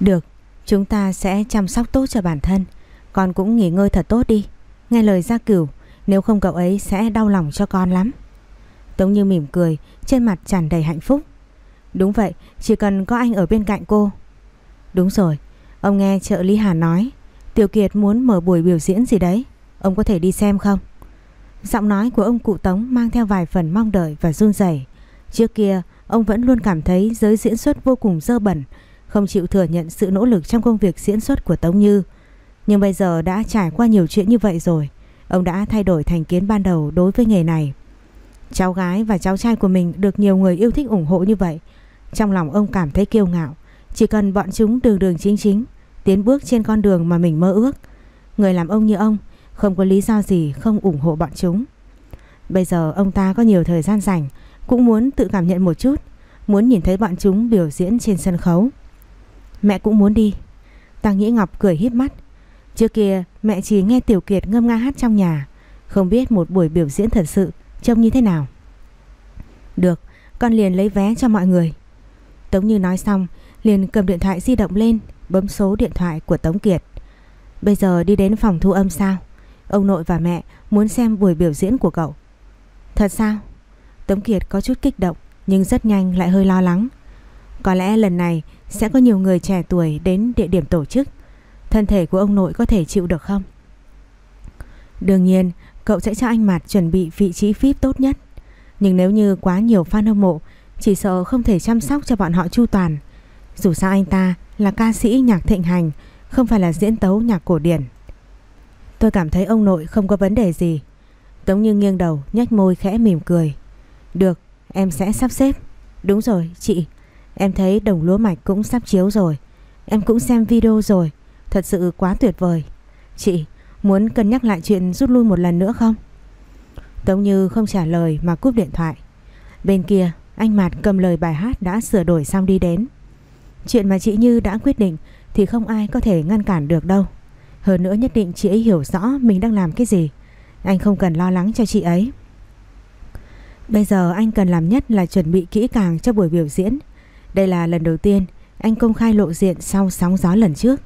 Được, chúng ta sẽ chăm sóc tốt cho bản thân. Con cũng nghỉ ngơi thật tốt đi. Nghe lời gia cửu, nếu không cậu ấy sẽ đau lòng cho con lắm. Tống Như mỉm cười, trên mặt tràn đầy hạnh phúc. Đúng vậy, chỉ cần có anh ở bên cạnh cô. Đúng rồi, ông nghe trợ lý Hà nói, Tiểu Kiệt muốn mở buổi biểu diễn gì đấy. Ông có thể đi xem không? Giọng nói của ông cụ Tống mang theo vài phần mong đợi và run rẩy. Trước kia, ông vẫn luôn cảm thấy giới diễn xuất vô cùng dơ bẩn, không chịu thừa nhận sự nỗ lực trong công việc diễn xuất của Tống Như. Nhưng bây giờ đã trải qua nhiều chuyện như vậy rồi, ông đã thay đổi thành kiến ban đầu đối với nghề này. Cháu gái và cháu trai của mình được nhiều người yêu thích ủng hộ như vậy. Trong lòng ông cảm thấy kiêu ngạo, chỉ cần bọn chúng đường đường chính chính, tiến bước trên con đường mà mình mơ ước. Người làm ông như ông không có lý do gì không ủng hộ bọn chúng. Bây giờ ông ta có nhiều thời gian rảnh, cũng muốn tự cảm nhận một chút, muốn nhìn thấy bọn chúng biểu diễn trên sân khấu. Mẹ cũng muốn đi. Tăng Nhĩ Ngọc cười híp mắt. Trước kia mẹ chỉ nghe Tiểu Kiệt ngâm nga hát trong nhà, không biết một buổi biểu diễn thật sự trông như thế nào. Được, con liền lấy vé cho mọi người. Tống Như nói xong, liền cầm điện thoại di động lên, bấm số điện thoại của Tống Kiệt. Bây giờ đi đến phòng thu âm sao? Ông nội và mẹ muốn xem buổi biểu diễn của cậu. Thật sao? Tống Kiệt có chút kích động nhưng rất nhanh lại hơi lo lắng. Có lẽ lần này sẽ có nhiều người trẻ tuổi đến địa điểm tổ chức. Thân thể của ông nội có thể chịu được không? Đương nhiên, cậu sẽ cho anh Mạt chuẩn bị vị trí VIP tốt nhất. Nhưng nếu như quá nhiều fan hâm mộ, chỉ sợ không thể chăm sóc cho bọn họ chu toàn. Dù sao anh ta là ca sĩ nhạc thịnh hành, không phải là diễn tấu nhạc cổ điển. Tôi cảm thấy ông nội không có vấn đề gì. Tống Như nghiêng đầu, nhếch môi khẽ mỉm cười. Được, em sẽ sắp xếp. Đúng rồi, chị. Em thấy đồng lúa mạch cũng sắp chiếu rồi. Em cũng xem video rồi. Thật sự quá tuyệt vời. Chị, muốn cân nhắc lại chuyện rút lui một lần nữa không? Tống Như không trả lời mà cúp điện thoại. Bên kia, anh Mạt cầm lời bài hát đã sửa đổi xong đi đến. Chuyện mà chị Như đã quyết định thì không ai có thể ngăn cản được đâu. Hơn nữa nhất định chị ấy hiểu rõ mình đang làm cái gì. Anh không cần lo lắng cho chị ấy. Bây giờ anh cần làm nhất là chuẩn bị kỹ càng cho buổi biểu diễn. Đây là lần đầu tiên anh công khai lộ diện sau sóng gió lần trước,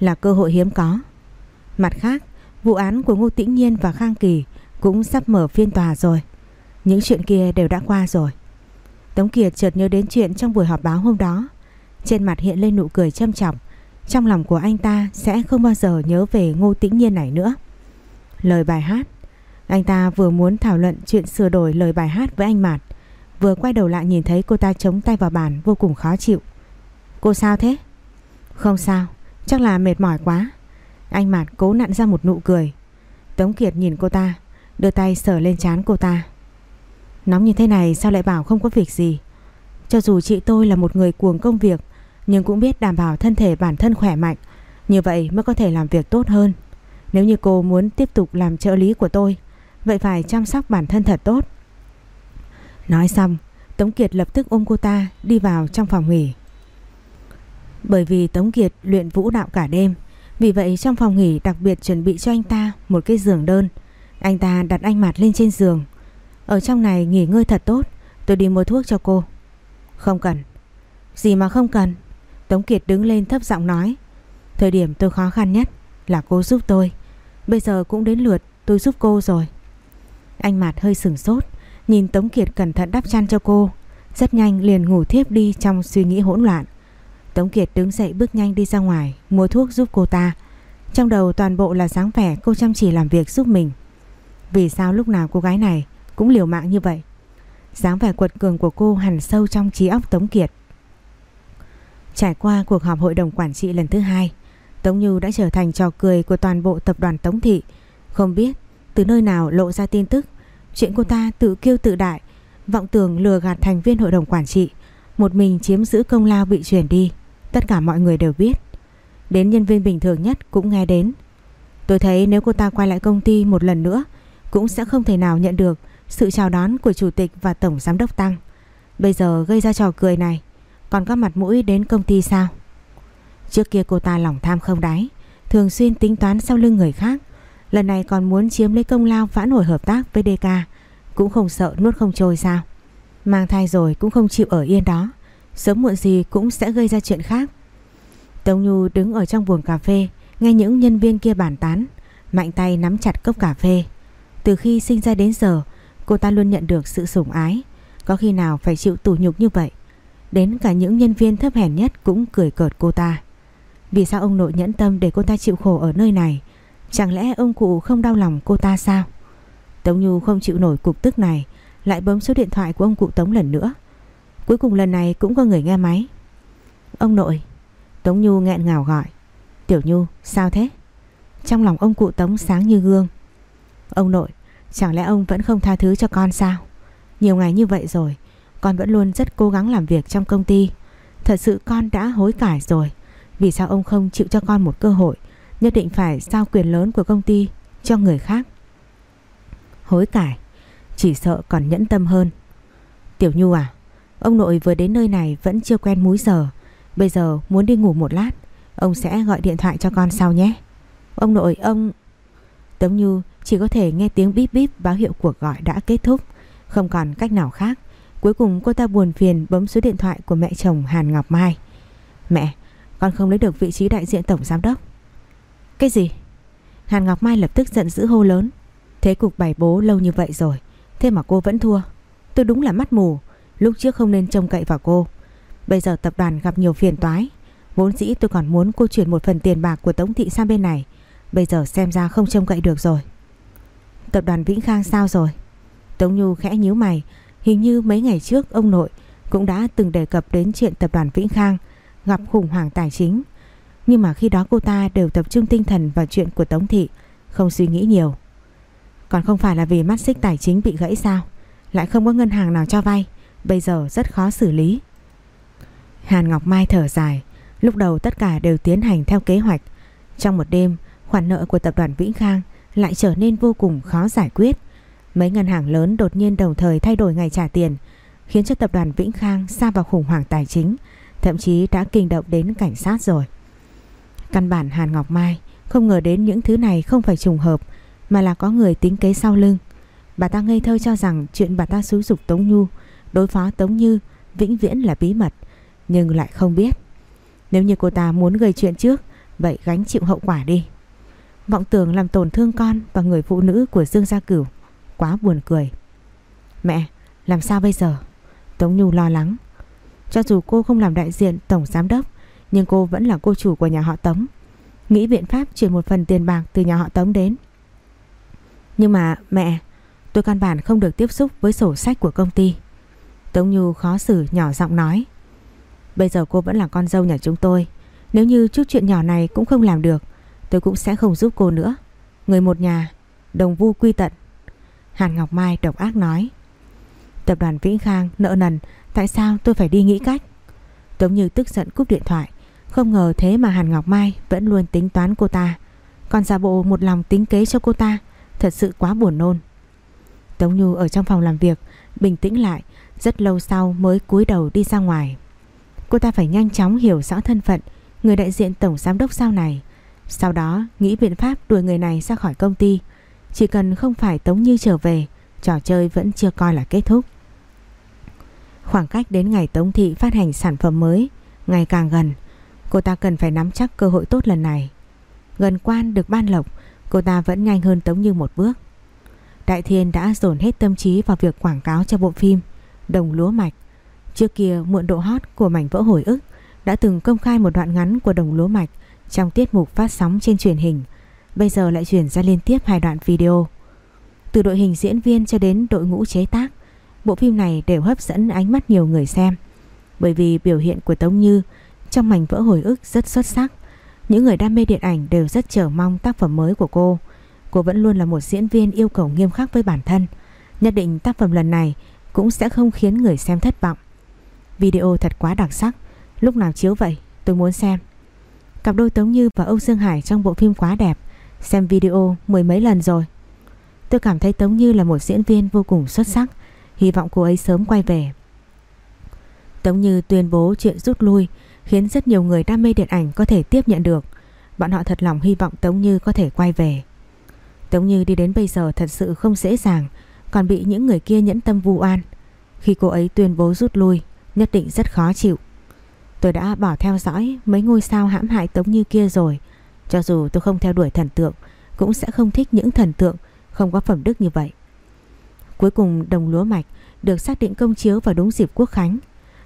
là cơ hội hiếm có. Mặt khác, vụ án của Ngô Tĩnh Nhiên và Khang Kỳ cũng sắp mở phiên tòa rồi. Những chuyện kia đều đã qua rồi. Tống Kiệt chợt nhớ đến chuyện trong buổi họp báo hôm đó. Trên mặt hiện lên nụ cười châm trọng. Trong lòng của anh ta sẽ không bao giờ nhớ về Ngô Tĩnh Nhiên này nữa. Lời bài hát Anh ta vừa muốn thảo luận chuyện sửa đổi lời bài hát với anh Mạt Vừa quay đầu lại nhìn thấy cô ta chống tay vào bàn vô cùng khó chịu. Cô sao thế? Không sao, chắc là mệt mỏi quá. Anh Mạt cố nặn ra một nụ cười. Tống Kiệt nhìn cô ta Đưa tay sờ lên trán cô ta. Nóng như thế này sao lại bảo không có việc gì? Cho dù chị tôi là một người cuồng công việc Nhưng cũng biết đảm bảo thân thể bản thân khỏe mạnh Như vậy mới có thể làm việc tốt hơn. Nếu như cô muốn tiếp tục làm trợ lý của tôi Vậy phải chăm sóc bản thân thật tốt. Nói xong, Tống Kiệt lập tức ôm cô ta đi vào trong phòng nghỉ. Bởi vì Tống Kiệt luyện vũ đạo cả đêm, Vì vậy trong phòng nghỉ đặc biệt chuẩn bị cho anh ta một cái giường đơn. Anh ta đặt anh mặt lên trên giường. Ở trong này nghỉ ngơi thật tốt, Tôi đi mua thuốc cho cô. Không cần. Gì mà không cần? Tống Kiệt đứng lên thấp giọng nói. Thời điểm tôi khó khăn nhất là cô giúp tôi. Bây giờ cũng đến lượt tôi giúp cô rồi. Anh Mạt hơi sừng sốt. Nhìn Tống Kiệt cẩn thận đắp chăn cho cô, Rất nhanh liền ngủ thiếp đi trong suy nghĩ hỗn loạn. Tống Kiệt đứng dậy bước nhanh đi ra ngoài, Mua thuốc giúp cô ta. Trong đầu toàn bộ là dáng vẻ cô chăm chỉ làm việc giúp mình. Vì sao lúc nào cô gái này Cũng liều mạng như vậy? Dáng vẻ quật cường của cô hằn sâu trong trí óc Tống Kiệt. Trải qua cuộc họp hội đồng quản trị lần thứ hai, Tống Như đã trở thành trò cười của toàn bộ tập đoàn Tống Thị. Không biết từ nơi nào lộ ra tin tức Chuyện cô ta tự kiêu tự đại, Vọng tưởng lừa gạt thành viên hội đồng quản trị, Một mình chiếm giữ công lao bị chuyển đi, Tất cả mọi người đều biết. Đến nhân viên bình thường nhất cũng nghe đến. Tôi thấy nếu cô ta quay lại công ty một lần nữa, Cũng sẽ không thể nào nhận được Sự chào đón của chủ tịch và tổng giám đốc Tăng. Bây giờ gây ra trò cười này, Còn có mặt mũi đến công ty sao? Trước kia cô ta lòng tham không đáy, Thường xuyên tính toán sau lưng người khác. Lần này còn muốn chiếm lấy công lao vãn hồi hợp tác với DK Cũng không sợ nuốt không trôi sao? Mang thai rồi cũng không chịu ở yên đó. Sớm muộn gì cũng sẽ gây ra chuyện khác. Tống Nhu đứng ở trong buồng cà phê, Nghe những nhân viên kia bàn tán. Mạnh tay nắm chặt cốc cà phê. Từ khi sinh ra đến giờ, Cô ta luôn nhận được sự sủng ái. Có khi nào phải chịu tủ nhục như vậy? Đến cả những nhân viên thấp hèn nhất Cũng cười cợt cô ta. Vì sao ông nội nhẫn tâm để cô ta chịu khổ ở nơi này? Chẳng lẽ ông cụ không đau lòng cô ta sao? Tống Nhu không chịu nổi cục tức này, Lại bấm số điện thoại của ông cụ Tống lần nữa. Cuối cùng lần này cũng có người nghe máy. Ông nội, Tống Nhu nghẹn ngào gọi. Tiểu Nhu, sao thế? Trong lòng ông cụ Tống sáng như gương. Ông nội, Chẳng lẽ ông vẫn không tha thứ cho con sao? Nhiều ngày như vậy rồi, Con vẫn luôn rất cố gắng làm việc trong công ty. Thật sự con đã hối cải rồi. Vì sao ông không chịu cho con một cơ hội Nhất định phải giao quyền lớn của công ty Cho người khác. Hối cải Chỉ sợ còn nhẫn tâm hơn. Tiểu Nhu à Ông nội vừa đến nơi này vẫn chưa quen múi giờ. Bây giờ muốn đi ngủ một lát Ông sẽ gọi điện thoại cho con sau nhé. Ông nội ông Tống nhu chỉ có thể nghe tiếng bíp bíp báo hiệu cuộc gọi đã kết thúc. Không còn cách nào khác Cuối cùng cô ta buồn phiền bấm số điện thoại của mẹ chồng Hàn Ngọc Mai. Mẹ, con không lấy được vị trí đại diện tổng giám đốc. Cái gì? Hàn Ngọc Mai lập tức giận dữ hô lớn. Thế cục bày bố lâu như vậy rồi, Thế mà cô vẫn thua. Tôi đúng là mắt mù, Lúc trước không nên trông cậy vào cô. Bây giờ tập đoàn gặp nhiều phiền toái. Vốn dĩ tôi còn muốn cô chuyển một phần tiền bạc của Tống Thị sang bên này. Bây giờ xem ra không trông cậy được rồi. Tập đoàn Vĩnh Khang sao rồi? Tống Nhu khẽ nhíu mày. Hình như mấy ngày trước, ông nội Cũng đã từng đề cập đến chuyện tập đoàn Vĩnh Khang, Gặp khủng hoảng tài chính. Nhưng mà khi đó cô ta đều tập trung tinh thần vào chuyện của Tống Thị, Không suy nghĩ nhiều. Còn không phải là vì mắt xích tài chính bị gãy sao? Lại không có ngân hàng nào cho vay, Bây giờ rất khó xử lý. Hàn Ngọc Mai thở dài, Lúc đầu tất cả đều tiến hành theo kế hoạch. Trong một đêm, Khoản nợ của tập đoàn Vĩnh Khang Lại trở nên vô cùng khó giải quyết. Mấy ngân hàng lớn đột nhiên đồng thời thay đổi ngày trả tiền, Khiến cho tập đoàn Vĩnh Khang xa vào khủng hoảng tài chính, Thậm chí đã kinh động đến cảnh sát rồi. Căn bản Hàn Ngọc Mai, Không ngờ đến những thứ này không phải trùng hợp, Mà là có người tính kế sau lưng. Bà ta ngây thơ cho rằng chuyện bà ta xúi dục Tống Nhu, Đối phó Tống Như, vĩnh viễn là bí mật, Nhưng lại không biết. Nếu như cô ta muốn gây chuyện trước, Vậy gánh chịu hậu quả đi. Vọng tưởng làm tổn thương con Và người phụ nữ của Dương Gia Cửu, Quá buồn cười. Mẹ, làm sao bây giờ? Tống Nhu lo lắng. Cho dù cô không làm đại diện tổng giám đốc nhưng cô vẫn là cô chủ của nhà họ Tống. Nghĩ biện pháp chuyển một phần tiền bạc Từ nhà họ Tống đến. Nhưng mà, mẹ, Tôi căn bản không được tiếp xúc với sổ sách của công ty. Tống Nhu khó xử nhỏ giọng nói. Bây giờ cô vẫn là con dâu nhà chúng tôi. Nếu như chút chuyện nhỏ này cũng không làm được, Tôi cũng sẽ không giúp cô nữa. Người một nhà, Đồng vu quy tận. Hàn Ngọc Mai độc ác nói. Tập đoàn Vĩnh Khang nợ nần, Tại sao tôi phải đi nghĩ cách? Tống Như tức giận cúp điện thoại. Không ngờ thế mà Hàn Ngọc Mai Vẫn luôn tính toán cô ta. Còn giả bộ một lòng tính kế cho cô ta, Thật sự quá buồn nôn. Tống Như ở trong phòng làm việc, Bình tĩnh lại, rất lâu sau mới cúi đầu đi ra ngoài. Cô ta phải nhanh chóng hiểu rõ thân phận Người đại diện tổng giám đốc sau này. Sau đó, nghĩ biện pháp đuổi người này ra khỏi công ty. Chỉ cần không phải Tống Như trở về, Trò chơi vẫn chưa coi là kết thúc. Khoảng cách đến ngày Tống Thị phát hành sản phẩm mới, Ngày càng gần. Cô ta cần phải nắm chắc cơ hội tốt lần này Gần quan được ban lộc Cô ta vẫn nhanh hơn Tống Như một bước Đại Thiên đã dồn hết tâm trí vào việc quảng cáo cho bộ phim Đồng Lúa Mạch. Trước kia muộn độ hot của mảnh vỡ hồi ức đã từng công khai một đoạn ngắn của Đồng Lúa Mạch trong tiết mục phát sóng trên truyền hình. Bây giờ lại chuyển ra liên tiếp hai đoạn video. Từ đội hình diễn viên cho đến đội ngũ chế tác, bộ phim này đều hấp dẫn ánh mắt nhiều người xem. Bởi vì biểu hiện của Tống Như trong mảnh vỡ hồi ức rất xuất sắc. Những người đam mê điện ảnh đều rất chờ mong tác phẩm mới của cô. Cô vẫn luôn là một diễn viên yêu cầu nghiêm khắc với bản thân. Nhất định tác phẩm lần này cũng sẽ không khiến người xem thất vọng. Video thật quá đặc sắc, lúc nào chiếu vậy tôi muốn xem. Cặp đôi Tống Như và Âu Dương Hải trong bộ phim quá đẹp, xem video mười mấy lần rồi. Tôi cảm thấy Tống Như là một diễn viên vô cùng xuất sắc, hy vọng cô ấy sớm quay về. Tống Như tuyên bố chuyện rút lui khiến rất nhiều người đam mê điện ảnh có thể tiếp nhận được. Bọn họ thật lòng hy vọng Tống Như có thể quay về. Tống Như đi đến bây giờ thật sự không dễ dàng còn bị những người kia nhẫn tâm vu oan. Khi cô ấy tuyên bố rút lui, nhất định rất khó chịu. Tôi đã bỏ theo dõi mấy ngôi sao hãm hại Tống Như kia rồi. Cho dù tôi không theo đuổi thần tượng, cũng sẽ không thích những thần tượng không có phẩm đức như vậy. Cuối cùng đồng lúa mạch được xác định công chiếu vào đúng dịp quốc khánh.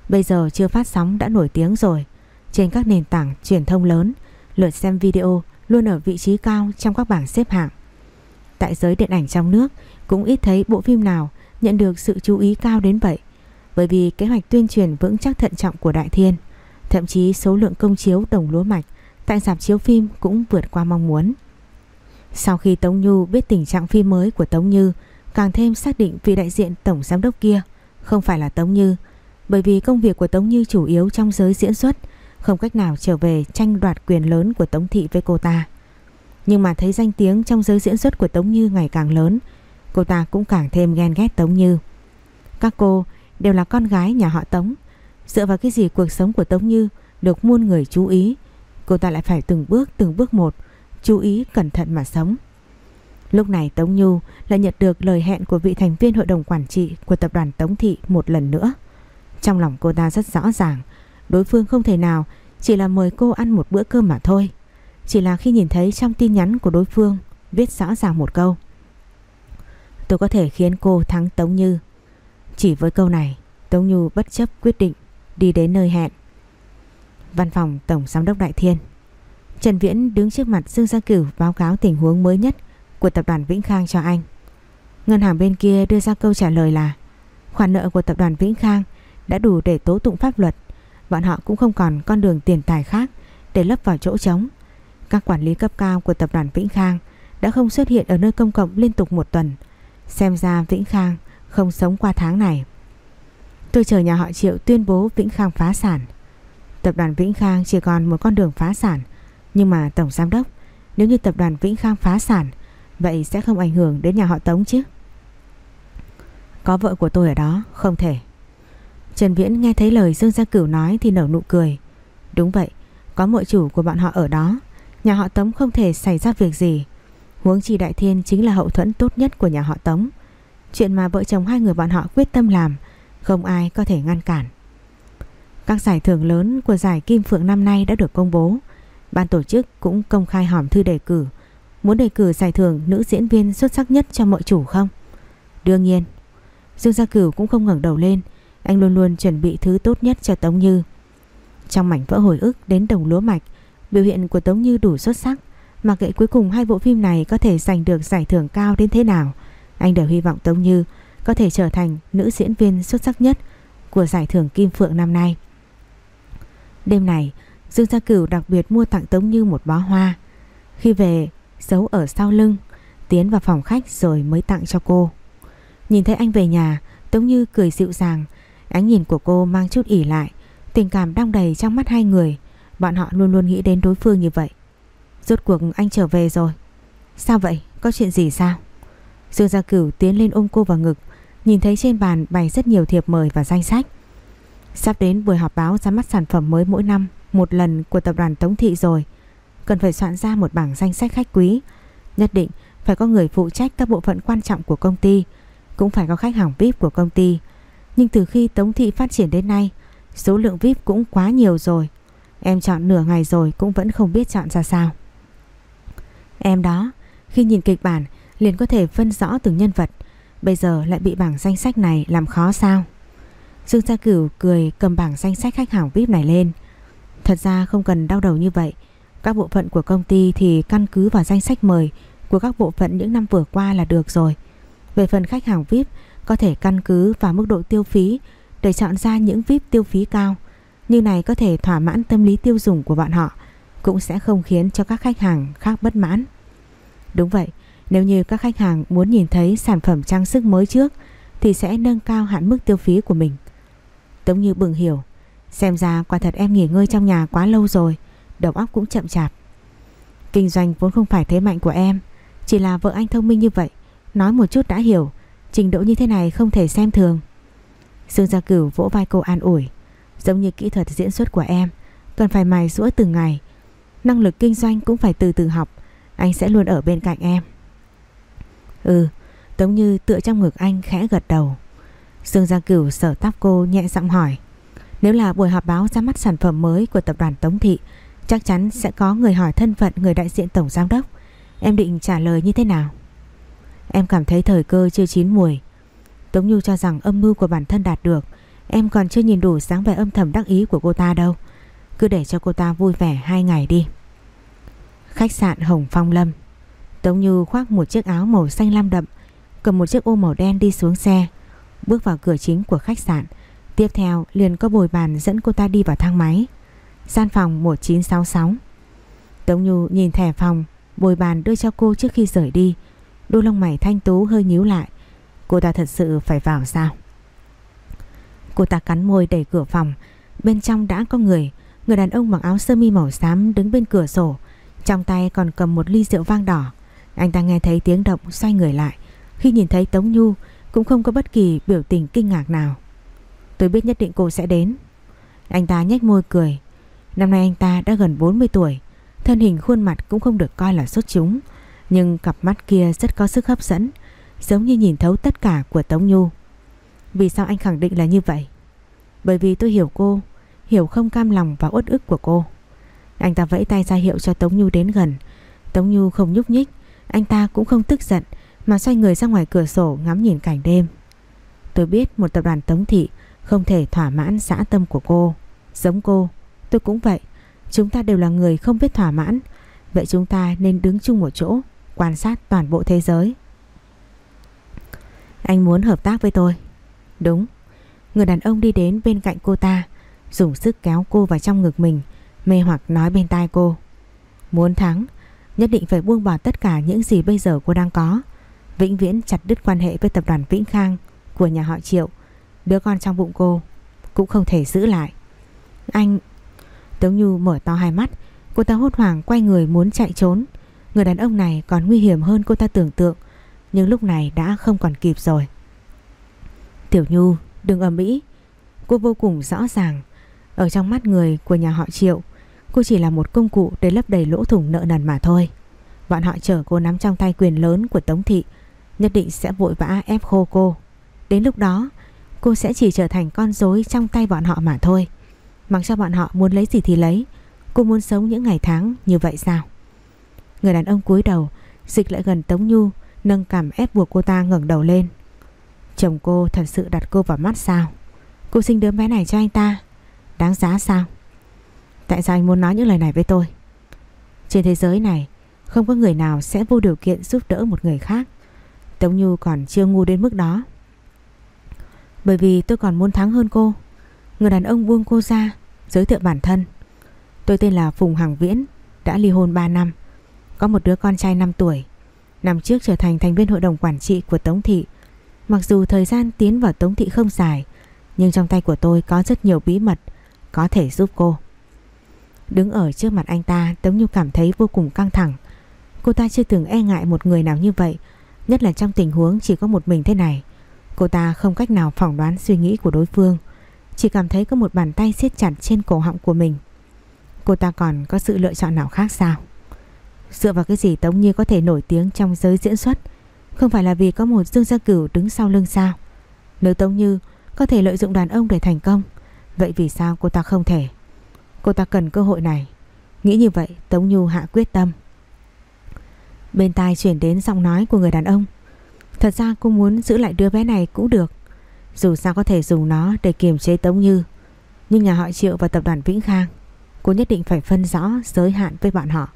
Bây giờ chưa phát sóng đã nổi tiếng rồi. Trên các nền tảng truyền thông lớn, lượt xem video luôn ở vị trí cao trong các bảng xếp hạng. Tại giới điện ảnh trong nước cũng ít thấy bộ phim nào nhận được sự chú ý cao đến vậy. Bởi vì kế hoạch tuyên truyền vững chắc thận trọng của Đại Thiên, thậm chí số lượng công chiếu đồng lúa mạch tại dạp chiếu phim cũng vượt qua mong muốn. Sau khi Tống Nhu biết tình trạng phim mới của Tống Như, càng thêm xác định vị đại diện tổng giám đốc kia không phải là Tống Như, bởi vì công việc của Tống Như chủ yếu trong giới diễn xuất, không cách nào trở về tranh đoạt quyền lớn của Tống Thị với cô ta. Nhưng mà thấy danh tiếng trong giới diễn xuất của Tống Như ngày càng lớn, cô ta cũng càng thêm ghen ghét Tống Như. Các cô đều là con gái nhà họ Tống, dựa vào cái gì cuộc sống của Tống Như được muôn người chú ý, cô ta lại phải từng bước từng bước một chú ý cẩn thận mà sống. Lúc này Tống Nhu lại nhận được lời hẹn của vị thành viên hội đồng quản trị của tập đoàn Tống Thị một lần nữa. Trong lòng cô ta rất rõ ràng, đối phương không thể nào chỉ là mời cô ăn một bữa cơm mà thôi. Chỉ là khi nhìn thấy trong tin nhắn của đối phương viết rõ ràng một câu. Tôi có thể khiến cô thắng Tống Như. Chỉ với câu này, Tống như bất chấp quyết định đi đến nơi hẹn. Văn phòng Tổng Giám đốc Đại Thiên Trần Viễn đứng trước mặt Dương Gia Cửu báo cáo tình huống mới nhất của tập đoàn Vĩnh Khang cho anh. Ngân hàng bên kia đưa ra câu trả lời là khoản nợ của tập đoàn Vĩnh Khang đã đủ để tố tụng pháp luật. Bọn họ cũng không còn con đường tiền tài khác để lấp vào chỗ trống. Các quản lý cấp cao của tập đoàn Vĩnh Khang đã không xuất hiện ở nơi công cộng liên tục một tuần. Xem ra Vĩnh Khang không sống qua tháng này. Tôi chờ nhà họ Triệu tuyên bố Vĩnh Khang phá sản. Tập đoàn Vĩnh Khang chỉ còn một con đường phá sản, nhưng mà Tổng Giám Đốc, Nếu như tập đoàn Vĩnh Khang phá sản, Vậy sẽ không ảnh hưởng đến nhà họ Tống chứ Có vợ của tôi ở đó, Không thể Trần Viễn nghe thấy lời Dương Gia Cửu nói Thì nở nụ cười. Đúng vậy, Có mội chủ của bọn họ ở đó. Nhà họ Tống không thể xảy ra việc gì. Huống chi Đại Thiên chính là hậu thuẫn tốt nhất của nhà họ Tống. Chuyện mà vợ chồng hai người bọn họ quyết tâm làm, Không ai có thể ngăn cản. Các giải thưởng lớn của giải Kim Phượng năm nay đã được công bố. Ban tổ chức cũng công khai hòm thư đề cử. Muốn đề cử giải thưởng nữ diễn viên xuất sắc nhất cho mọi chủ không? Đương nhiên. Dương Gia Cửu cũng không ngẩng đầu lên anh luôn luôn chuẩn bị thứ tốt nhất cho Tống Như Trong mảnh vỡ hồi ức đến đồng lúa mạch Biểu hiện của Tống Như đủ xuất sắc mà kệ cuối cùng hai bộ phim này có thể giành được giải thưởng cao đến thế nào Anh đều hy vọng Tống Như có thể trở thành nữ diễn viên xuất sắc nhất của giải thưởng Kim Phượng năm nay. Đêm này, Dương Gia Cửu đặc biệt mua tặng Tống Như một bó hoa. Khi về, giấu ở sau lưng, tiến vào phòng khách rồi mới tặng cho cô. Nhìn thấy anh về nhà, Tống Như cười dịu dàng, ánh nhìn của cô mang chút ỉ lại, tình cảm đong đầy trong mắt hai người. Bọn họ luôn luôn nghĩ đến đối phương như vậy. Rốt cuộc anh trở về rồi. Sao vậy? Có chuyện gì sao? Dương Gia Cửu tiến lên ôm cô vào ngực, nhìn thấy trên bàn bày rất nhiều thiệp mời và danh sách. Sắp đến buổi họp báo ra mắt sản phẩm mới mỗi năm một lần của tập đoàn Tống Thị rồi. Cần phải soạn ra một bảng danh sách khách quý. Nhất định phải có người phụ trách các bộ phận quan trọng của công ty. Cũng phải có khách hàng VIP của công ty. Nhưng từ khi Tống Thị phát triển đến nay, số lượng VIP cũng quá nhiều rồi. Em chọn nửa ngày rồi cũng vẫn không biết chọn ra sao. Em đó, khi nhìn kịch bản liền có thể phân rõ từng nhân vật. Bây giờ lại bị bảng danh sách này làm khó sao? Dương Gia Cửu cười cầm bảng danh sách khách hàng VIP này lên. Thật ra không cần đau đầu như vậy. Các bộ phận của công ty thì căn cứ vào danh sách mời của các bộ phận những năm vừa qua là được rồi. Về phần khách hàng VIP có thể căn cứ vào mức độ tiêu phí để chọn ra những VIP tiêu phí cao. Như này có thể thỏa mãn tâm lý tiêu dùng của bọn họ cũng sẽ không khiến cho các khách hàng khác bất mãn. Đúng vậy, nếu như các khách hàng muốn nhìn thấy sản phẩm trang sức mới trước thì sẽ nâng cao hạn mức tiêu phí của mình. Tống như bừng hiểu Xem ra quả thật em nghỉ ngơi trong nhà quá lâu rồi Đầu óc cũng chậm chạp Kinh doanh vốn không phải thế mạnh của em Chỉ là vợ anh thông minh như vậy Nói một chút đã hiểu Trình độ như thế này không thể xem thường. Dương Gia Cửu vỗ vai cô an ủi, Giống như kỹ thuật diễn xuất của em Cần phải mài rũa từng ngày. Năng lực kinh doanh cũng phải từ từ học, Anh sẽ luôn ở bên cạnh em. Ừ Tống như tựa trong ngực anh khẽ gật đầu. Dương Gia Cửu sở tóc cô nhẹ giọng hỏi, Nếu là buổi họp báo ra mắt sản phẩm mới của tập đoàn Tống Thị, Chắc chắn sẽ có người hỏi thân phận người đại diện tổng giám đốc. Em định trả lời như thế nào? Em cảm thấy thời cơ chưa chín mùi Tống Nhu cho rằng âm mưu của bản thân đạt được. Em còn chưa nhìn đủ sáng vẻ âm thầm đắc ý của cô ta đâu. Cứ để cho cô ta vui vẻ hai ngày đi. Khách sạn Hồng Phong Lâm. Tống Như khoác một chiếc áo màu xanh lam đậm, Cầm một chiếc ô màu đen đi xuống xe, Bước vào cửa chính của khách sạn. Tiếp theo, liền có bồi bàn dẫn cô ta đi vào thang máy. Gian phòng 1966 Tống Nhu nhìn thẻ phòng, Bồi bàn đưa cho cô trước khi rời đi. Đôi lông mày thanh tú hơi nhíu lại. Cô ta thật sự phải vào sao? Cô ta cắn môi đẩy cửa phòng. Bên trong đã có người. Người đàn ông mặc áo sơ mi màu xám đứng bên cửa sổ. Trong tay còn cầm một ly rượu vang đỏ. Anh ta nghe thấy tiếng động xoay người lại. Khi nhìn thấy Tống Nhu, Cũng không có bất kỳ biểu tình kinh ngạc nào. Tôi biết nhất định cô sẽ đến. Anh ta nhếch môi cười. Năm nay anh ta đã gần 40 tuổi. Thân hình khuôn mặt cũng không được coi là xuất chúng. Nhưng cặp mắt kia rất có sức hấp dẫn, Giống như nhìn thấu tất cả của Tống Nhu. Vì sao anh khẳng định là như vậy? Bởi vì tôi hiểu cô, Hiểu không cam lòng và uất ức của cô. Anh ta vẫy tay ra hiệu cho Tống Nhu đến gần. Tống Nhu không nhúc nhích, Anh ta cũng không tức giận Mà xoay người ra ngoài cửa sổ ngắm nhìn cảnh đêm. Tôi biết một tập đoàn Tống Thị Không thể thỏa mãn xã tâm của cô. Giống cô, Tôi cũng vậy. Chúng ta đều là người không biết thỏa mãn. Vậy chúng ta nên đứng chung một chỗ. Quan sát toàn bộ thế giới. Anh muốn hợp tác với tôi. Đúng. Người đàn ông đi đến bên cạnh cô ta, Dùng sức kéo cô vào trong ngực mình, Mê hoặc nói bên tai cô. Muốn thắng, Nhất định phải buông bỏ tất cả những gì bây giờ cô đang có, Vĩnh viễn chặt đứt quan hệ với tập đoàn Vĩnh Khang Của nhà họ Triệu. Đứa con trong bụng cô Cũng không thể giữ lại. Anh Tống Nhu mở to hai mắt, Cô ta hốt hoảng quay người muốn chạy trốn. Người đàn ông này còn nguy hiểm hơn cô ta tưởng tượng, Nhưng lúc này đã không còn kịp rồi. Tiểu Nhu, đừng ầm ĩ. Cô vô cùng rõ ràng. Ở trong mắt người của nhà họ Triệu, Cô chỉ là một công cụ để lấp đầy lỗ thủng nợ nần mà thôi. Bọn họ chở cô nắm trong tay quyền lớn của Tống Thị, Nhất định sẽ vội vã ép khô cô. Đến lúc đó, Cô sẽ chỉ trở thành con rối trong tay bọn họ mà thôi. Mặc cho bọn họ muốn lấy gì thì lấy, Cô muốn sống những ngày tháng như vậy sao? Người đàn ông cúi đầu, Dịch lại gần Tống Nhu, Nâng cằm ép buộc cô ta ngẩng đầu lên. Chồng cô thật sự đặt cô vào mắt sao? Cô sinh đứa bé này cho anh ta, Đáng giá sao? Tại sao anh muốn nói những lời này với tôi? Trên thế giới này, Không có người nào sẽ vô điều kiện giúp đỡ một người khác. Tống Nhu còn chưa ngu đến mức đó. Bởi vì tôi còn muốn thắng hơn cô. Người đàn ông buông cô ra, Giới thiệu bản thân. Tôi tên là Phùng Hằng Viễn, Đã ly hôn 3 năm. Có một đứa con trai 5 tuổi. Năm trước trở thành thành viên hội đồng quản trị của Tống Thị. Mặc dù thời gian tiến vào Tống Thị không dài, Nhưng trong tay của tôi có rất nhiều bí mật, Có thể giúp cô. Đứng ở trước mặt anh ta, Tống Nhu cảm thấy vô cùng căng thẳng. Cô ta chưa từng e ngại một người nào như vậy, Nhất là trong tình huống chỉ có một mình thế này. Cô ta không cách nào phỏng đoán suy nghĩ của đối phương, chỉ cảm thấy có một bàn tay siết chặt trên cổ họng của mình. Cô ta còn có sự lựa chọn nào khác sao? Dựa vào cái gì Tống Như có thể nổi tiếng trong giới diễn xuất? Không phải là vì có một Dương Gia Cửu đứng sau lưng sao? Nếu Tống Như có thể lợi dụng đàn ông để thành công, Vậy vì sao cô ta không thể? Cô ta cần cơ hội này. Nghĩ như vậy, Tống Như hạ quyết tâm. Bên tai chuyển đến giọng nói của người đàn ông. Thật ra cô muốn giữ lại đứa bé này cũng được. Dù sao có thể dùng nó để kiềm chế Tống Như. Nhưng nhà họ Triệu và tập đoàn Vĩnh Khang, Cô nhất định phải phân rõ giới hạn với bọn họ.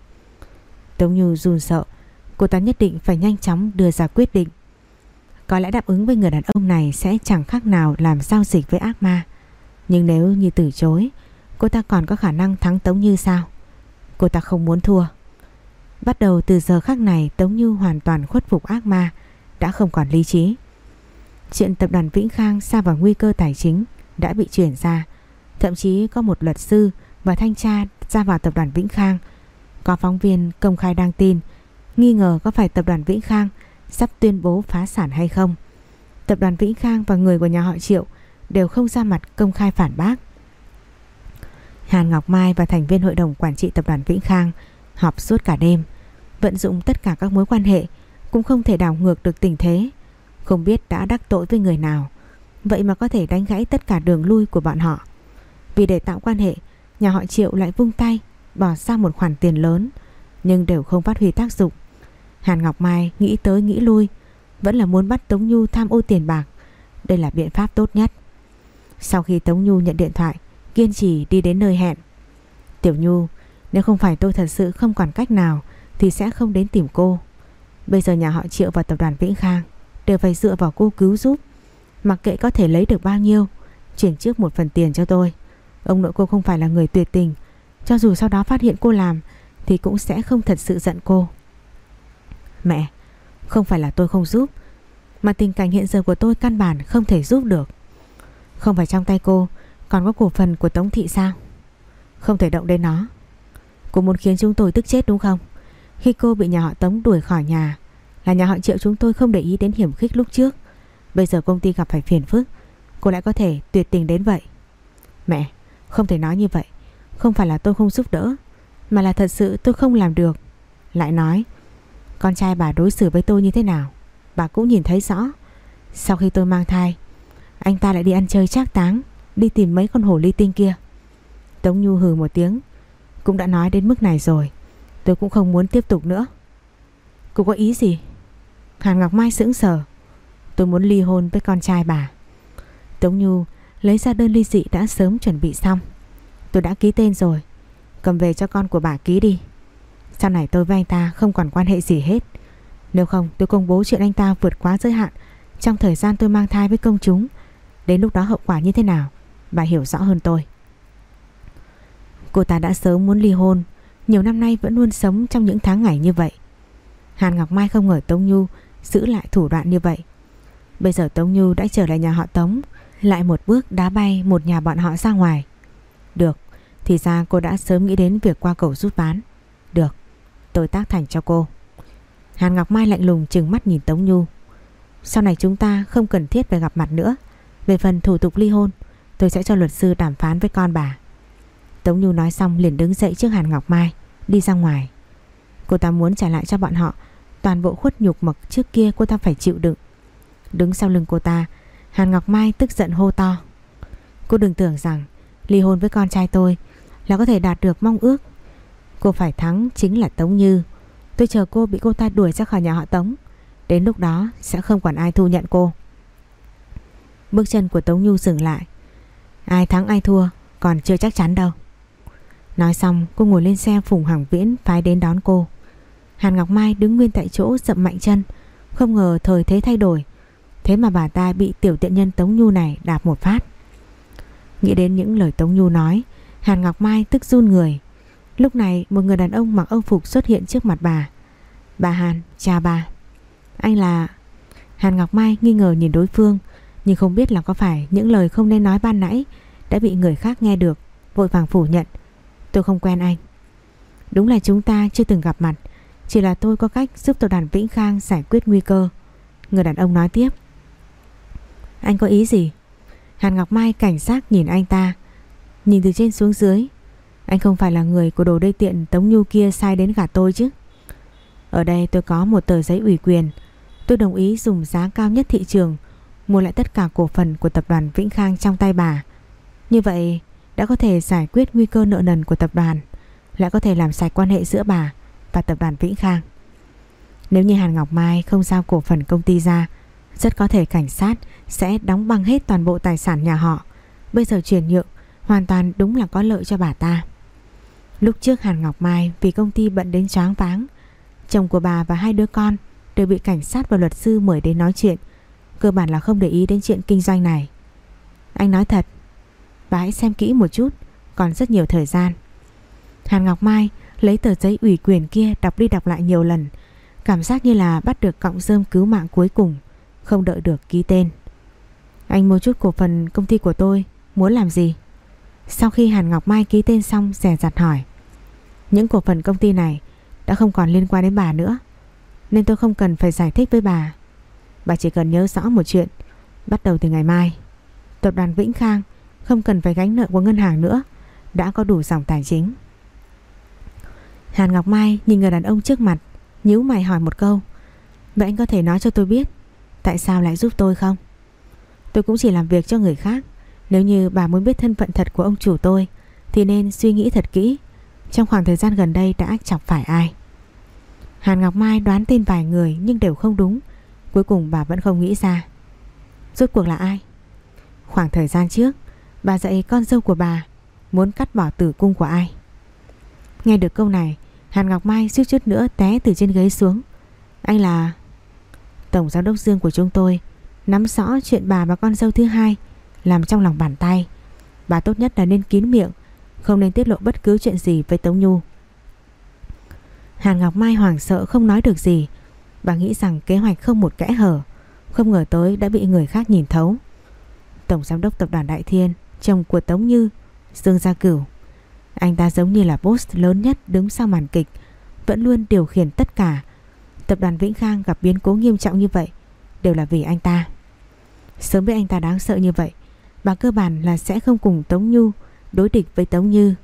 Tống Như run sợ. Cô ta nhất định phải nhanh chóng đưa ra quyết định. Có lẽ đáp ứng với người đàn ông này Sẽ chẳng khác nào làm giao dịch với ác ma. Nhưng nếu như từ chối, Cô ta còn có khả năng thắng Tống Như sao? Cô ta không muốn thua. Bắt đầu từ giờ khắc này, Tống Như hoàn toàn khuất phục ác ma, Đã không còn lý trí. Chuyện tập đoàn Vĩnh Khang xa vào nguy cơ tài chính đã bị chuyển ra. Thậm chí có một luật sư và thanh tra ra vào tập đoàn Vĩnh Khang. Có phóng viên công khai đăng tin nghi ngờ có phải tập đoàn Vĩnh Khang sắp tuyên bố phá sản hay không. Tập đoàn Vĩnh Khang và người của nhà họ Triệu đều không ra mặt công khai phản bác. Hàn Ngọc Mai và thành viên hội đồng quản trị tập đoàn Vĩnh Khang họp suốt cả đêm, vận dụng tất cả các mối quan hệ cũng không thể đảo ngược được tình thế. Không biết đã đắc tội với người nào Vậy mà có thể đánh gãy tất cả đường lui của bọn họ Vì để tạo quan hệ Nhà họ Triệu lại vung tay Bỏ ra một khoản tiền lớn, Nhưng đều không phát huy tác dụng. Hàn Ngọc Mai nghĩ tới nghĩ lui, Vẫn là muốn bắt Tống Nhu tham ô tiền bạc. Đây là biện pháp tốt nhất. Sau khi Tống Nhu nhận điện thoại, Kiên trì đi đến nơi hẹn. Tiểu Nhu, Nếu không phải tôi thật sự không còn cách nào Thì sẽ không đến tìm cô. Bây giờ nhà họ Triệu và tập đoàn Vĩnh Khang Đều phải dựa vào cô cứu giúp. Mặc kệ có thể lấy được bao nhiêu, Chuyển trước một phần tiền cho tôi. Ông nội cô không phải là người tuyệt tình cho dù sau đó phát hiện cô làm, Thì cũng sẽ không thật sự giận cô. Mẹ, Không phải là tôi không giúp, Mà tình cảnh hiện giờ của tôi căn bản không thể giúp được. Không phải trong tay cô, Còn có cổ phần của Tống Thị sao? Không thể động đến nó. Cô muốn khiến chúng tôi tức chết đúng không? Khi cô bị nhà họ Tống đuổi khỏi nhà, Là nhà họ Triệu chúng tôi không để ý đến hiểm khích lúc trước. Bây giờ công ty gặp phải phiền phức, Cô lại có thể tuyệt tình đến vậy. Mẹ, không thể nói như vậy. Không phải là tôi không giúp đỡ, Mà là thật sự tôi không làm được. Lại nói, Con trai bà đối xử với tôi như thế nào? Bà cũng nhìn thấy rõ. Sau khi tôi mang thai, Anh ta lại đi ăn chơi trác táng, Đi tìm mấy con hổ ly tinh kia. Tống Nhu hừ một tiếng, Cũng đã nói đến mức này rồi, Tôi cũng không muốn tiếp tục nữa. Cô có ý gì? Hàn Ngọc Mai sững sờ, Tôi muốn ly hôn với con trai bà. Tống Nhu lấy ra đơn ly dị đã sớm chuẩn bị xong. Tôi đã ký tên rồi, cầm về cho con của bà ký đi. Sau này tôi với anh ta không còn quan hệ gì hết. Nếu không tôi công bố chuyện anh ta vượt quá giới hạn trong thời gian tôi mang thai với công chúng. Đến lúc đó hậu quả như thế nào, bà hiểu rõ hơn tôi. Cô ta đã sớm muốn ly hôn, nhiều năm nay vẫn luôn sống trong những tháng ngày như vậy. Hàn Ngọc Mai không ngờ Tống Nhu giữ lại thủ đoạn như vậy. Bây giờ Tống Nhu đã trở lại nhà họ Tống, lại một bước đá bay một nhà bọn họ ra ngoài được, Thì ra cô đã sớm nghĩ đến việc qua cầu rút bán Được, Tôi tác thành cho cô. Hàn Ngọc Mai lạnh lùng chừng mắt nhìn Tống Nhu. Sau này chúng ta không cần thiết phải gặp mặt nữa. Về phần thủ tục ly hôn, Tôi sẽ cho luật sư đàm phán với con bà. Tống Nhu nói xong liền đứng dậy trước Hàn Ngọc Mai, Đi ra ngoài. Cô ta muốn trả lại cho bọn họ Toàn bộ khuất nhục mực trước kia cô ta phải chịu đựng. Đứng sau lưng cô ta, Hàn Ngọc Mai tức giận hô to. Cô đừng tưởng rằng ly hôn với con trai tôi là có thể đạt được mong ước. Cô phải thắng chính là Tống Như. Tôi chờ cô bị cô ta đuổi ra khỏi nhà họ Tống. Đến lúc đó sẽ không còn ai thu nhận cô. Bước chân của Tống Nhu dừng lại. Ai thắng ai thua Còn chưa chắc chắn đâu. Nói xong, cô ngồi lên xe Phùng Hoàng Viễn Phái đến đón cô. Hàn Ngọc Mai đứng nguyên tại chỗ dậm mạnh chân, Không ngờ thời thế thay đổi. Thế mà bà ta bị tiểu tiện nhân Tống Nhu này đạp một phát. Nghĩ đến những lời Tống Nhu nói Hàn Ngọc Mai tức run người. Lúc này một người đàn ông mặc âu phục xuất hiện trước mặt bà. Bà Hàn, chào bà. Anh là... Hàn Ngọc Mai nghi ngờ nhìn đối phương Nhưng không biết là có phải những lời không nên nói ban nãy Đã bị người khác nghe được Vội vàng phủ nhận. Tôi không quen anh. Đúng là chúng ta chưa từng gặp mặt Chỉ là tôi có cách giúp tổ đoàn Vĩnh Khang giải quyết nguy cơ. Người đàn ông nói tiếp. Anh có ý gì? Hàn Ngọc Mai cảnh giác nhìn anh ta. Nhìn từ trên xuống dưới, Anh không phải là người của đồ đê tiện Tống Nhu kia sai đến gạt tôi chứ. Ở đây tôi có một tờ giấy ủy quyền. Tôi đồng ý dùng giá cao nhất thị trường, Mua lại tất cả cổ phần của tập đoàn Vĩnh Khang trong tay bà. Như vậy, đã có thể giải quyết nguy cơ nợ nần của tập đoàn, Lại có thể làm sạch quan hệ giữa bà và tập đoàn Vĩnh Khang. Nếu như Hàn Ngọc Mai không giao cổ phần công ty ra rất có thể cảnh sát sẽ đóng băng hết toàn bộ tài sản nhà họ. Bây giờ chuyển nhượng hoàn toàn đúng là có lợi cho bà ta. Lúc trước Hàn Ngọc Mai vì công ty bận đến choáng váng, chồng của bà và hai đứa con đều bị cảnh sát và luật sư mời đến nói chuyện, cơ bản là không để ý đến chuyện kinh doanh này. Anh nói thật, bà hãy xem kỹ một chút, còn rất nhiều thời gian. Hàn Ngọc Mai lấy tờ giấy ủy quyền kia đọc đi đọc lại nhiều lần, cảm giác như là bắt được cọng rơm cứu mạng cuối cùng. Không đợi được ký tên. Anh mua chút cổ phần công ty của tôi, Muốn làm gì? Sau khi Hàn Ngọc Mai ký tên xong, rẻ rặt hỏi. Những cổ phần công ty này Đã không còn liên quan đến bà nữa, Nên tôi không cần phải giải thích với bà. Bà chỉ cần nhớ rõ một chuyện, Bắt đầu từ ngày mai. Tập đoàn Vĩnh Khang Không cần phải gánh nợ của ngân hàng nữa, Đã có đủ dòng tài chính. Hàn Ngọc Mai nhìn người đàn ông trước mặt, nhíu mày hỏi một câu. Vậy anh có thể nói cho tôi biết Tại sao lại giúp tôi không? Tôi cũng chỉ làm việc cho người khác. Nếu như bà muốn biết thân phận thật của ông chủ tôi, Thì nên suy nghĩ thật kỹ. Trong khoảng thời gian gần đây đã chọc phải ai? Hàn Ngọc Mai đoán tên vài người Nhưng đều không đúng. Cuối cùng bà vẫn không nghĩ ra. Rốt cuộc là ai? Khoảng thời gian trước, Bà dạy con dâu của bà Muốn cắt bỏ tử cung của ai? Nghe được câu này, Hàn Ngọc Mai suýt chút nữa té từ trên ghế xuống. Anh là Tổng giám đốc Dương của chúng tôi, Nắm rõ chuyện bà và con dâu thứ hai, Làm trong lòng bàn tay. Bà tốt nhất là nên kín miệng, Không nên tiết lộ bất cứ chuyện gì với Tống Nhu. Hàn Ngọc Mai hoảng sợ không nói được gì. Bà nghĩ rằng kế hoạch không một kẽ hở, Không ngờ tới đã bị người khác nhìn thấu. Tổng giám đốc tập đoàn Đại Thiên, Chồng của Tống Như, Dương Gia Cửu. Anh ta giống như là boss lớn nhất đứng sau màn kịch, Vẫn luôn điều khiển tất cả. Tập đoàn Vĩnh Khang gặp biến cố nghiêm trọng như vậy, Đều là vì anh ta. Sớm biết anh ta đáng sợ như vậy, Bà cơ bản là sẽ không cùng Tống Nhu Đối địch với Tống Như.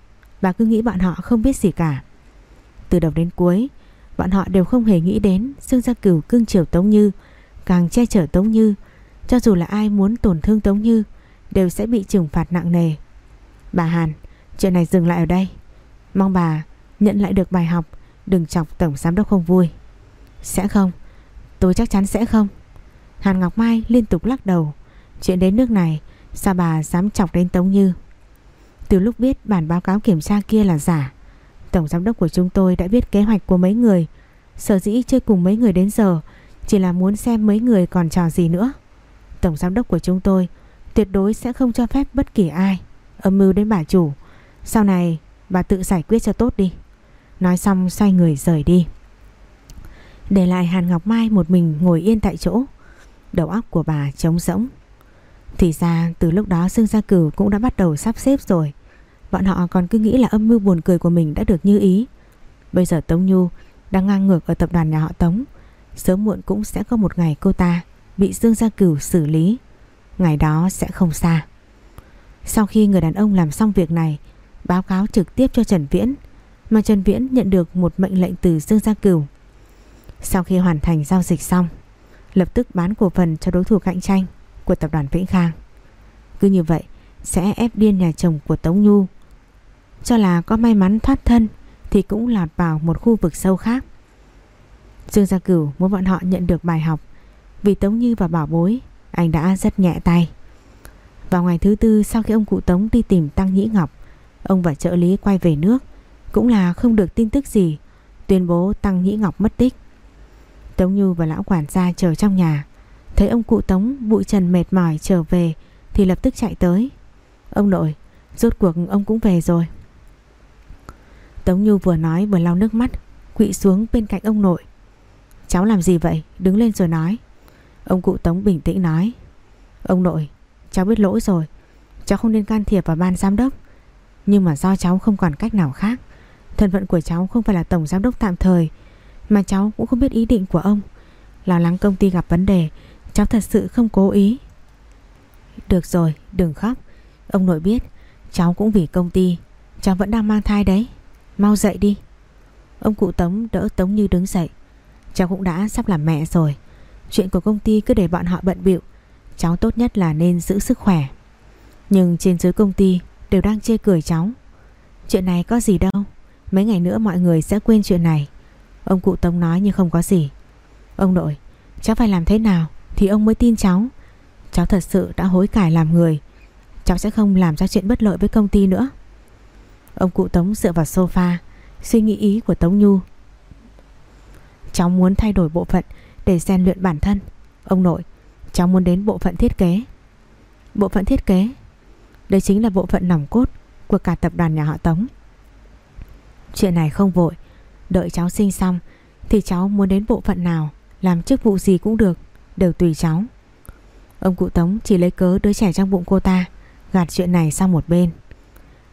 Bà cứ nghĩ bọn họ không biết gì cả. Từ đầu đến cuối, Bọn họ đều không hề nghĩ đến Dương Gia Cửu cưng chiều Tống Như, Càng che chở Tống Như. Cho dù là ai muốn tổn thương Tống Như, Đều sẽ bị trừng phạt nặng nề. Bà Hàn, Chuyện này dừng lại ở đây. Mong bà nhận lại được bài học, Đừng chọc Tổng Giám Đốc không vui. Sẽ không? Tôi chắc chắn sẽ không. Hàn Ngọc Mai liên tục lắc đầu. Chuyện đến nước này, Sao bà dám chọc đến Tống Như? Từ lúc biết bản báo cáo kiểm tra kia là giả, Tổng giám đốc của chúng tôi đã biết kế hoạch của mấy người. Sở dĩ chơi cùng mấy người đến giờ, Chỉ là muốn xem mấy người còn trò gì nữa. Tổng giám đốc của chúng tôi Tuyệt đối sẽ không cho phép bất kỳ ai Âm mưu đến bà chủ. Sau này, bà tự giải quyết cho tốt đi. Nói xong, xoay người rời đi. Để lại Hàn Ngọc Mai một mình ngồi yên tại chỗ. Đầu óc của bà trống rỗng. Thì ra, từ lúc đó Dương Gia Cửu cũng đã bắt đầu sắp xếp rồi. Bọn họ còn cứ nghĩ là âm mưu buồn cười của mình đã được như ý. Bây giờ Tống Nhu đang ngang ngược ở tập đoàn nhà họ Tống, Sớm muộn cũng sẽ có một ngày cô ta bị Dương Gia Cửu xử lý. Ngày đó sẽ không xa. Sau khi người đàn ông làm xong việc này, Báo cáo trực tiếp cho Trần Viễn, Mà Trần Viễn nhận được một mệnh lệnh từ Dương Gia Cửu. Sau khi hoàn thành giao dịch xong, Lập tức bán cổ phần cho đối thủ cạnh tranh Của tập đoàn Vĩnh Khang. Cứ như vậy, Sẽ ép điên nhà chồng của Tống Nhu. Cho là có may mắn thoát thân Thì cũng lọt vào một khu vực sâu khác. Dương Gia Cửu muốn bọn họ nhận được bài học. Vì Tống Như và Bảo Bối, Anh đã rất nhẹ tay. Vào ngày thứ tư sau khi ông cụ Tống đi tìm Tăng Nhĩ Ngọc, Ông và trợ lý quay về nước, Cũng là không được tin tức gì Tuyên bố Tăng Nhĩ Ngọc mất tích. Tống Như và lão quản gia chờ trong nhà. Thấy ông cụ Tống, bụi trần mệt mỏi trở về, Thì lập tức chạy tới. Ông nội, Rốt cuộc ông cũng về rồi. Tống Như vừa nói vừa lau nước mắt, Quỵ xuống bên cạnh ông nội. Cháu làm gì vậy? Đứng lên rồi nói. Ông cụ Tống bình tĩnh nói. Ông nội, cháu biết lỗi rồi. Cháu không nên can thiệp vào ban giám đốc. Nhưng mà do cháu không còn cách nào khác. Thân phận của cháu không phải là tổng giám đốc tạm thời mà cháu cũng không biết ý định của ông. Lo lắng công ty gặp vấn đề, Cháu thật sự không cố ý. Được rồi, đừng khóc. Ông nội biết, cháu cũng vì công ty, Cháu vẫn đang mang thai đấy. Mau dậy đi. Ông cụ Tống đỡ Tống Như đứng dậy. Cháu cũng đã sắp làm mẹ rồi. Chuyện của công ty cứ để bọn họ bận bịu. Cháu tốt nhất là nên giữ sức khỏe. Nhưng trên dưới công ty Đều đang chê cười cháu. Chuyện này có gì đâu. Mấy ngày nữa mọi người sẽ quên chuyện này. Ông cụ Tống nói như không có gì. Ông nội, Cháu phải làm thế nào Thì ông mới tin cháu? Cháu thật sự đã hối cải làm người. Cháu sẽ không làm ra chuyện bất lợi với công ty nữa. Ông cụ Tống dựa vào sofa, Suy nghĩ ý của Tống Nhu. Cháu muốn thay đổi bộ phận Để rèn luyện bản thân. Ông nội, Cháu muốn đến bộ phận thiết kế. Bộ phận thiết kế? Đây chính là bộ phận nòng cốt Của cả tập đoàn nhà họ Tống. Chuyện này không vội Đợi cháu sinh xong Thì cháu muốn đến bộ phận nào Làm chức vụ gì cũng được Đều tùy cháu. Ông cụ Tống chỉ lấy cớ đứa trẻ trong bụng cô ta Gạt chuyện này sang một bên.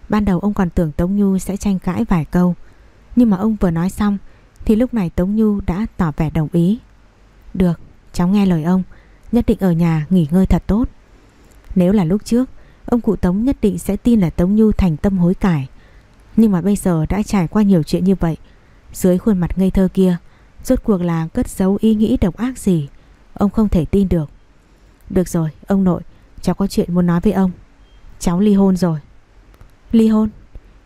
Ban đầu ông còn tưởng Tống Nhu sẽ tranh cãi vài câu Nhưng mà ông vừa nói xong Thì lúc này Tống Nhu đã tỏ vẻ đồng ý. Được, cháu nghe lời ông Nhất định ở nhà nghỉ ngơi thật tốt. Nếu là lúc trước Ông cụ Tống nhất định sẽ tin là Tống Nhu thành tâm hối cải. Nhưng mà bây giờ đã trải qua nhiều chuyện như vậy dưới khuôn mặt ngây thơ kia Rốt cuộc là cất giấu ý nghĩ độc ác gì Ông không thể tin được Được rồi ông nội Cháu có chuyện muốn nói với ông cháu ly hôn rồi. Ly hôn?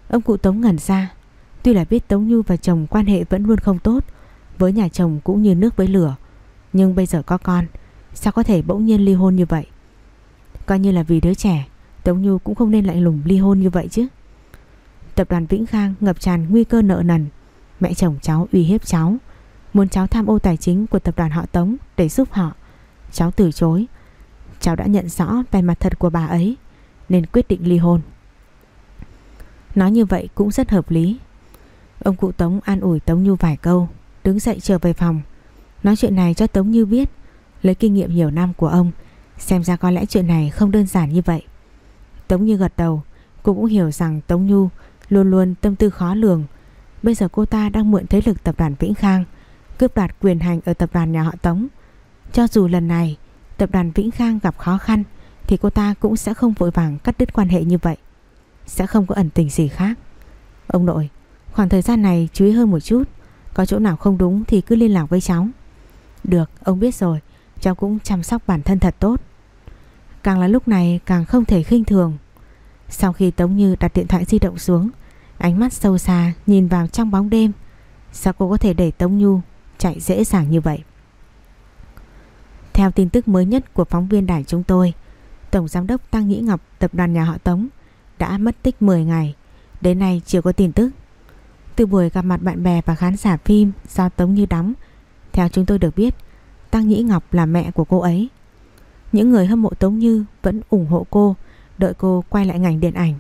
Ông cụ Tống ngẩn ra. Tuy là biết Tống Nhu và chồng quan hệ vẫn luôn không tốt, với nhà chồng cũng như nước với lửa. Nhưng bây giờ có con, sao có thể bỗng nhiên ly hôn như vậy? Coi như là vì đứa trẻ, Tống Nhu cũng không nên lạnh lùng ly hôn như vậy chứ. Tập đoàn Vĩnh Khang ngập tràn nguy cơ nợ nần. Mẹ chồng cháu uy hiếp cháu, muốn cháu tham ô tài chính của tập đoàn họ Tống để giúp họ. Cháu từ chối. Cháu đã nhận rõ về mặt thật của bà ấy nên quyết định ly hôn. Nói như vậy cũng rất hợp lý. Ông cụ Tống an ủi Tống Như vài câu, đứng dậy trở về phòng. Nói chuyện này cho Tống Như biết, lấy kinh nghiệm nhiều năm của ông, xem ra có lẽ chuyện này không đơn giản như vậy. Tống Như gật đầu, cô cũng hiểu rằng Tống Như luôn luôn tâm tư khó lường. Bây giờ cô ta đang mượn thế lực tập đoàn Vĩnh Khang, cướp đoạt quyền hành ở tập đoàn nhà họ Tống. Cho dù lần này tập đoàn Vĩnh Khang gặp khó khăn thì cô ta cũng sẽ không vội vàng cắt đứt quan hệ như vậy. Sẽ không có ẩn tình gì khác. Ông nội, khoảng thời gian này chú ý hơn một chút, có chỗ nào không đúng thì cứ liên lạc với cháu. Được, ông biết rồi, cháu cũng chăm sóc bản thân thật tốt. Càng là lúc này càng không thể khinh thường. Sau khi Tống Như đặt điện thoại di động xuống, ánh mắt sâu xa nhìn vào trong bóng đêm. Sao cô có thể để Tống Nhu chạy dễ dàng như vậy? Theo tin tức mới nhất của phóng viên đài chúng tôi, Tổng Giám đốc Tăng Nhĩ Ngọc tập đoàn nhà họ Tống đã mất tích 10 ngày, đến nay chưa có tin tức. Từ buổi gặp mặt bạn bè và khán giả phim do Tống Như đóng, theo chúng tôi được biết, Tăng Nhĩ Ngọc là mẹ của cô ấy. Những người hâm mộ Tống Như vẫn ủng hộ cô, đợi cô quay lại ngành điện ảnh.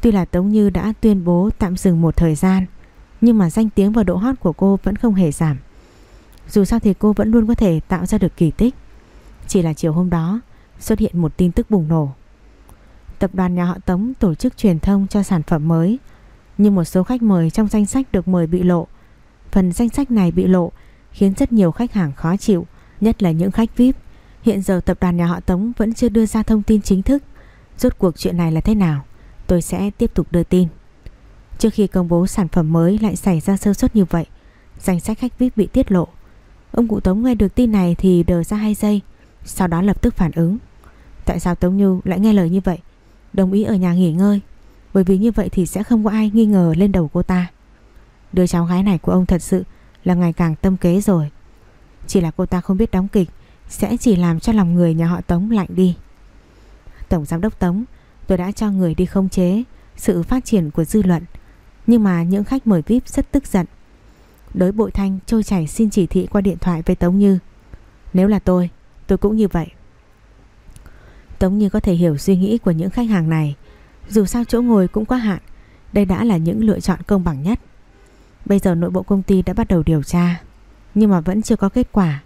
Tuy là Tống Như đã tuyên bố tạm dừng một thời gian, nhưng mà danh tiếng và độ hot của cô vẫn không hề giảm. Dù sao thì cô vẫn luôn có thể tạo ra được kỳ tích. Chỉ là chiều hôm đó xuất hiện một tin tức bùng nổ. Tập đoàn nhà họ Tống tổ chức truyền thông cho sản phẩm mới, nhưng một số khách mời trong danh sách được mời bị lộ. Phần danh sách này bị lộ khiến rất nhiều khách hàng khó chịu, nhất là những khách VIP. Hiện giờ tập đoàn nhà họ Tống vẫn chưa đưa ra thông tin chính thức. Rốt cuộc chuyện này là thế nào? Tôi sẽ tiếp tục đưa tin. Trước khi công bố sản phẩm mới lại xảy ra sơ suất như vậy, danh sách khách VIP bị tiết lộ. Ông cụ Tống nghe được tin này thì đờ ra hai giây, sau đó lập tức phản ứng. Tại sao Tống Như lại nghe lời như vậy? Đồng ý ở nhà nghỉ ngơi, bởi vì như vậy thì sẽ không có ai nghi ngờ lên đầu cô ta. Đứa cháu gái này của ông thật sự là ngày càng tâm kế rồi. Chỉ là cô ta không biết đóng kịch, sẽ chỉ làm cho lòng người nhà họ Tống lạnh đi. Tổng giám đốc Tống, tôi đã cho người đi khống chế sự phát triển của dư luận, nhưng mà những khách mời VIP rất tức giận. Đối bội thanh trôi chảy xin chỉ thị qua điện thoại với Tống Như. Nếu là tôi, tôi cũng như vậy. Tống Như có thể hiểu suy nghĩ của những khách hàng này. Dù sao chỗ ngồi cũng quá hạn, đây đã là những lựa chọn công bằng nhất. Bây giờ nội bộ công ty đã bắt đầu điều tra, nhưng mà vẫn chưa có kết quả.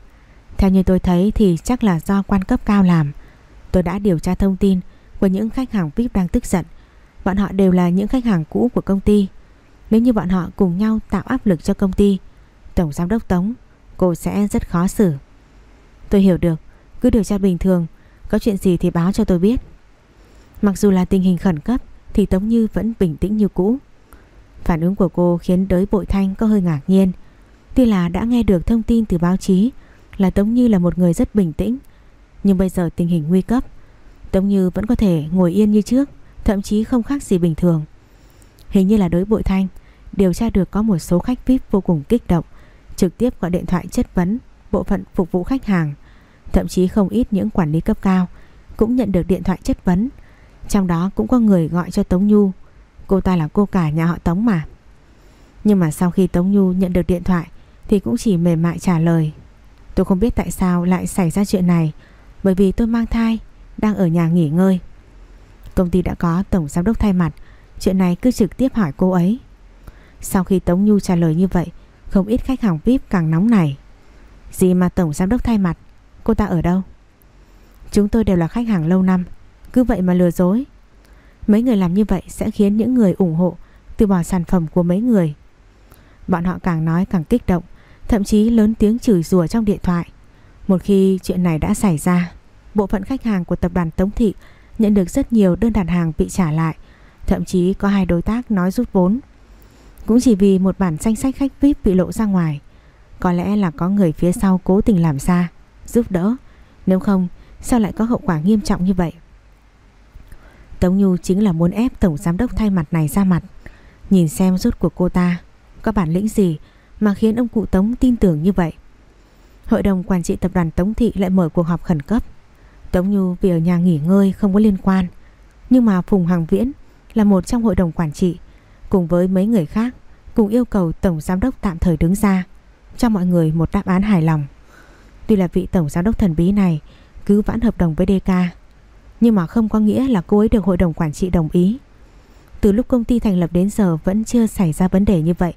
Theo như tôi thấy thì chắc là do quan cấp cao làm. Tôi đã điều tra thông tin với những khách hàng VIP đang tức giận. Bọn họ đều là những khách hàng cũ của công ty. Nếu như bọn họ cùng nhau tạo áp lực cho công ty, Tổng Giám đốc Tống, cô sẽ rất khó xử. Tôi hiểu được, cứ điều tra bình thường, có chuyện gì thì báo cho tôi biết. Mặc dù là tình hình khẩn cấp thì Tống Như vẫn bình tĩnh như cũ. Phản ứng của cô khiến đới bội thanh có hơi ngạc nhiên. Tuy là đã nghe được thông tin từ báo chí là Tống Như là một người rất bình tĩnh, nhưng bây giờ tình hình nguy cấp, Tống Như vẫn có thể ngồi yên như trước, thậm chí không khác gì bình thường. Hình như là đối bội thanh điều tra được có một số khách VIP vô cùng kích động, trực tiếp gọi điện thoại chất vấn bộ phận phục vụ khách hàng. Thậm chí không ít những quản lý cấp cao cũng nhận được điện thoại chất vấn. Trong đó cũng có người gọi cho Tống Nhu. Cô ta là cô cả nhà họ Tống mà. Nhưng mà sau khi Tống Nhu nhận được điện thoại thì cũng chỉ mềm mại trả lời. Tôi không biết tại sao lại xảy ra chuyện này bởi vì tôi mang thai, đang ở nhà nghỉ ngơi. Công ty đã có tổng giám đốc thay mặt, chuyện này cứ trực tiếp hỏi cô ấy. Sau khi Tống Nhu trả lời như vậy, không ít khách hàng VIP càng nóng này. Gì mà tổng giám đốc thay mặt, Cô ta ở đâu Chúng tôi đều là khách hàng lâu năm Cứ vậy mà lừa dối Mấy người làm như vậy sẽ khiến những người ủng hộ Từ bỏ sản phẩm của mấy người Bọn họ càng nói càng kích động Thậm chí lớn tiếng chửi rủa trong điện thoại Một khi chuyện này đã xảy ra Bộ phận khách hàng của tập đoàn Tống Thị Nhận được rất nhiều đơn đặt hàng bị trả lại, Thậm chí có hai đối tác nói rút vốn Cũng chỉ vì một bản danh sách khách VIP bị lộ ra ngoài, Có lẽ là có người phía sau cố tình làm ra, giúp đỡ. Nếu không, sao lại có hậu quả nghiêm trọng như vậy? Tống Nhu chính là muốn ép tổng giám đốc thay mặt này ra mặt Nhìn xem rốt cuộc cô ta Có bản lĩnh gì mà khiến ông cụ Tống tin tưởng như vậy Hội đồng quản trị tập đoàn Tống Thị lại mở cuộc họp khẩn cấp Tống Nhu vì ở nhà nghỉ ngơi không có liên quan. Nhưng mà Phùng Hằng Viễn là một trong hội đồng quản trị, Cùng với mấy người khác Cùng yêu cầu Tổng Giám đốc tạm thời đứng ra, Cho mọi người một đáp án hài lòng. Tuy là vị Tổng Giám đốc thần bí này Cứ vãn hợp đồng với DK Nhưng mà không có nghĩa là cô ấy được hội đồng quản trị đồng ý. Từ lúc công ty thành lập đến giờ Vẫn chưa xảy ra vấn đề như vậy,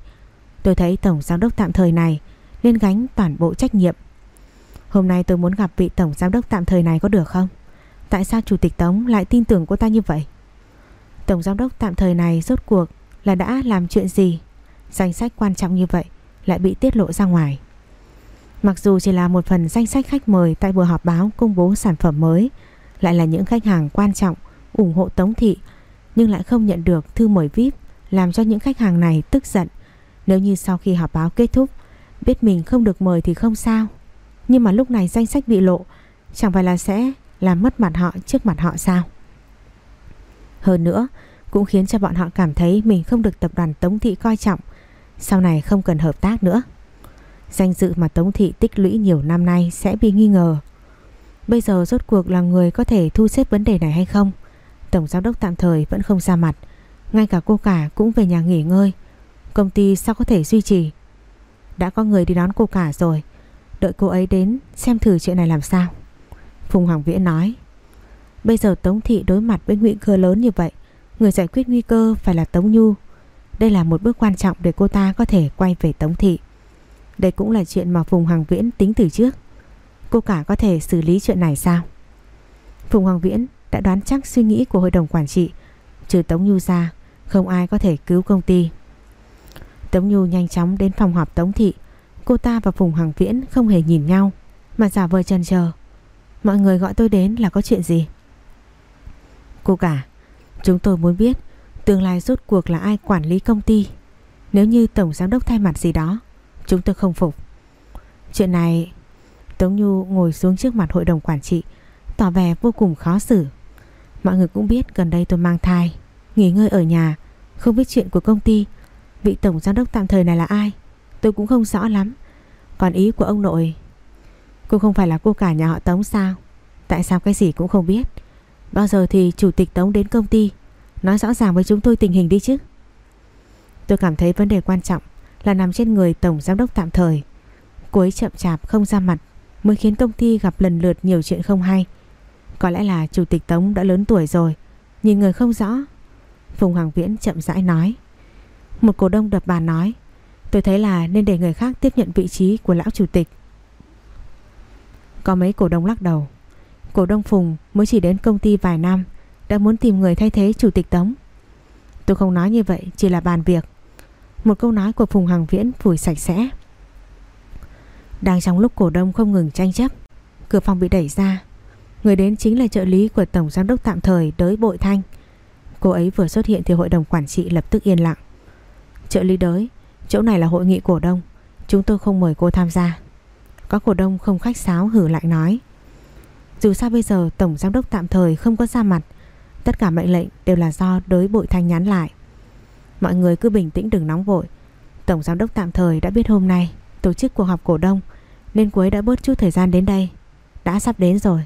Tôi thấy Tổng Giám đốc tạm thời này Nên gánh toàn bộ trách nhiệm. Hôm nay tôi muốn gặp vị Tổng Giám đốc tạm thời này có được không? Tại sao Chủ tịch Tống lại tin tưởng cô ta như vậy? Tổng Giám đốc tạm thời này rốt cuộc là đã làm chuyện gì? Danh sách quan trọng như vậy lại bị tiết lộ ra ngoài. Mặc dù chỉ là một phần danh sách khách mời tại buổi họp báo công bố sản phẩm mới, lại là những khách hàng quan trọng ủng hộ Tống Thị, nhưng lại không nhận được thư mời VIP làm cho những khách hàng này tức giận. Nếu như sau khi họp báo kết thúc, biết mình không được mời thì không sao. Nhưng mà lúc này danh sách bị lộ, chẳng phải là sẽ làm mất mặt họ trước mặt họ sao? Hơn nữa, cũng khiến cho bọn họ cảm thấy mình không được tập đoàn Tống Thị coi trọng, sau này không cần hợp tác nữa. Danh dự mà Tống Thị tích lũy nhiều năm nay sẽ bị nghi ngờ. Bây giờ rốt cuộc là người có thể thu xếp vấn đề này hay không? Tổng giám đốc tạm thời vẫn không ra mặt, ngay cả cô cả cũng về nhà nghỉ ngơi. Công ty sao có thể duy trì? Đã có người đi đón cô cả rồi, đợi cô ấy đến xem thử chuyện này làm sao. Phùng Hoàng Viễn nói. Bây giờ Tống Thị đối mặt với nguy cơ lớn như vậy, người giải quyết nguy cơ phải là Tống Nhu. Đây là một bước quan trọng để cô ta có thể quay về Tống Thị. Đây cũng là chuyện mà Phùng Hoàng Viễn tính từ trước. Cô cả có thể xử lý chuyện này sao? Phùng Hoàng Viễn đã đoán chắc suy nghĩ của hội đồng quản trị. Trừ Tống Nhu ra, không ai có thể cứu công ty. Tống Nhu nhanh chóng đến phòng họp Tống Thị. Cô ta và Phùng Hoàng Viễn không hề nhìn nhau, mà giả vờ chần chờ. Mọi người gọi tôi đến là có chuyện gì? Cô cả, chúng tôi muốn biết tương lai rốt cuộc là ai quản lý công ty. Nếu như tổng giám đốc thay mặt gì đó, chúng tôi không phục. Chuyện này, Tống Nhu ngồi xuống trước mặt hội đồng quản trị, tỏ vẻ vô cùng khó xử. Mọi người cũng biết gần đây tôi mang thai, nghỉ ngơi ở nhà, không biết chuyện của công ty. Vị tổng giám đốc tạm thời này là ai? Tôi cũng không rõ lắm. Còn ý của ông nội, cô không phải là cô cả nhà họ Tống sao? Tại sao cái gì cũng không biết? Bao giờ thì chủ tịch Tống đến công ty Nói rõ ràng với chúng tôi tình hình đi chứ Tôi cảm thấy vấn đề quan trọng Là nằm trên người tổng giám đốc tạm thời Cô ấy chậm chạp không ra mặt Mới khiến công ty gặp lần lượt nhiều chuyện không hay Có lẽ là chủ tịch Tống đã lớn tuổi rồi Nhìn người không rõ Phùng Hoàng Viễn chậm rãi nói Một cổ đông đập bàn nói Tôi thấy là nên để người khác tiếp nhận vị trí của lão chủ tịch. Có mấy cổ đông lắc đầu. Cổ đông Phùng mới chỉ đến công ty vài năm, Đã muốn tìm người thay thế chủ tịch Tống. Tôi không nói như vậy, Chỉ là bàn việc. Một câu nói của Phùng Hằng Viễn phủi sạch sẽ. Đang trong lúc cổ đông không ngừng tranh chấp, Cửa phòng bị đẩy ra. Người đến chính là trợ lý của Tổng Giám đốc tạm thời Đới Bội Thanh. Cô ấy vừa xuất hiện thì hội đồng quản trị lập tức yên lặng. Trợ lý đới Chỗ này là hội nghị cổ đông. Chúng tôi không mời cô tham gia. Có cổ đông không khách sáo hử lại nói. Dù sao bây giờ Tổng Giám đốc tạm thời không có ra mặt. Tất cả mệnh lệnh đều là do đối bội thanh nhắn lại. Mọi người cứ bình tĩnh đừng nóng vội. Tổng Giám đốc tạm thời đã biết hôm nay Tổ chức cuộc họp cổ đông, Nên cuối đã bớt chút thời gian đến đây. Đã sắp đến rồi.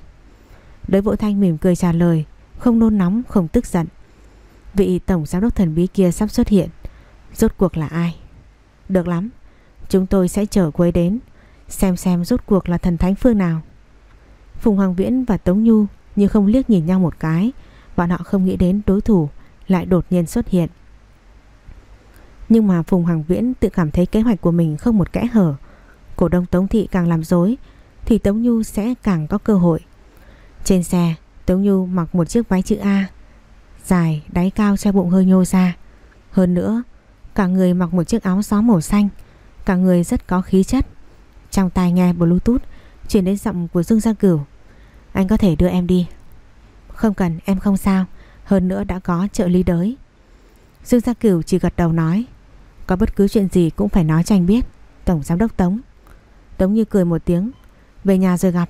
Đối bộ thanh mỉm cười trả lời, Không nôn nóng, không tức giận. Vị Tổng Giám đốc thần bí kia sắp xuất hiện. Rốt cuộc là ai? Được lắm Chúng tôi sẽ chở cô ấy đến Xem xem rốt cuộc là thần thánh phương nào Phùng Hoàng Viễn và Tống Nhu như không liếc nhìn nhau một cái, bọn họ không nghĩ đến đối thủ lại đột nhiên xuất hiện. Nhưng mà Phùng Hoàng Viễn tự cảm thấy kế hoạch của mình không một kẽ hở. Cổ đông Tống Thị càng làm dối thì Tống Nhu sẽ càng có cơ hội. Trên xe, Tống Nhu mặc một chiếc váy chữ A, dài, đáy cao che bụng hơi nhô ra. Hơn nữa, cả người mặc một chiếc áo gió màu xanh, cả người rất có khí chất. Trong tai nghe Bluetooth chuyển đến giọng của Dương Gia Cửu. Anh có thể đưa em đi. Không cần em không sao. Hơn nữa đã có trợ lý đới Dương Gia Cửu chỉ gật đầu nói. Có bất cứ chuyện gì cũng phải nói cho anh biết Tổng giám đốc Tống. Tống Như cười một tiếng. Về nhà rồi gặp.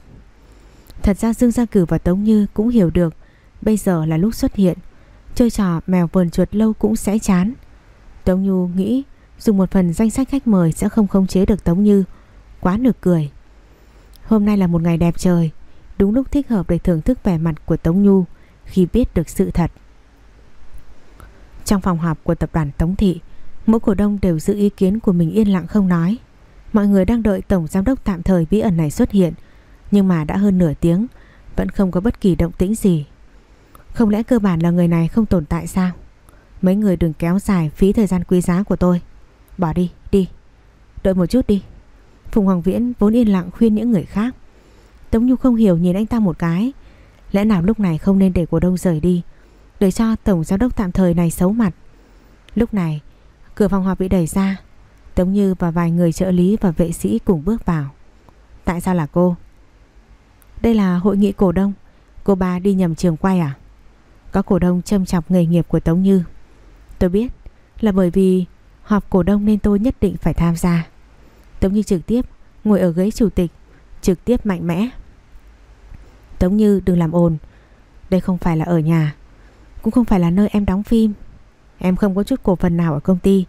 Thật ra Dương Gia Cửu và Tống Như cũng hiểu được. Bây giờ là lúc xuất hiện. Chơi trò mèo vườn chuột lâu cũng sẽ chán. Tống Nhu nghĩ dùng một phần danh sách khách mời sẽ không khống chế được Tống Như, Quá nực cười. Hôm nay là một ngày đẹp trời, Đúng lúc thích hợp để thưởng thức vẻ mặt của Tống Nhu Khi biết được sự thật. Trong phòng họp của tập đoàn Tống Thị, Mỗi cổ đông đều giữ ý kiến của mình yên lặng không nói. Mọi người đang đợi Tổng Giám đốc tạm thời bí ẩn này xuất hiện, Nhưng mà đã hơn nửa tiếng, Vẫn không có bất kỳ động tĩnh gì. Không lẽ cơ bản là người này không tồn tại sao? Mấy người đừng kéo dài phí thời gian quý giá của tôi. Bỏ đi, đi. Đợi một chút đi. Phùng Hoàng Viễn vốn yên lặng khuyên những người khác. Tống Nhu không hiểu nhìn anh ta một cái. Lẽ nào lúc này không nên để cổ đông rời đi Để cho Tổng Giám đốc tạm thời này xấu mặt? Lúc này Cửa phòng họp bị đẩy ra. Tống Như và vài người trợ lý và vệ sĩ cùng bước vào. Tại sao là cô? Đây là hội nghị cổ đông. Cô ba đi nhầm trường quay à? Có cổ đông châm chọc nghề nghiệp của Tống Như. Tôi biết là bởi vì họp cổ đông nên tôi nhất định phải tham gia. Tống Như trực tiếp ngồi ở ghế chủ tịch, Trực tiếp mạnh mẽ. Tống Như, đừng làm ồn. Đây không phải là ở nhà, Cũng không phải là nơi em đóng phim. Em không có chút cổ phần nào ở công ty.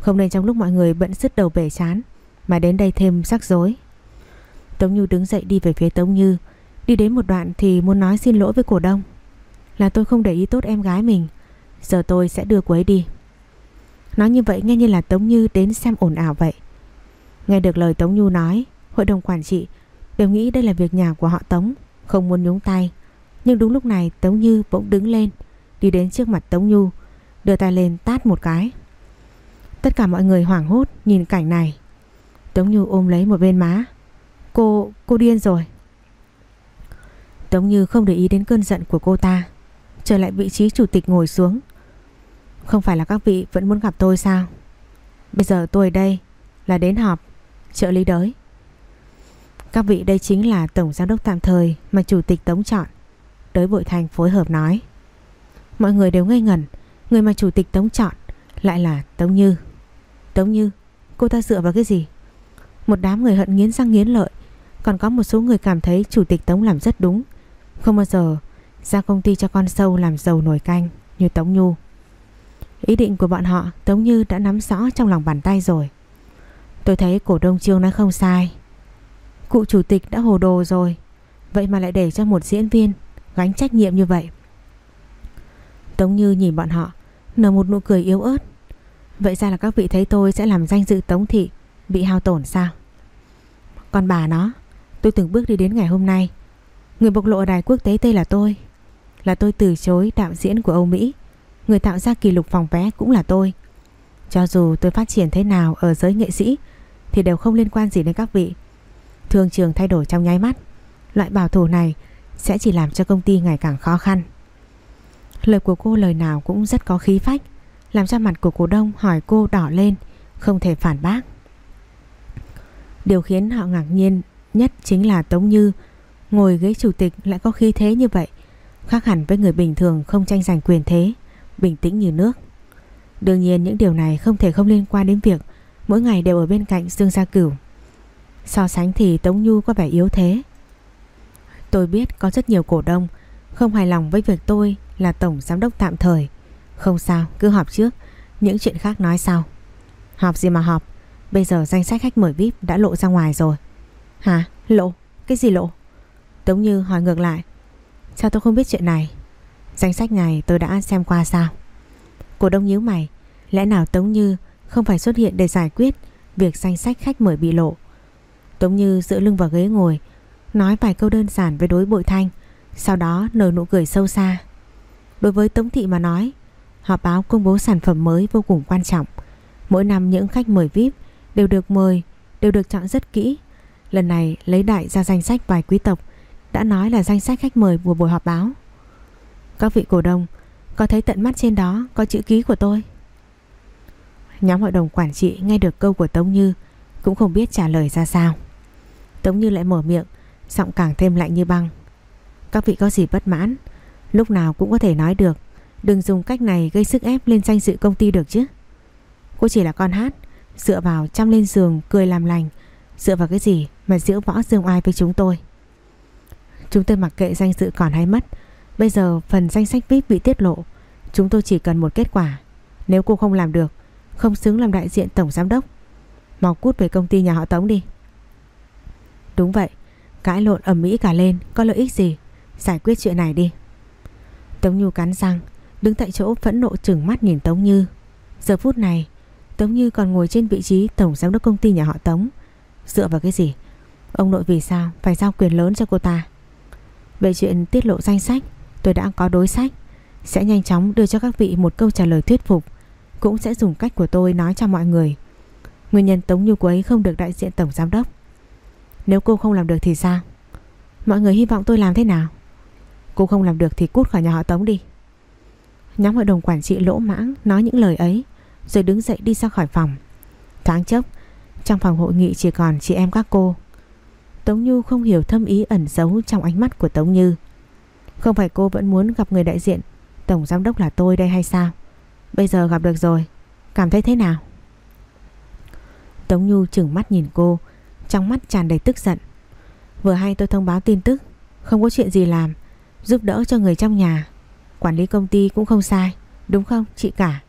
Không nên trong lúc mọi người bận sứt đầu bể chán Mà đến đây thêm rắc rối. Tống Như đứng dậy đi về phía Tống Như. Đi đến một đoạn thì muốn nói xin lỗi với cổ đông. Là tôi không để ý tốt em gái mình. Giờ tôi sẽ đưa cô ấy đi. Nói như vậy nghe như là Tống Như đến xem ồn ảo vậy. Nghe được lời Tống Như nói Hội đồng quản trị đều nghĩ đây là việc nhà của họ Tống Không muốn nhúng tay. Nhưng đúng lúc này Tống Như bỗng đứng lên Đi đến trước mặt Tống Như Đưa tay lên tát một cái. Tất cả mọi người hoảng hốt nhìn cảnh này. Tống Như ôm lấy một bên má. Cô, cô điên rồi. Tống Như không để ý đến cơn giận của cô ta Trở lại vị trí chủ tịch ngồi xuống. Không phải là các vị vẫn muốn gặp tôi sao? Bây giờ tôi ở đây Là đến họp, Trợ lý đới. Các vị đây chính là tổng giám đốc tạm thời Mà chủ tịch Tống chọn. Đới Bội Thành phối hợp nói. Mọi người đều ngây ngẩn, Người mà chủ tịch Tống chọn Lại là Tống Như. Tống Như, Cô ta dựa vào cái gì? Một đám người hận nghiến răng nghiến lợi, Còn có một số người cảm thấy chủ tịch Tống làm rất đúng. Không bao giờ ra công ty cho con sâu làm giàu nổi canh Như Tống Nhu. Ý định của bọn họ Tống Như đã nắm rõ trong lòng bàn tay rồi. Tôi thấy cổ đông Trương nói không sai. Cụ chủ tịch đã hồ đồ rồi, Vậy mà lại để cho một diễn viên Gánh trách nhiệm như vậy. Tống Như nhìn bọn họ, Nở một nụ cười yếu ớt. Vậy ra là các vị thấy tôi sẽ làm danh dự Tống Thị Bị hao tổn sao? Còn bà nó, Tôi từng bước đi đến ngày hôm nay. Người bộc lộ ở đài quốc tế Tây là tôi Là tôi từ chối đạo diễn của Âu Mỹ. Người tạo ra kỷ lục phòng vé cũng là tôi. Cho dù tôi phát triển thế nào Ở giới nghệ sĩ, Thì đều không liên quan gì đến các vị. Thương trường thay đổi trong nháy mắt. Loại bảo thủ này Sẽ chỉ làm cho công ty ngày càng khó khăn. Lời của cô lời nào cũng rất có khí phách, Làm cho mặt của cổ đông hỏi cô đỏ lên, Không thể phản bác. Điều khiến họ ngạc nhiên nhất chính là Tống Như, Ngồi ghế chủ tịch lại có khí thế như vậy, Khác hẳn với người bình thường không tranh giành quyền thế. Bình tĩnh như nước. Đương nhiên, những điều này không thể không liên quan đến việc Mỗi ngày đều ở bên cạnh Dương Gia Cửu. So sánh thì Tống Nhu có vẻ yếu thế. Tôi biết có rất nhiều cổ đông Không hài lòng với việc tôi là tổng giám đốc tạm thời. Không sao, cứ họp trước. Những chuyện khác nói sau. Họp gì mà họp? Bây giờ danh sách khách mời VIP đã lộ ra ngoài rồi. Hả? Lộ? Cái gì lộ? Tống Như hỏi ngược lại. Sao tôi không biết chuyện này? Danh sách này tôi đã xem qua sao? Cổ đông nhíu mày, Lẽ nào Tống Như không phải xuất hiện để giải quyết Việc danh sách khách mời bị lộ? Tống Như dựa lưng vào ghế ngồi, Nói vài câu đơn giản với đối bội thanh, Sau đó nở nụ cười sâu xa. Đối với Tống Thị mà nói, Họp báo công bố sản phẩm mới vô cùng quan trọng. Mỗi năm những khách mời VIP Đều được mời, Đều được chọn rất kỹ. Lần này lấy đại ra danh sách vài quý tộc Đã nói là danh sách khách mời của buổi họp báo. Các vị cổ đông, Có thấy tận mắt trên đó có chữ ký của tôi? Nhóm hội đồng quản trị nghe được câu của Tống Như Cũng không biết trả lời ra sao. Tống Như lại mở miệng, Giọng càng thêm lạnh như băng. Các vị có gì bất mãn, Lúc nào cũng có thể nói được, Đừng dùng cách này gây sức ép lên danh dự công ty được chứ. Cô chỉ là con hát, Dựa vào chăm lên giường cười làm lành, Dựa vào cái gì mà diễu võ dương oai với chúng tôi? Chúng tôi mặc kệ danh dự còn hay mất Bây giờ phần danh sách VIP bị tiết lộ. Chúng tôi chỉ cần một kết quả. Nếu cô không làm được, Không xứng làm đại diện tổng giám đốc, Mau cút về công ty nhà họ Tống đi. Đúng vậy, Cãi lộn ẩm mỹ cả lên, Có lợi ích gì? Giải quyết chuyện này đi. Tống Như cắn răng, Đứng tại chỗ phẫn nộ chừng mắt nhìn Tống Như. Giờ phút này, Tống Như còn ngồi trên vị trí tổng giám đốc công ty nhà họ Tống. Dựa vào cái gì? Ông nội vì sao? Phải giao quyền lớn cho cô ta. Về chuyện tiết lộ danh sách Tôi đã có đối sách. Sẽ nhanh chóng đưa cho các vị một câu trả lời thuyết phục. Cũng sẽ dùng cách của tôi nói cho mọi người. Nguyên nhân Tống Như cô ấy không được đại diện tổng giám đốc. Nếu cô không làm được thì sao? Mọi người hy vọng tôi làm thế nào? Cô không làm được thì cút khỏi nhà họ Tống đi. Nhóm hội đồng quản trị lỗ mãng nói những lời ấy, Rồi đứng dậy đi ra khỏi phòng. Thoáng chốc, Trong phòng hội nghị chỉ còn chị em các cô. Tống Như không hiểu thâm ý ẩn giấu trong ánh mắt của Tống Như. Không phải cô vẫn muốn gặp người đại diện, Tổng giám đốc là tôi đây hay sao? Bây giờ gặp được rồi, Cảm thấy thế nào? Tống Nhu chừng mắt nhìn cô, Trong mắt tràn đầy tức giận. Vừa hay tôi thông báo tin tức, Không có chuyện gì làm, Giúp đỡ cho người trong nhà. Quản lý công ty cũng không sai, Đúng không, chị cả?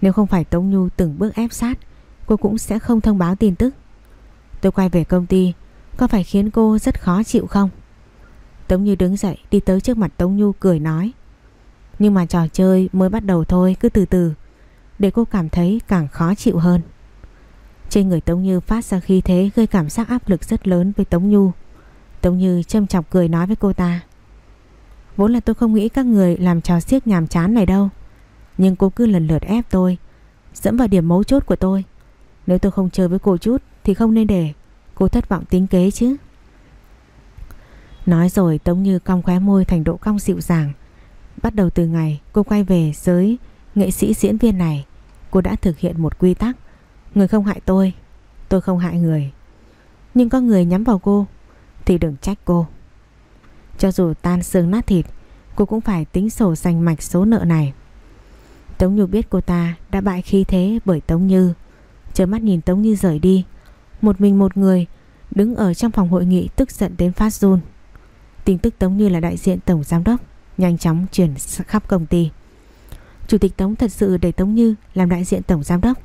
Nếu không phải Tống Nhu từng bước ép sát, Cô cũng sẽ không thông báo tin tức. Tôi quay về công ty, Có phải khiến cô rất khó chịu không? Tống Như đứng dậy, đi tới trước mặt Tống Nhu, cười nói. Nhưng mà trò chơi mới bắt đầu thôi, Cứ từ từ. Để cô cảm thấy càng khó chịu hơn. Trên người Tống Như phát ra khí thế, Gây cảm giác áp lực rất lớn với Tống Nhu. Tống Như châm chọc cười nói với cô ta. Vốn là tôi không nghĩ các người làm trò siếc nhàm chán này đâu. Nhưng cô cứ lần lượt ép tôi, Dẫm vào điểm mấu chốt của tôi. Nếu tôi không chơi với cô chút Thì không nên để cô thất vọng tính kế chứ. Nói rồi Tống Như cong khóe môi thành độ cong dịu dàng. Bắt đầu từ ngày cô quay về giới nghệ sĩ diễn viên này, Cô đã thực hiện một quy tắc. Người không hại tôi Tôi không hại người. Nhưng có người nhắm vào cô Thì đừng trách cô. Cho dù tan xương nát thịt, Cô cũng phải tính sổ sành mạch số nợ này. Tống Như biết cô ta đã bại khí thế bởi Tống Như. Chờ mắt nhìn Tống Như rời đi. Một mình một người Đứng ở trong phòng hội nghị tức giận đến phát run. Tin tức Tống Như là đại diện Tổng Giám đốc, Nhanh chóng chuyển khắp công ty. Chủ tịch Tống thật sự để Tống Như làm đại diện Tổng Giám đốc.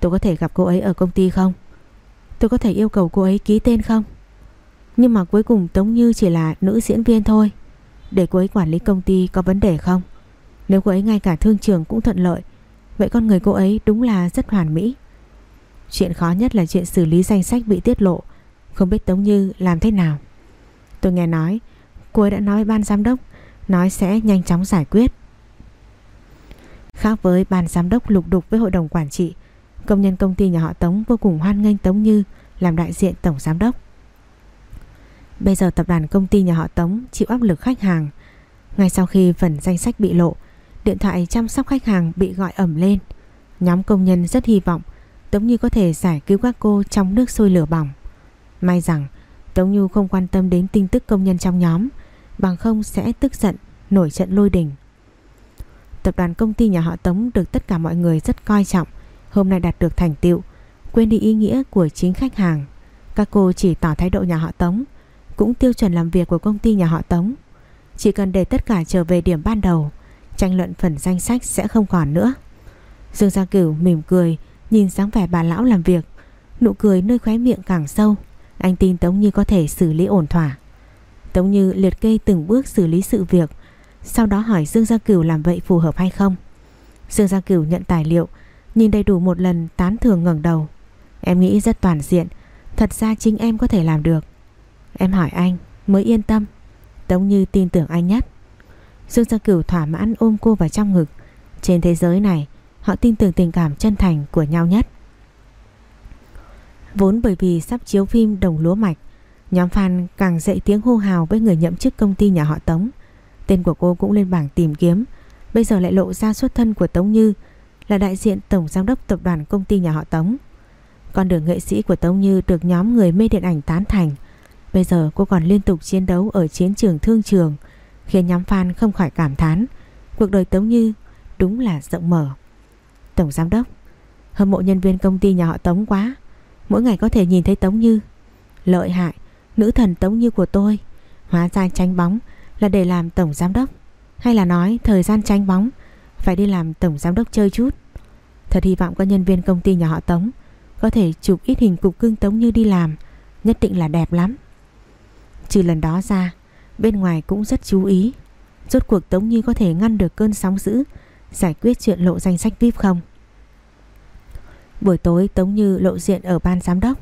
Tôi có thể gặp cô ấy ở công ty không? Tôi có thể yêu cầu cô ấy ký tên không? Nhưng mà cuối cùng Tống Như chỉ là nữ diễn viên thôi. Để cô ấy quản lý công ty có vấn đề không? Nếu cô ấy ngay cả thương trường cũng thuận lợi, Vậy con người cô ấy đúng là rất hoàn mỹ. Chuyện khó nhất là chuyện xử lý danh sách bị tiết lộ. Không biết Tống Như làm thế nào. Tôi nghe nói Cô ấy đã nói ban giám đốc Nói sẽ nhanh chóng giải quyết Khác với ban giám đốc lục đục với hội đồng quản trị Công nhân công ty nhà họ Tống vô cùng hoan nghênh Tống Như làm đại diện tổng giám đốc Bây giờ tập đoàn công ty nhà họ Tống chịu áp lực khách hàng. Ngay sau khi phần danh sách bị lộ, điện thoại chăm sóc khách hàng bị gọi ẩm lên. Nhóm công nhân rất hy vọng Tống Như có thể giải cứu các cô trong nước sôi lửa bỏng. May rằng Tống Như không quan tâm đến tin tức công nhân trong nhóm, bằng không sẽ tức giận, nổi trận lôi đình. Tập đoàn công ty nhà họ Tống được tất cả mọi người rất coi trọng, hôm nay đạt được thành tựu, quên đi ý nghĩa của chính khách hàng. Các cô chỉ tỏ thái độ nhà họ Tống, cũng tiêu chuẩn làm việc của công ty nhà họ Tống. Chỉ cần để tất cả trở về điểm ban đầu, tranh luận phần danh sách sẽ không còn nữa. Dương Gia Cửu mỉm cười, nhìn dáng vẻ bà lão làm việc, nụ cười nơi khóe miệng càng sâu. Anh tin Tống Như có thể xử lý ổn thỏa. Tống Như liệt kê từng bước xử lý sự việc, sau đó hỏi Dương Gia Cửu làm vậy phù hợp hay không. Dương Gia Cửu nhận tài liệu, nhìn đầy đủ một lần tán thường ngẩng đầu. Em nghĩ rất toàn diện, thật ra chính em có thể làm được. Em hỏi anh mới yên tâm Tống Như tin tưởng anh nhất Dương Gia Cửu thỏa mãn ôm cô vào trong ngực Trên thế giới này Họ tin tưởng tình cảm chân thành của nhau nhất Vốn bởi vì sắp chiếu phim Đồng Lúa Mạch Nhóm fan càng dậy tiếng hô hào với người nhậm chức công ty nhà họ Tống. Tên của cô cũng lên bảng tìm kiếm. Bây giờ lại lộ ra xuất thân của Tống Như, Là đại diện tổng giám đốc tập đoàn công ty nhà họ Tống. Con đường nghệ sĩ của Tống Như được nhóm người mê điện ảnh tán thành. Bây giờ cô còn liên tục chiến đấu ở chiến trường thương trường, Khiến nhóm fan không khỏi cảm thán. Cuộc đời Tống Như đúng là rộng mở. Tổng giám đốc, Hâm mộ nhân viên công ty nhà họ Tống quá. Mỗi ngày có thể nhìn thấy Tống Như. Lợi hại Nữ thần Tống Như của tôi, Hóa ra tranh bóng là để làm tổng giám đốc. Hay là nói thời gian tranh bóng, Phải đi làm tổng giám đốc chơi chút. Thật hy vọng các nhân viên công ty nhà họ Tống Có thể chụp ít hình cục cưng Tống Như đi làm, Nhất định là đẹp lắm. Trừ lần đó ra, Bên ngoài cũng rất chú ý, Rốt cuộc Tống Như có thể ngăn được cơn sóng dữ, Giải quyết chuyện lộ danh sách VIP không? Buổi tối Tống Như lộ diện ở ban giám đốc.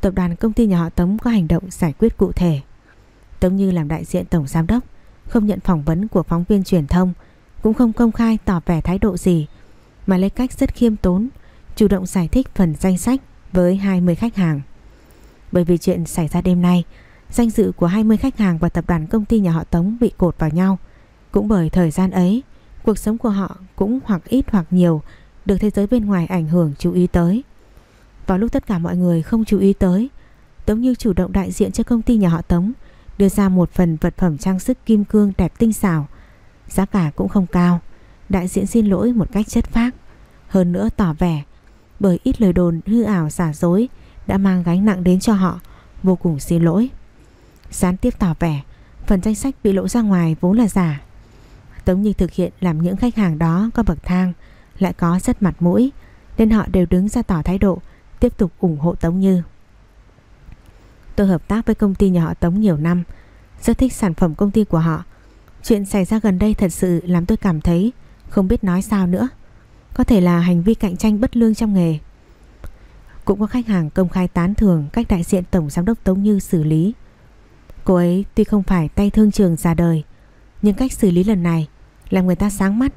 Tập đoàn công ty nhà họ Tống có hành động giải quyết cụ thể. Tống Như làm đại diện tổng giám đốc, Không nhận phỏng vấn của phóng viên truyền thông, Cũng không công khai tỏ vẻ thái độ gì, Mà lấy cách rất khiêm tốn, Chủ động giải thích phần danh sách với 20 khách hàng. Bởi vì chuyện xảy ra đêm nay, Danh dự của 20 khách hàng và tập đoàn công ty nhà họ Tống bị cột vào nhau. Cũng bởi thời gian ấy, Cuộc sống của họ cũng hoặc ít hoặc nhiều Được thế giới bên ngoài ảnh hưởng chú ý tới. Vào lúc tất cả mọi người không chú ý tới, Tống Như chủ động đại diện cho công ty nhà họ Tống, Đưa ra một phần vật phẩm trang sức kim cương đẹp tinh xảo, Giá cả cũng không cao, Đại diện xin lỗi một cách chất phác. Hơn nữa tỏ vẻ, Bởi ít lời đồn hư ảo giả dối Đã mang gánh nặng đến cho họ, Vô cùng xin lỗi. Gián tiếp tỏ vẻ, Phần danh sách bị lộ ra ngoài vốn là giả. Tống Như thực hiện làm những khách hàng đó có bậc thang, Lại có rất mặt mũi, Nên họ đều đứng ra tỏ thái độ Tiếp tục ủng hộ Tống Như. Tôi hợp tác với công ty nhà họ Tống nhiều năm, Rất thích sản phẩm công ty của họ. Chuyện xảy ra gần đây thật sự làm tôi cảm thấy Không biết nói sao nữa. Có thể là hành vi cạnh tranh bất lương trong nghề. Cũng có khách hàng công khai tán thưởng Cách đại diện Tổng Giám đốc Tống Như xử lý. Cô ấy tuy không phải tay thương trường già đời, Nhưng cách xử lý lần này Làm người ta sáng mắt.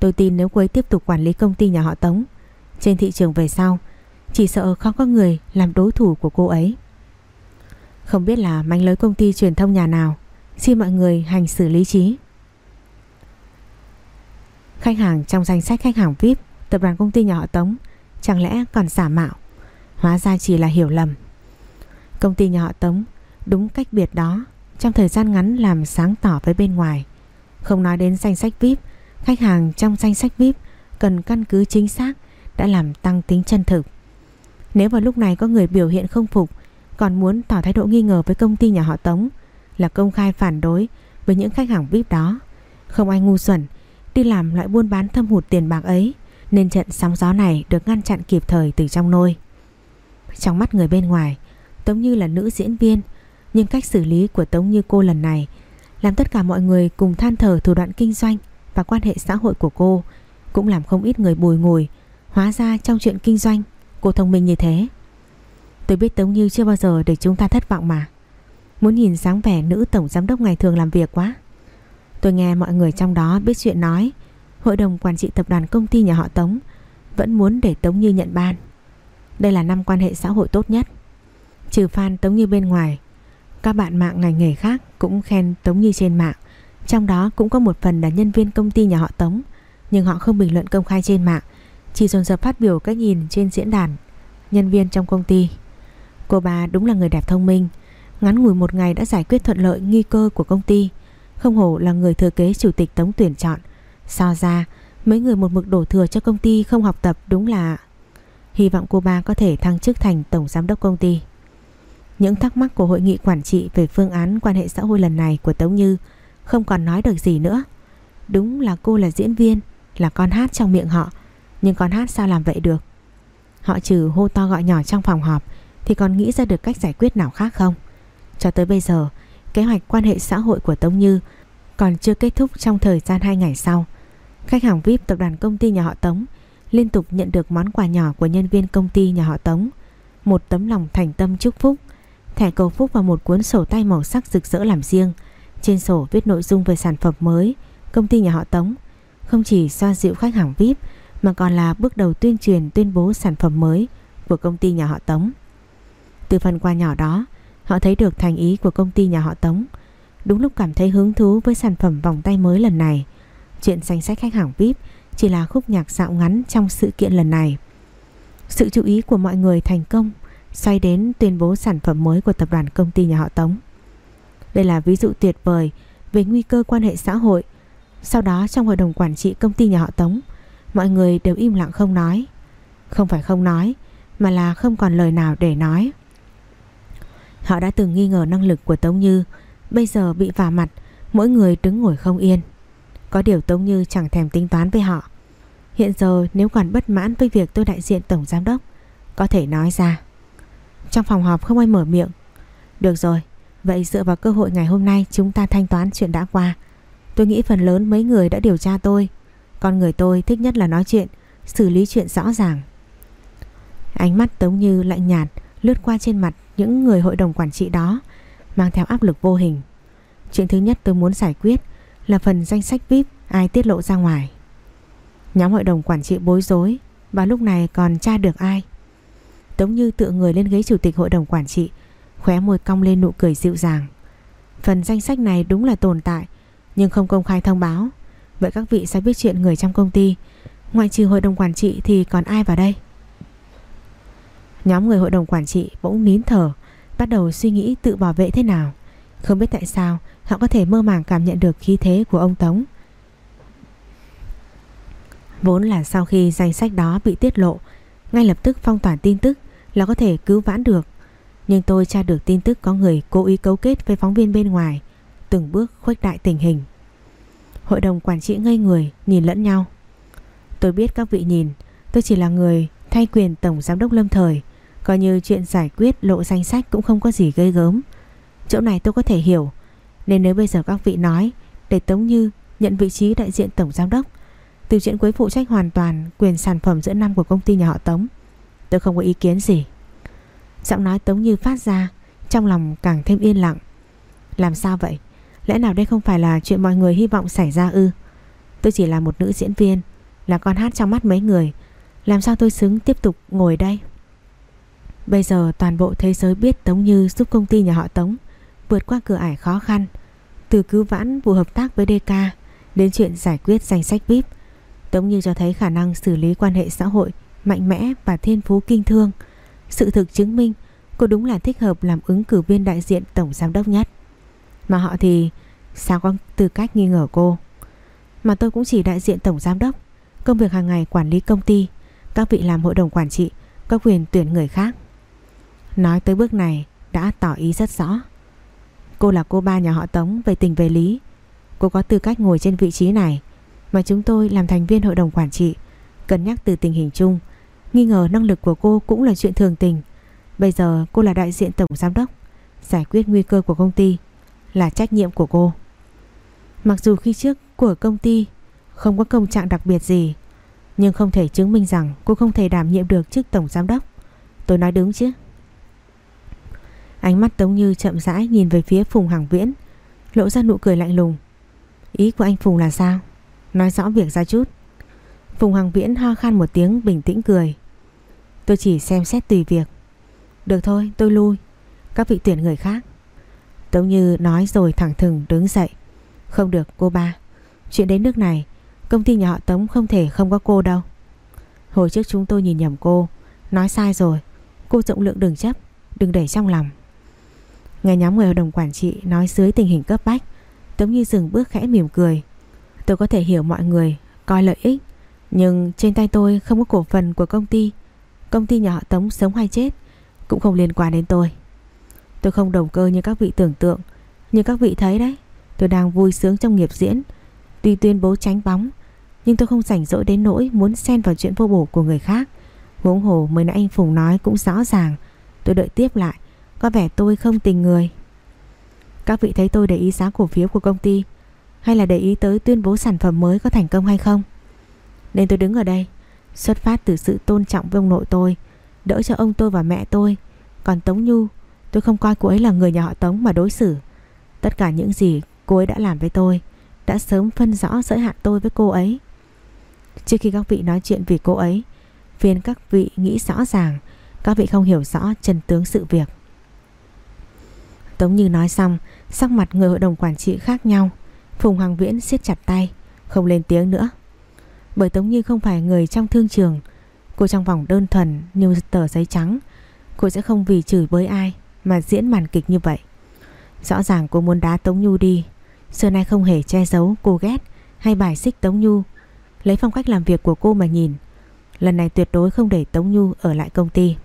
Tôi tin nếu cô ấy tiếp tục quản lý công ty nhà họ Tống, Trên thị trường về sau chỉ sợ không có người làm đối thủ của cô ấy. Không biết là manh lưới công ty truyền thông nhà nào. Xin mọi người hành xử lý trí. Khách hàng trong danh sách khách hàng VIP Tập đoàn công ty nhà họ Tống, Chẳng lẽ còn giả mạo? Hóa ra chỉ là hiểu lầm. Công ty nhà họ Tống, Đúng cách biệt đó, Trong thời gian ngắn làm sáng tỏ với bên ngoài. Không nói đến danh sách VIP Khách hàng trong danh sách VIP Cần căn cứ chính xác Đã làm tăng tính chân thực. Nếu vào lúc này có người biểu hiện không phục, Còn muốn tỏ thái độ nghi ngờ với công ty nhà họ Tống, Là công khai phản đối Với những khách hàng VIP đó Không ai ngu xuẩn, Đi làm loại buôn bán thâm hụt tiền bạc ấy, Nên trận sóng gió này được ngăn chặn kịp thời từ trong nôi Trong mắt người bên ngoài, Tống như là nữ diễn viên, nhưng cách xử lý của Tống Như cô lần này làm tất cả mọi người cùng than thở thủ đoạn kinh doanh và quan hệ xã hội của cô cũng làm không ít người bùi ngùi. Hóa ra trong chuyện kinh doanh cô thông minh như thế. Tôi biết Tống Như chưa bao giờ để chúng ta thất vọng mà. Muốn nhìn dáng vẻ nữ tổng giám đốc ngày thường làm việc quá. Tôi nghe mọi người trong đó biết chuyện nói Hội đồng quản trị tập đoàn công ty nhà họ Tống Vẫn muốn để Tống Như nhận ban Đây là năm quan hệ xã hội tốt nhất Trừ fan Tống Như bên ngoài, các bạn mạng ngành nghề khác cũng khen Tống Như trên mạng Trong đó cũng có một phần là nhân viên công ty nhà họ Tống, Nhưng họ không bình luận công khai trên mạng chỉ dồn dập phát biểu cách nhìn trên diễn đàn. Nhân viên trong công ty. Cô bà đúng là người đẹp thông minh Ngắn ngủi một ngày đã giải quyết thuận lợi nghi cơ của công ty. Không hổ là người thừa kế chủ tịch Tống tuyển chọn. So ra Mấy người một mực đổ thừa cho công ty không học tập đúng là Hy vọng cô ba có thể thăng chức thành tổng giám đốc công ty. Những thắc mắc của hội nghị quản trị về phương án quan hệ xã hội lần này của Tống Như không còn nói được gì nữa. Đúng là cô là diễn viên, là con hát trong miệng họ, nhưng con hát sao làm vậy được? Họ trừ hô to gọi nhỏ trong phòng họp thì còn nghĩ ra được cách giải quyết nào khác không? Cho tới bây giờ, kế hoạch quan hệ xã hội của Tống Như còn chưa kết thúc trong thời gian 2 ngày sau. Khách hàng VIP tập đoàn công ty nhà họ Tống liên tục nhận được món quà nhỏ của nhân viên công ty nhà họ Tống. Một tấm lòng thành tâm chúc phúc Thẻ cầu phúc và một cuốn sổ tay màu sắc rực rỡ làm riêng. Trên sổ viết nội dung về sản phẩm mới, công ty nhà họ Tống. Không chỉ xoa dịu khách hàng VIP mà còn là bước đầu tuyên truyền tuyên bố sản phẩm mới của công ty nhà họ Tống. Từ phần quà nhỏ đó, họ thấy được thành ý của công ty nhà họ Tống. Đúng lúc cảm thấy hứng thú với sản phẩm vòng tay mới lần này, chuyện danh sách khách hàng VIP chỉ là khúc nhạc dạo ngắn trong sự kiện lần này. Sự chú ý của mọi người thành công xoay đến tuyên bố sản phẩm mới của tập đoàn công ty nhà họ Tống. Đây là ví dụ tuyệt vời về nguy cơ quan hệ xã hội. Sau đó trong hội đồng quản trị công ty nhà họ Tống, mọi người đều im lặng không nói. Không phải không nói, mà là không còn lời nào để nói. Họ đã từng nghi ngờ năng lực của Tống Như, bây giờ bị vả mặt, mỗi người đứng ngồi không yên. Có điều Tống Như chẳng thèm tính toán với họ Hiện giờ nếu còn bất mãn với việc tôi đại diện Tổng Giám Đốc Có thể nói ra Trong phòng họp không ai mở miệng Được rồi Vậy dựa vào cơ hội ngày hôm nay chúng ta thanh toán chuyện đã qua Tôi nghĩ phần lớn mấy người đã điều tra tôi con người tôi thích nhất là nói chuyện, Xử lý chuyện rõ ràng. Ánh mắt Tống Như lạnh nhạt Lướt qua trên mặt những người hội đồng quản trị đó, Mang theo áp lực vô hình. Chuyện thứ nhất tôi muốn giải quyết Là phần danh sách VIP ai tiết lộ ra ngoài. Nhóm hội đồng quản trị bối rối, Và lúc này còn tra được ai? Tống Như tựa người lên ghế chủ tịch hội đồng quản trị, Khóe môi cong lên nụ cười dịu dàng. Phần danh sách này đúng là tồn tại, Nhưng không công khai thông báo. Vậy các vị sẽ biết chuyện người trong công ty. Ngoại trừ hội đồng quản trị thì còn ai vào đây? Nhóm người hội đồng quản trị bỗng nín thở, Bắt đầu suy nghĩ tự bảo vệ thế nào. Không biết tại sao, Họ có thể mơ màng cảm nhận được khí thế của ông Tống. Vốn là sau khi danh sách đó bị tiết lộ, Ngay lập tức phong tỏa tin tức Là có thể cứu vãn được. Nhưng tôi tra được tin tức có người cố ý cấu kết với phóng viên bên ngoài, Từng bước khuếch đại tình hình. Hội đồng quản trị ngây người, Nhìn lẫn nhau. Tôi biết các vị nhìn, Tôi chỉ là người thay quyền Tổng Giám đốc Lâm Thời, Coi như chuyện giải quyết lộ danh sách cũng không có gì gây gớm. Chỗ này tôi có thể hiểu, Nên nếu bây giờ các vị nói, Để Tống Như nhận vị trí đại diện Tổng Giám đốc, Từ chuyện cuối phụ trách hoàn toàn Quyền sản phẩm giữa năm của công ty nhà họ Tống, Tôi không có ý kiến gì. Giọng nói Tống Như phát ra, Trong lòng càng thêm yên lặng. Làm sao vậy? Lẽ nào đây không phải là chuyện mọi người hy vọng xảy ra ư Tôi chỉ là một nữ diễn viên, Là con hát trong mắt mấy người Làm sao tôi xứng tiếp tục ngồi đây Bây giờ toàn bộ thế giới biết Tống Như giúp công ty nhà họ Tống vượt qua cửa ải khó khăn, từ cứu vãn vụ hợp tác với DK đến chuyện giải quyết danh sách VIP. Tống Như cho thấy khả năng xử lý quan hệ xã hội mạnh mẽ và thiên phú kinh thương. Sự thực chứng minh cô đúng là thích hợp làm ứng cử viên đại diện tổng giám đốc nhất. Mà họ thì sao có tư cách nghi ngờ cô. Mà tôi cũng chỉ đại diện tổng giám đốc, công việc hàng ngày quản lý công ty, các vị làm hội đồng quản trị có quyền tuyển người khác. Nói tới bước này đã tỏ ý rất rõ. Cô là cô ba nhà họ Tống về tình về lý. Cô có tư cách ngồi trên vị trí này mà chúng tôi làm thành viên hội đồng quản trị cân nhắc từ tình hình chung. Nghi ngờ năng lực của cô cũng là chuyện thường tình. Bây giờ cô là đại diện tổng giám đốc. Giải quyết nguy cơ của công ty là trách nhiệm của cô. Mặc dù khi trước của công ty không có công trạng đặc biệt gì, nhưng không thể chứng minh rằng cô không thể đảm nhiệm được chức tổng giám đốc. Tôi nói đúng chứ? Ánh mắt Tống Như chậm rãi nhìn về phía Phùng Hằng Viễn, Lộ ra nụ cười lạnh lùng. Ý của anh Phùng là sao? Nói rõ việc ra chút. Phùng Hằng Viễn ho khan một tiếng bình tĩnh cười. Tôi chỉ xem xét tùy việc. Được thôi, tôi lui. Các vị tuyển người khác. Tống Như nói rồi thẳng thừng đứng dậy. Không được, cô ba. Chuyện đến nước này, Công ty nhà họ Tống không thể không có cô đâu. Hồi trước chúng tôi nhìn nhầm cô, Nói sai rồi. Cô rộng lượng đừng chấp, Đừng để trong lòng. Nghe nhóm người hội đồng quản trị nói dưới tình hình cấp bách, Tống Như dừng bước khẽ mỉm cười. Tôi có thể hiểu mọi người, coi lợi ích, Nhưng trên tay tôi không có cổ phần của công ty. Công ty nhà họ Tống sống hay chết Cũng không liên quan đến tôi. Tôi không đồng cơ như các vị tưởng tượng. Như các vị thấy đấy, Tôi đang vui sướng trong nghiệp diễn. Tuy tuyên bố tránh bóng, Nhưng tôi không rảnh rỗi đến nỗi muốn xen vào chuyện vô bổ của người khác. Huống hồ mới nãy anh Phùng nói cũng rõ ràng. Tôi đợi tiếp lại, có vẻ tôi không tình người. Các vị thấy tôi để ý giá cổ phiếu của công ty, Hay là để ý tới tuyên bố sản phẩm mới có thành công hay không? Nên tôi đứng ở đây, Xuất phát từ sự tôn trọng với ông nội tôi, Đỡ cho ông tôi và mẹ tôi. Còn Tống Nhu Tôi không coi cô ấy là người nhà họ Tống mà đối xử. Tất cả những gì cô ấy đã làm với tôi Đã sớm phân rõ giới hạn tôi với cô ấy. Trước khi các vị nói chuyện vì cô ấy, Phiền các vị nghĩ rõ ràng, Các vị không hiểu rõ chân tướng sự việc. Tống Như nói xong, Sắc mặt người hội đồng quản trị khác nhau, Phùng Hoàng Viễn siết chặt tay, Không lên tiếng nữa. Bởi Tống Như không phải người trong thương trường, Cô trong vòng đơn thuần như tờ giấy trắng, Cô sẽ không vì chửi với ai. Mà diễn màn kịch như vậy Rõ ràng cô muốn đá Tống Nhu đi Xưa nay không hề che giấu cô ghét Hay bài xích Tống Nhu Lấy phong cách làm việc của cô mà nhìn Lần này tuyệt đối không để Tống Nhu ở lại công ty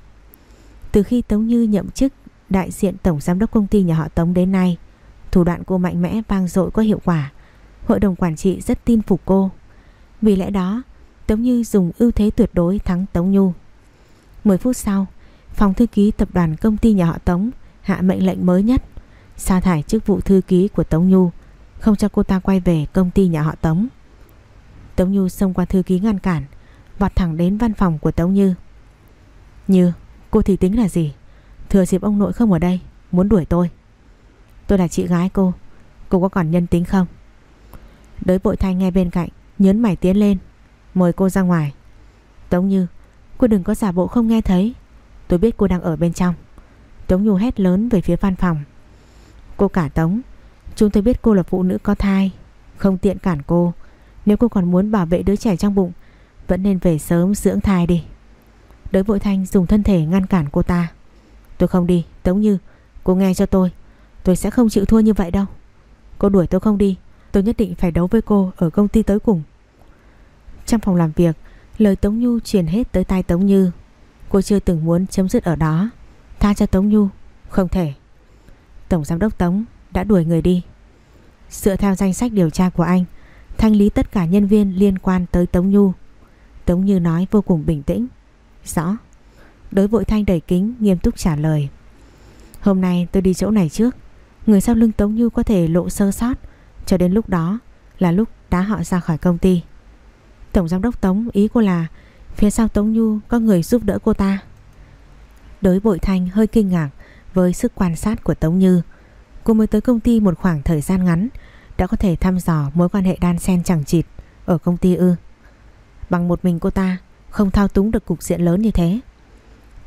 Từ khi Tống Như nhậm chức đại diện tổng giám đốc công ty nhà họ Tống đến nay, thủ đoạn cô mạnh mẽ vang dội có hiệu quả. Hội đồng quản trị rất tin phục cô. Vì lẽ đó, Tống Như dùng ưu thế tuyệt đối thắng Tống Nhu. 10 phút sau, phòng thư ký tập đoàn công ty nhà họ Tống hạ mệnh lệnh mới nhất, sa thải chức vụ thư ký của Tống Nhu, không cho cô ta quay về công ty nhà họ Tống. Tống Nhu xông qua thư ký ngăn cản, vọt thẳng đến văn phòng của Tống Như. Như, cô thì tính là gì? Thừa dịp ông nội không ở đây, muốn đuổi tôi. Tôi là chị gái cô, cô có còn nhân tính không? Đới bội thanh nghe bên cạnh, nhớn mày tiến lên, mời cô ra ngoài. Tống Như, cô đừng có giả bộ không nghe thấy, tôi biết cô đang ở bên trong. Tống Nhu hét lớn về phía văn phòng. Cô cả Tống, chúng tôi biết cô là phụ nữ có thai, không tiện cản cô. Nếu cô còn muốn bảo vệ đứa trẻ trong bụng, vẫn nên về sớm dưỡng thai đi. Đới vội thanh dùng thân thể ngăn cản cô ta. Tôi không đi, Tống Như, cô nghe cho tôi. Tôi sẽ không chịu thua như vậy đâu. Cô đuổi tôi không đi, tôi nhất định phải đấu với cô ở công ty tới cùng. Trong phòng làm việc, lời Tống Nhu truyền hết tới tai Tống Như. Cô chưa từng muốn chấm dứt ở đó. Tha cho Tống Nhu, không thể. Tổng giám đốc Tống đã đuổi người đi. Dựa theo danh sách điều tra của anh, thanh lý tất cả nhân viên liên quan tới Tống Nhu. Tống Như nói vô cùng bình tĩnh. Rõ. Đối vội thanh đẩy kính nghiêm túc trả lời. Hôm nay tôi đi chỗ này trước. Người sau lưng Tống Như có thể lộ sơ sót. Cho đến lúc đó là lúc đá họ ra khỏi công ty. Tổng giám đốc Tống ý cô là phía sau Tống Nhu có người giúp đỡ cô ta. Đối bội thanh hơi kinh ngạc với sức quan sát của Tống Như. Cô mới tới công ty một khoảng thời gian ngắn, đã có thể thăm dò mối quan hệ đan sen chẳng chịt ở công ty ư. Bằng một mình cô ta, không thao túng được cục diện lớn như thế.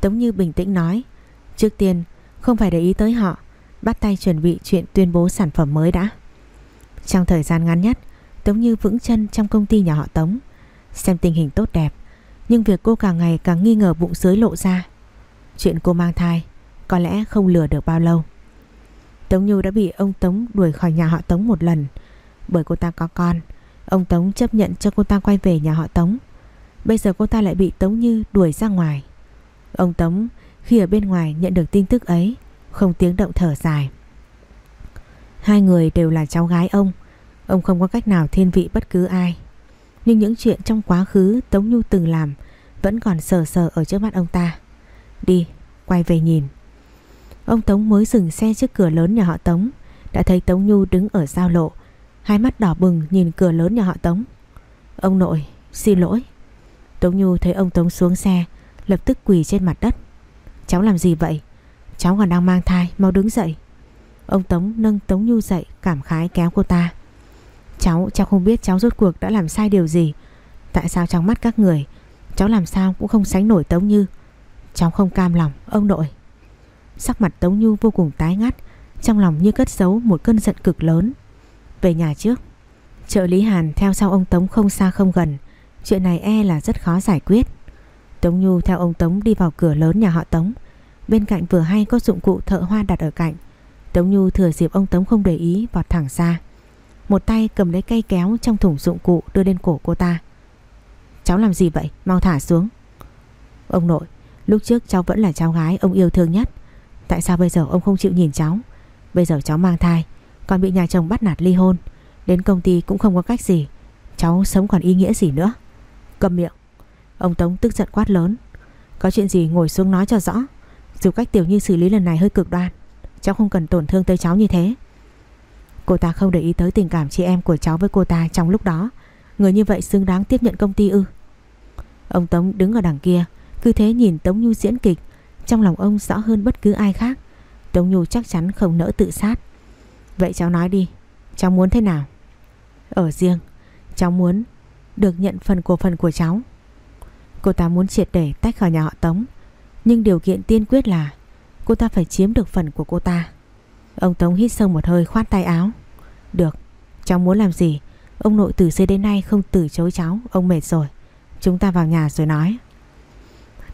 Tống Như bình tĩnh nói, Trước tiên, không phải để ý tới họ, Bắt tay chuẩn bị chuyện tuyên bố sản phẩm mới đã Trong thời gian ngắn nhất, Tống Như vững chân trong công ty nhà họ Tống, Xem tình hình tốt đẹp nhưng việc cô càng ngày càng nghi ngờ bụng dưới lộ ra. Chuyện cô mang thai Có lẽ không lừa được bao lâu. Tống Như đã bị ông Tống đuổi khỏi nhà họ Tống một lần. Bởi cô ta có con, Ông Tống chấp nhận cho cô ta quay về nhà họ Tống. Bây giờ cô ta lại bị Tống Như đuổi ra ngoài. Ông Tống khi ở bên ngoài nhận được tin tức ấy, Không tiếng động thở dài. Hai người đều là cháu gái ông. Ông không có cách nào thiên vị bất cứ ai. Nhưng những chuyện trong quá khứ Tống Nhu từng làm Vẫn còn sờ sờ ở trước mắt ông ta. Đi, quay về nhìn. Ông Tống mới dừng xe trước cửa lớn nhà họ Tống Đã thấy Tống Nhu đứng ở giao lộ. Hai mắt đỏ bừng nhìn cửa lớn nhà họ Tống. Ông nội, xin lỗi. Tống Nhu thấy ông Tống xuống xe Lập tức quỳ trên mặt đất. Cháu làm gì vậy? Cháu còn đang mang thai mau đứng dậy. Ông Tống nâng Tống Nhu dậy Cảm khái kéo cô ta. Cháu, cháu không biết cháu rốt cuộc đã làm sai điều gì. Tại sao trong mắt các người Cháu làm sao cũng không sánh nổi Tống Như? Cháu không cam lòng ông nội. Sắc mặt Tống Nhu vô cùng tái ngắt Trong lòng như cất giấu một cơn giận cực lớn. Về nhà trước Trợ Lý Hàn theo sau ông Tống không xa không gần. Chuyện này e là rất khó giải quyết. Tống Nhu theo ông Tống đi vào cửa lớn nhà họ Tống. Bên cạnh vừa hay có dụng cụ thợ hoa đặt ở cạnh. Tống Nhu thừa dịp ông Tống không để ý vọt thẳng ra. Một tay cầm lấy cây kéo trong thùng dụng cụ đưa lên cổ cô ta. Cháu làm gì vậy? Mau thả xuống. Ông nội, Lúc trước cháu vẫn là cháu gái ông yêu thương nhất. Tại sao bây giờ ông không chịu nhìn cháu? Bây giờ cháu mang thai, Còn bị nhà chồng bắt nạt ly hôn, Đến công ty cũng không có cách gì. Cháu sống còn ý nghĩa gì nữa? Cầm miệng. Ông Tống tức giận quát lớn. Có chuyện gì ngồi xuống nói cho rõ. Dù cách Tiểu Nhi xử lý lần này hơi cực đoan, Cháu không cần tổn thương tới cháu như thế. Cô ta không để ý tới tình cảm chị em của cháu với cô ta trong lúc đó. Người như vậy xứng đáng tiếp nhận công ty ư? Ông Tống đứng ở đằng kia, Cứ thế nhìn Tống Nhu diễn kịch. Trong lòng ông rõ hơn bất cứ ai khác. Tống Nhu chắc chắn không nỡ tự sát. Vậy cháu nói đi, Cháu muốn thế nào? Ở riêng, Cháu muốn được nhận phần cổ phần của cháu. Cô ta muốn triệt để tách khỏi nhà họ Tống. Nhưng điều kiện tiên quyết là Cô ta phải chiếm được phần của cô ta. Ông Tống hít sâu một hơi, khoát tay áo. Được, Cháu muốn làm gì? Ông nội từ xưa đến nay không từ chối cháu, Ông mệt rồi. Chúng ta vào nhà rồi nói.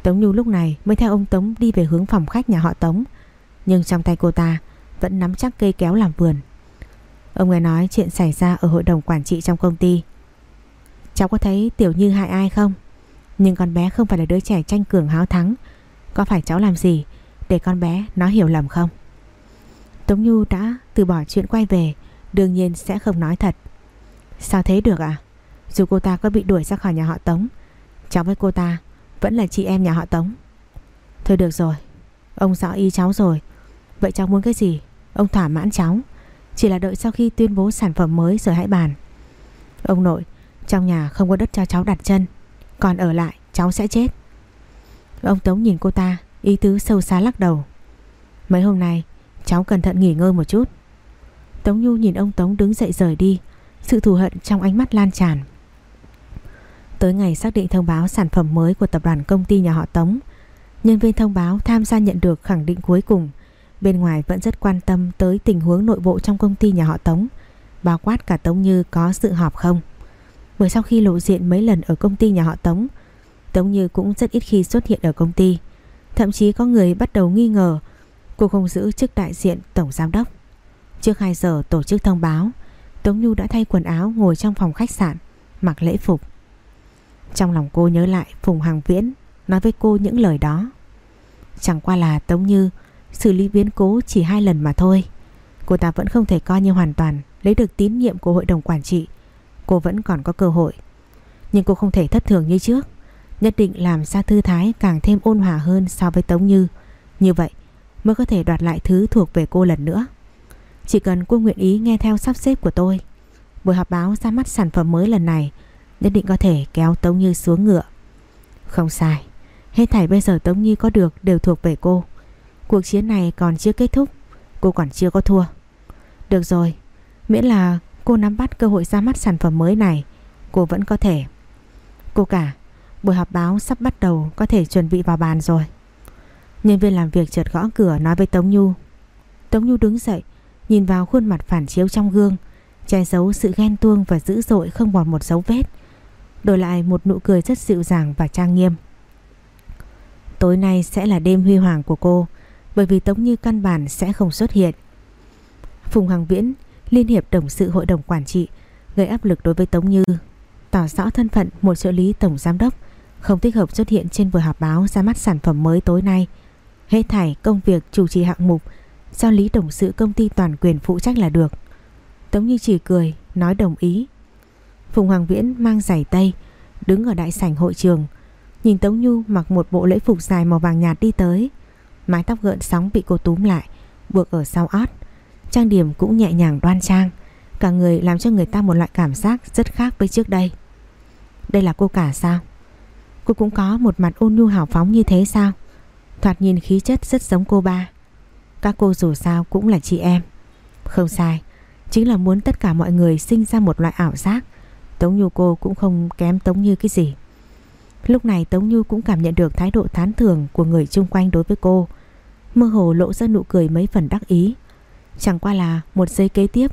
Tống Nhu lúc này mới theo ông Tống đi về hướng phòng khách nhà họ Tống. Nhưng trong tay cô ta Vẫn nắm chắc cây kéo làm vườn. Ông nghe nói chuyện xảy ra ở hội đồng quản trị trong công ty. Cháu có thấy Tiểu Như hại ai không? Nhưng con bé không phải là đứa trẻ tranh cường háo thắng. Có phải cháu làm gì Để con bé nó hiểu lầm không? Tống Nhu đã từ bỏ chuyện quay về Đương nhiên sẽ không nói thật Sao thế được à? Dù cô ta có bị đuổi ra khỏi nhà họ Tống, cháu với cô ta vẫn là chị em nhà họ Tống. Thôi được rồi, ông rõ ý cháu rồi. Vậy cháu muốn cái gì? Ông thỏa mãn cháu. Chỉ là đợi sau khi tuyên bố sản phẩm mới rồi hãy bàn. Ông nội, trong nhà không có đất cho cháu đặt chân, còn ở lại cháu sẽ chết. Ông Tống nhìn cô ta, ý tứ sâu xa lắc đầu. Mấy hôm nay cháu cẩn thận nghỉ ngơi một chút. Tống Nhu nhìn ông Tống đứng dậy rời đi, sự thù hận trong ánh mắt lan tràn. Tới ngày xác định thông báo sản phẩm mới của tập đoàn công ty nhà họ Tống, nhân viên thông báo tham gia nhận được khẳng định cuối cùng bên ngoài vẫn rất quan tâm tới tình huống nội bộ trong công ty nhà họ Tống, bao quát cả Tống Như có sự họp không. Bởi sau khi lộ diện mấy lần ở công ty nhà họ Tống, Tống Như cũng rất ít khi xuất hiện ở công ty. Thậm chí có người bắt đầu nghi ngờ cô không giữ chức đại diện tổng giám đốc. Trước 2 giờ tổ chức thông báo, Tống Nhu đã thay quần áo ngồi trong phòng khách sạn, mặc lễ phục. Trong lòng cô nhớ lại Phùng hoàng Viễn nói với cô những lời đó. Chẳng qua là Tống Như xử lý biến cố chỉ hai lần mà thôi. Cô ta vẫn không thể coi như hoàn toàn lấy được tín nhiệm của hội đồng quản trị. Cô vẫn còn có cơ hội. Nhưng cô không thể thất thường như trước. Nhất định làm ra thư thái càng thêm ôn hòa hơn so với Tống Như. Như vậy mới có thể đoạt lại thứ thuộc về cô lần nữa. Chỉ cần cô nguyện ý nghe theo sắp xếp của tôi. Buổi họp báo ra mắt sản phẩm mới lần này nhất định có thể kéo Tống Như xuống ngựa. Không sai, hết thảy bây giờ Tống Như có được đều thuộc về cô. Cuộc chiến này còn chưa kết thúc, cô còn chưa có thua. Được rồi, miễn là cô nắm bắt cơ hội ra mắt sản phẩm mới này, cô vẫn có thể. Cô cả, buổi họp báo sắp bắt đầu có thể chuẩn bị vào bàn rồi. Nhân viên làm việc chợt gõ cửa nói với Tống Nhu. Tống Nhu đứng dậy, nhìn vào khuôn mặt phản chiếu trong gương, che giấu sự ghen tuông và dữ dội không còn một dấu vết đổi lại một nụ cười rất dịu dàng và trang nghiêm. Tối nay sẽ là đêm huy hoàng của cô, bởi vì Tống Như căn bản sẽ không xuất hiện. Phùng Hoàng Viễn, Liên hiệp Đồng sự Hội đồng Quản trị, gây áp lực đối với Tống Như, tỏ rõ thân phận một trợ lý tổng giám đốc, không thích hợp xuất hiện trên buổi họp báo ra mắt sản phẩm mới tối nay. Hết thảy công việc chủ trì hạng mục do Lý tổng sự công ty toàn quyền phụ trách là được. Tống Như chỉ cười, nói đồng ý. Phùng Hoàng Viễn mang giày tây Đứng ở đại sảnh hội trường. Nhìn Tống Nhu mặc một bộ lễ phục dài màu vàng nhạt đi tới. Mái tóc gợn sóng bị cô túm lại Buộc ở sau ót. Trang điểm cũng nhẹ nhàng đoan trang. Cả người làm cho người ta một loại cảm giác Rất khác với trước đây. Đây là cô cả sao? Cô cũng có một mặt ôn nhu hào phóng như thế sao? Thoạt nhìn khí chất rất giống cô ba. Các cô dù sao cũng là chị em. Không sai, Chính là muốn tất cả mọi người sinh ra một loại ảo giác. Tống Nhu cô cũng không kém Tống Như cái gì. Lúc này Tống Như cũng cảm nhận được thái độ thán thưởng của người chung quanh đối với cô. Mơ hồ lộ ra nụ cười mấy phần đắc ý. Chẳng qua là một giây kế tiếp,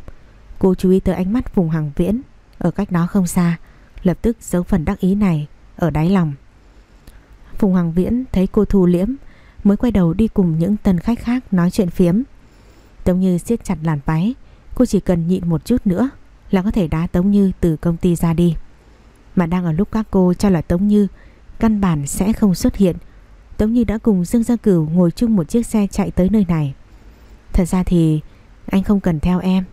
Cô chú ý tới ánh mắt vùng hàng viễn. Ở cách đó không xa, Lập tức giấu phần đắc ý này Ở đáy lòng. Phùng Hoàng Viễn thấy cô thu liễm Mới quay đầu đi cùng những tân khách khác nói chuyện phiếm Tống Như siết chặt làn váy, Cô chỉ cần nhịn một chút nữa là có thể đá Tống Như từ công ty ra đi. Mà đang ở lúc các cô cho là Tống Như căn bản sẽ không xuất hiện. Tống Như đã cùng Dương Gia Cửu ngồi chung một chiếc xe chạy tới nơi này. Thật ra thì anh không cần theo em.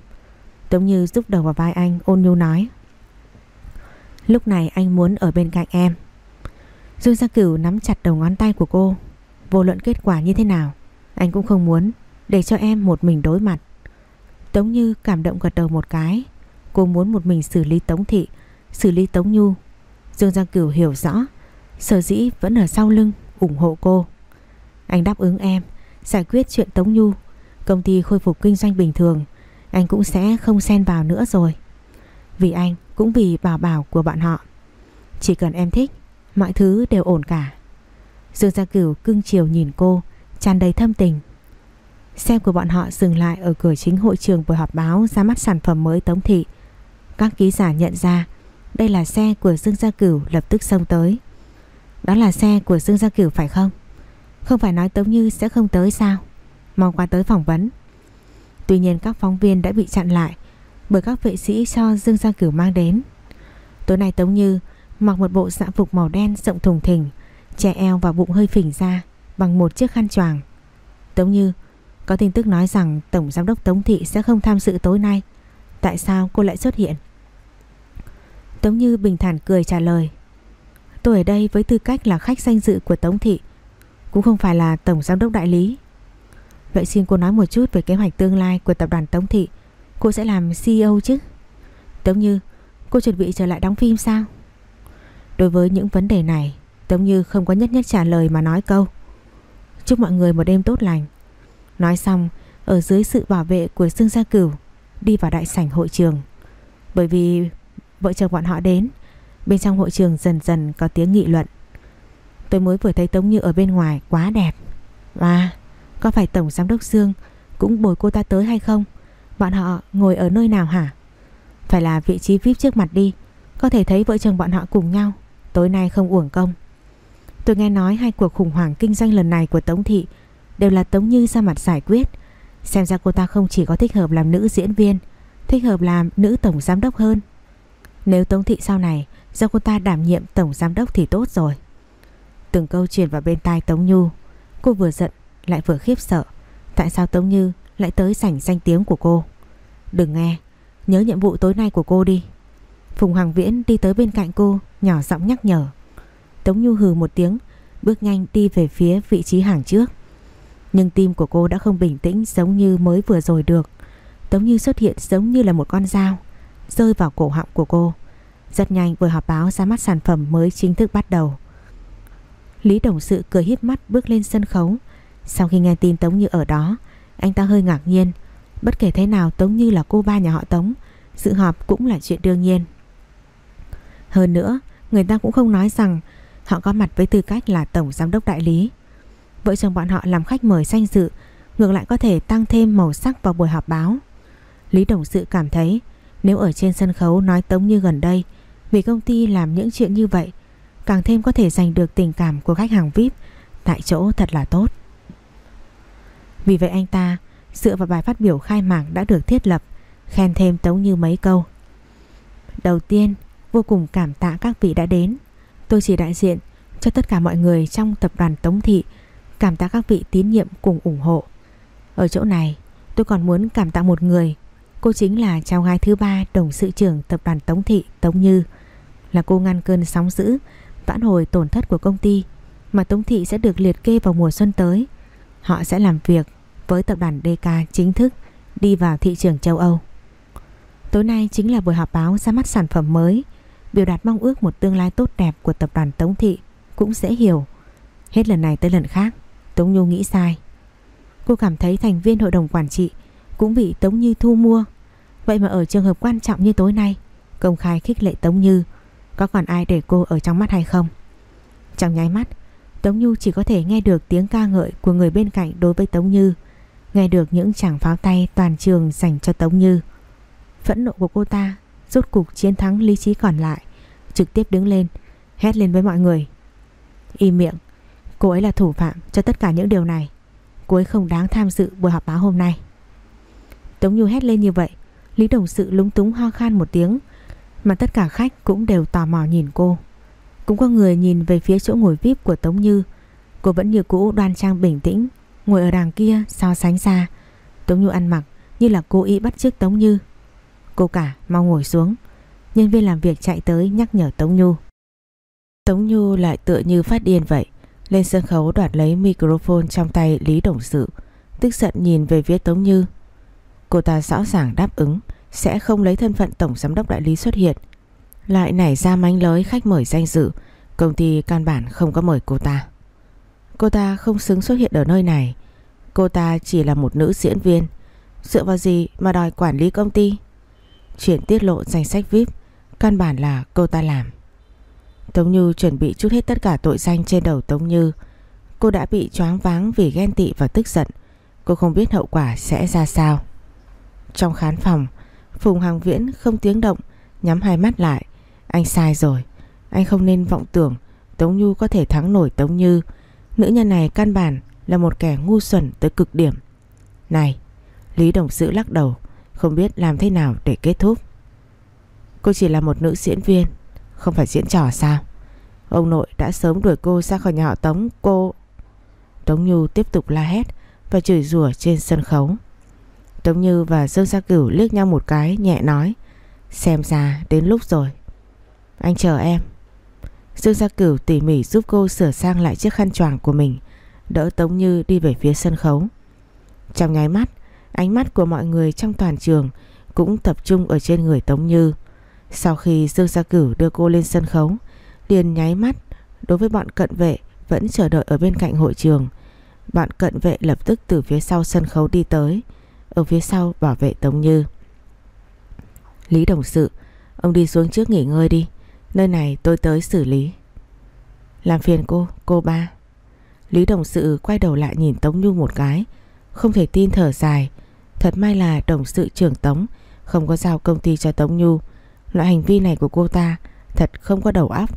Tống Như giúp đầu vào vai anh, ôn nhu nói. Lúc này anh muốn ở bên cạnh em. Dương Gia Cửu nắm chặt đầu ngón tay của cô. Vô luận kết quả như thế nào, anh cũng không muốn để cho em một mình đối mặt. Tống Như cảm động gật đầu một cái. Cô muốn một mình xử lý Tống Thị Xử lý Tống Nhu. Dương Giang Cửu hiểu rõ Sở dĩ vẫn ở sau lưng ủng hộ cô. Anh đáp ứng em Giải quyết chuyện Tống Nhu. Công ty khôi phục kinh doanh bình thường Anh cũng sẽ không xen vào nữa rồi. Vì anh cũng vì bảo bảo của bạn họ. Chỉ cần em thích Mọi thứ đều ổn cả. Dương Gia Cửu cưng chiều nhìn cô tràn đầy thâm tình Xe của bọn họ dừng lại ở cửa chính hội trường buổi họp báo ra mắt sản phẩm mới Tống Thị các ký giả nhận ra đây là xe của Dương Gia Cửu lập tức xông tới. Đó là xe của Dương Gia Cửu phải không? Không phải nói Tống Như sẽ không tới sao? Mau qua tới phỏng vấn. Tuy nhiên các phóng viên đã bị chặn lại bởi các vệ sĩ cho Dương Gia Cửu mang đến. Tối nay Tống Như mặc một bộ dạ phục màu đen rộng thùng thình, che eo và bụng hơi phình ra bằng một chiếc khăn choàng. Tống Như, có tin tức nói rằng Tổng Giám đốc Tống Thị sẽ không tham dự tối nay. Tại sao cô lại xuất hiện? Tống Như bình thản cười trả lời Tôi ở đây với tư cách là khách danh dự của Tống Thị, Cũng không phải là Tổng Giám đốc Đại lý Vậy xin cô nói một chút về kế hoạch tương lai của tập đoàn Tống Thị Cô sẽ làm CEO chứ Tống Như, Cô chuẩn bị trở lại đóng phim sao Đối với những vấn đề này Tống Như không có nhất nhất trả lời mà nói câu. Chúc mọi người một đêm tốt lành. Nói xong, Ở dưới sự bảo vệ của Dương Gia Cửu, Đi vào đại sảnh hội trường. Bởi vì vợ chồng bọn họ đến, Bên trong hội trường dần dần có tiếng nghị luận. Tôi mới vừa thấy Tống Như ở bên ngoài quá đẹp. Và có phải Tổng Giám đốc Dương Cũng bồi cô ta tới hay không? Bọn họ ngồi ở nơi nào hả? Phải là vị trí VIP trước mặt đi, Có thể thấy vợ chồng bọn họ cùng nhau, Tối nay không uổng công. Tôi nghe nói hai cuộc khủng hoảng kinh doanh lần này của Tống Thị Đều là Tống Như ra mặt giải quyết. Xem ra cô ta không chỉ có thích hợp làm nữ diễn viên, Thích hợp làm nữ tổng giám đốc hơn. Nếu Tống Thị sau này Do cô ta đảm nhiệm tổng giám đốc thì tốt rồi. Từng câu truyền vào bên tai Tống Nhu, Cô vừa giận lại vừa khiếp sợ. Tại sao Tống Như lại tới sảnh danh tiếng của cô? Đừng nghe, Nhớ nhiệm vụ tối nay của cô đi. Phùng Hoàng Viễn đi tới bên cạnh cô, Nhỏ giọng nhắc nhở. Tống Nhu hừ một tiếng, Bước nhanh đi về phía vị trí hàng trước. Nhưng tim của cô đã không bình tĩnh Giống như mới vừa rồi được. Tống Như xuất hiện giống như là một con dao, Rơi vào cổ họng của cô. Rất nhanh buổi họp báo ra mắt sản phẩm mới chính thức bắt đầu. Lý Đồng Sự cười híp mắt bước lên sân khấu. Sau khi nghe tin Tống Như ở đó, Anh ta hơi ngạc nhiên. Bất kể thế nào, Tống Như là cô ba nhà họ Tống. Sự họp cũng là chuyện đương nhiên. Hơn nữa, Người ta cũng không nói rằng Họ có mặt với tư cách là tổng giám đốc đại lý. Vợ chồng bọn họ làm khách mời danh dự, Ngược lại có thể tăng thêm màu sắc vào buổi họp báo. Lý Đồng Sự cảm thấy, Nếu ở trên sân khấu nói Tống Như gần đây, Vì công ty làm những chuyện như vậy, Càng thêm có thể giành được tình cảm của khách hàng VIP Tại chỗ thật là tốt. Vì vậy anh ta, Dựa vào bài phát biểu khai mạc đã được thiết lập, Khen thêm Tống Như mấy câu. Đầu tiên, Vô cùng cảm tạ các vị đã đến. Tôi chỉ đại diện cho tất cả mọi người trong tập đoàn Tống Thị, Cảm tạ các vị tín nhiệm cùng ủng hộ. Ở chỗ này, tôi còn muốn cảm tạ một người, Cô chính là cháu gái thứ ba đồng sự trưởng tập đoàn Tống Thị, Tống Như, Là cô ngăn cơn sóng dữ, Vãn hồi tổn thất của công ty Mà Tống Thị sẽ được liệt kê vào mùa xuân tới. Họ sẽ làm việc với tập đoàn DK chính thức đi vào thị trường châu Âu. Tối nay chính là buổi họp báo ra mắt sản phẩm mới. Biểu đạt mong ước một tương lai tốt đẹp của tập đoàn Tống Thị cũng dễ hiểu. Hết lần này tới lần khác, Tống Nhu nghĩ sai. Cô cảm thấy thành viên hội đồng quản trị cũng bị Tống Như thu mua. Vậy mà ở trường hợp quan trọng như tối nay, công khai khích lệ Tống Như, có còn ai để cô ở trong mắt hay không? Trong nháy mắt, Tống Nhu chỉ có thể nghe được tiếng ca ngợi của người bên cạnh đối với Tống Như, nghe được những chàng pháo tay toàn trường dành cho Tống Như. Phẫn nộ của cô ta Rốt cục chiến thắng lý trí còn lại. Trực tiếp đứng lên, Hét lên với mọi người. Im miệng, Cô ấy là thủ phạm cho tất cả những điều này. Cô ấy không đáng tham dự buổi họp báo hôm nay. Tống Nhu hét lên như vậy. Lý Đồng Sự lúng túng ho khan một tiếng, Mà tất cả khách cũng đều tò mò nhìn cô. Cũng có người nhìn về phía chỗ ngồi VIP của Tống Như. Cô vẫn như cũ đoan trang bình tĩnh, Ngồi ở đằng kia so sánh xa. Tống Nhu ăn mặc như là cố ý bắt chước Tống Như. Cô cả mau ngồi xuống. Nhân viên làm việc chạy tới nhắc nhở Tống Nhu. Tống Nhu lại tựa như phát điên vậy, Lên sân khấu đoạt lấy microphone trong tay Lý Đồng Sự, Tức giận nhìn về phía Tống Như Cô ta rõ ràng đáp ứng, Sẽ không lấy thân phận Tổng Giám đốc Đại lý xuất hiện. Lại nảy ra mánh lới khách mời danh dự, Công ty căn bản không có mời cô ta. Cô ta không xứng xuất hiện ở nơi này. Cô ta chỉ là một nữ diễn viên. Dựa vào gì mà đòi quản lý công ty? Chuyện tiết lộ danh sách VIP, Căn bản là cô ta làm. Tống Như chuẩn bị chút hết tất cả tội danh trên đầu Tống Như. Cô đã bị choáng váng vì ghen tị và tức giận. Cô không biết hậu quả sẽ ra sao. Trong khán phòng, Phùng Hàng Viễn không tiếng động, Nhắm hai mắt lại. Anh sai rồi. Anh không nên vọng tưởng Tống Như có thể thắng nổi Tống Như. Nữ nhân này căn bản là một kẻ ngu xuẩn tới cực điểm. Này, Lý Đồng Sự lắc đầu không biết làm thế nào để kết thúc. Cô chỉ là một nữ diễn viên, Không phải diễn trò sao? Ông nội đã sớm đuổi cô ra khỏi nhà họ Tống, Cô. Tống Như tiếp tục la hét Và chửi rủa trên sân khấu. Tống Như và Dương Gia Cửu liếc nhau một cái, Nhẹ nói, Xem ra đến lúc rồi. Anh chờ em. Dương Gia Cửu tỉ mỉ giúp cô sửa sang lại chiếc khăn choàng của mình, Đỡ Tống Như đi về phía sân khấu. Trong nháy mắt Ánh mắt của mọi người trong toàn trường Cũng tập trung ở trên người Tống Như. Sau khi Dương Gia Cửu đưa cô lên sân khấu liền nháy mắt Đối với bọn cận vệ Vẫn chờ đợi ở bên cạnh hội trường. Bọn cận vệ lập tức từ phía sau sân khấu đi tới Ở phía sau bảo vệ Tống Như. Lý Đồng Sự Ông đi xuống trước nghỉ ngơi đi Nơi này tôi tới xử lý. Làm phiền cô, cô ba. Lý Đồng Sự quay đầu lại nhìn Tống Như một cái không thể tin thở dài. Thật may là đồng sự trưởng Tống, Không có giao công ty cho Tống Nhu. Loại hành vi này của cô ta Thật không có đầu óc.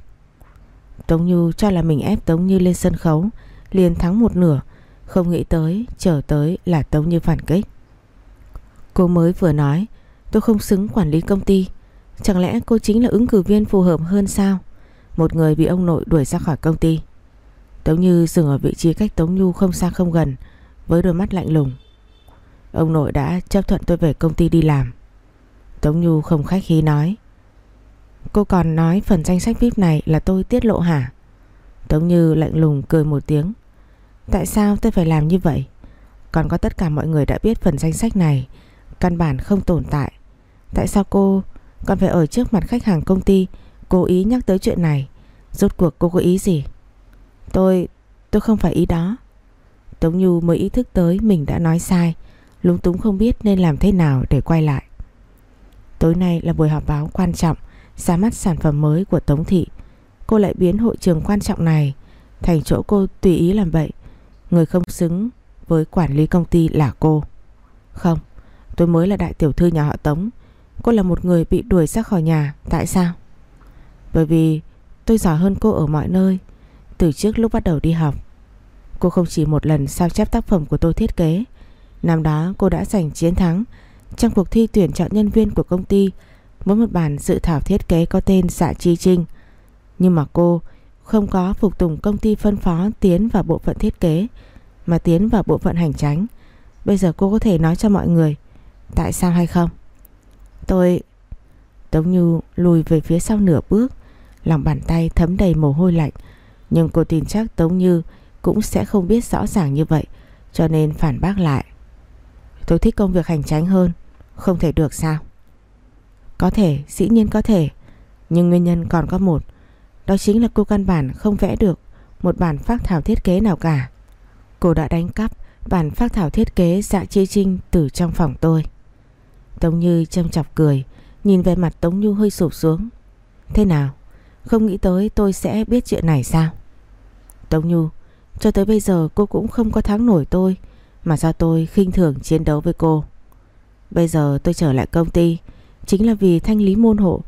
Tống Nhu cho là mình ép Tống Như lên sân khấu, liền thắng một nửa, Không nghĩ tới, Chờ tới là Tống Như phản kích. Cô mới vừa nói, Tôi không xứng quản lý công ty, Chẳng lẽ cô chính là ứng cử viên phù hợp hơn sao? Một người bị ông nội đuổi ra khỏi công ty. Tống Như dừng ở vị trí cách Tống Nhu không xa không gần với đôi mắt lạnh lùng. Ông nội đã chấp thuận tôi về công ty đi làm. Tống Nhu không khách khí nói. Cô còn nói phần danh sách VIP này là tôi tiết lộ hả? Tống Như lạnh lùng cười một tiếng. Tại sao tôi phải làm như vậy? Còn có tất cả mọi người đã biết phần danh sách này. Căn bản không tồn tại. Tại sao cô còn phải ở trước mặt khách hàng công ty Cố ý nhắc tới chuyện này? Rốt cuộc cô có ý gì? Tôi, tôi không phải ý đó. Tống Nhu mới ý thức tới mình đã nói sai. Lúng túng không biết nên làm thế nào để quay lại. Tối nay là buổi họp báo quan trọng, Ra mắt sản phẩm mới của Tống Thị. Cô lại biến hội trường quan trọng này Thành chỗ cô tùy ý làm vậy. Người không xứng với quản lý công ty là cô. Không, Tôi mới là đại tiểu thư nhà họ Tống. Cô là một người bị đuổi ra khỏi nhà, Tại sao? Bởi vì tôi giỏi hơn cô ở mọi nơi. Từ trước lúc bắt đầu đi học Cô không chỉ một lần sao chép tác phẩm của tôi thiết kế. Năm đó, cô đã giành chiến thắng. Trong cuộc thi tuyển chọn nhân viên của công ty Với một bản dự thảo thiết kế có tên Dạ Chi Trinh. Nhưng mà cô không có phục tùng công ty phân phó tiến vào bộ phận thiết kế, Mà tiến vào bộ phận hành tránh Bây giờ cô có thể nói cho mọi người, Tại sao hay không? Tôi... Tống Như lùi về phía sau nửa bước, Lòng bàn tay thấm đầy mồ hôi lạnh. Nhưng cô tin chắc Tống Như cũng sẽ không biết rõ ràng như vậy Cho nên phản bác lại. Tôi thích công việc hành tránh hơn Không thể được sao? Có thể, dĩ nhiên có thể Nhưng nguyên nhân còn có một Đó chính là cô căn bản không vẽ được Một bản phác thảo thiết kế nào cả. Cô đã đánh cắp bản phác thảo thiết kế dạ chi trinh từ trong phòng tôi. Tống Như châm chọc cười Nhìn về mặt Tống Như hơi sụp xuống. Thế nào? Không nghĩ tới tôi sẽ biết chuyện này sao? Tống Như cho tới bây giờ cô cũng không có thắng nổi tôi, Mà do tôi khinh thường chiến đấu với cô Bây giờ tôi trở lại công ty, Chính là vì thanh lý môn hộ,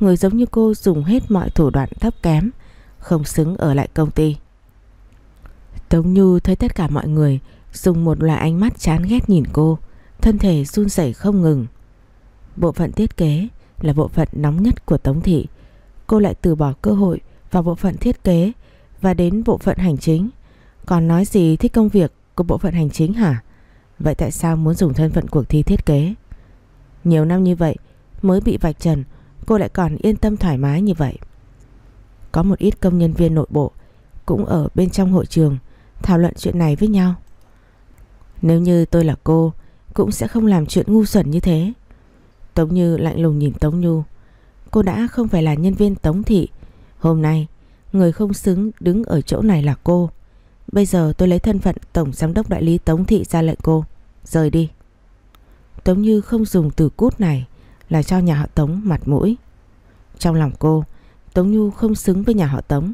Người giống như cô dùng hết mọi thủ đoạn thấp kém, Không xứng ở lại công ty Tống Như thấy tất cả mọi người Dùng một loại ánh mắt chán ghét nhìn cô, Thân thể run rẩy không ngừng Bộ phận thiết kế là bộ phận nóng nhất của Tống Thị. Cô lại từ bỏ cơ hội vào bộ phận thiết kế và đến bộ phận hành chính. Còn nói gì thích công việc của bộ phận hành chính hả? Vậy tại sao muốn dùng thân phận cuộc thi thiết kế? Nhiều năm như vậy, mới bị vạch trần, cô lại còn yên tâm thoải mái như vậy. Có một ít công nhân viên nội bộ cũng ở bên trong hội trường thảo luận chuyện này với nhau. Nếu như tôi là cô, cũng sẽ không làm chuyện ngu xuẩn như thế. Tống Như lạnh lùng nhìn Tống Nhu Cô đã không phải là nhân viên Tống Thị Hôm nay, Người không xứng đứng ở chỗ này là cô Bây giờ tôi lấy thân phận Tổng Giám đốc Đại lý Tống Thị ra lệnh cô. Rời đi. Tống Như không dùng từ cút này Là cho nhà họ Tống mặt mũi. Trong lòng cô, Tống như không xứng với nhà họ Tống.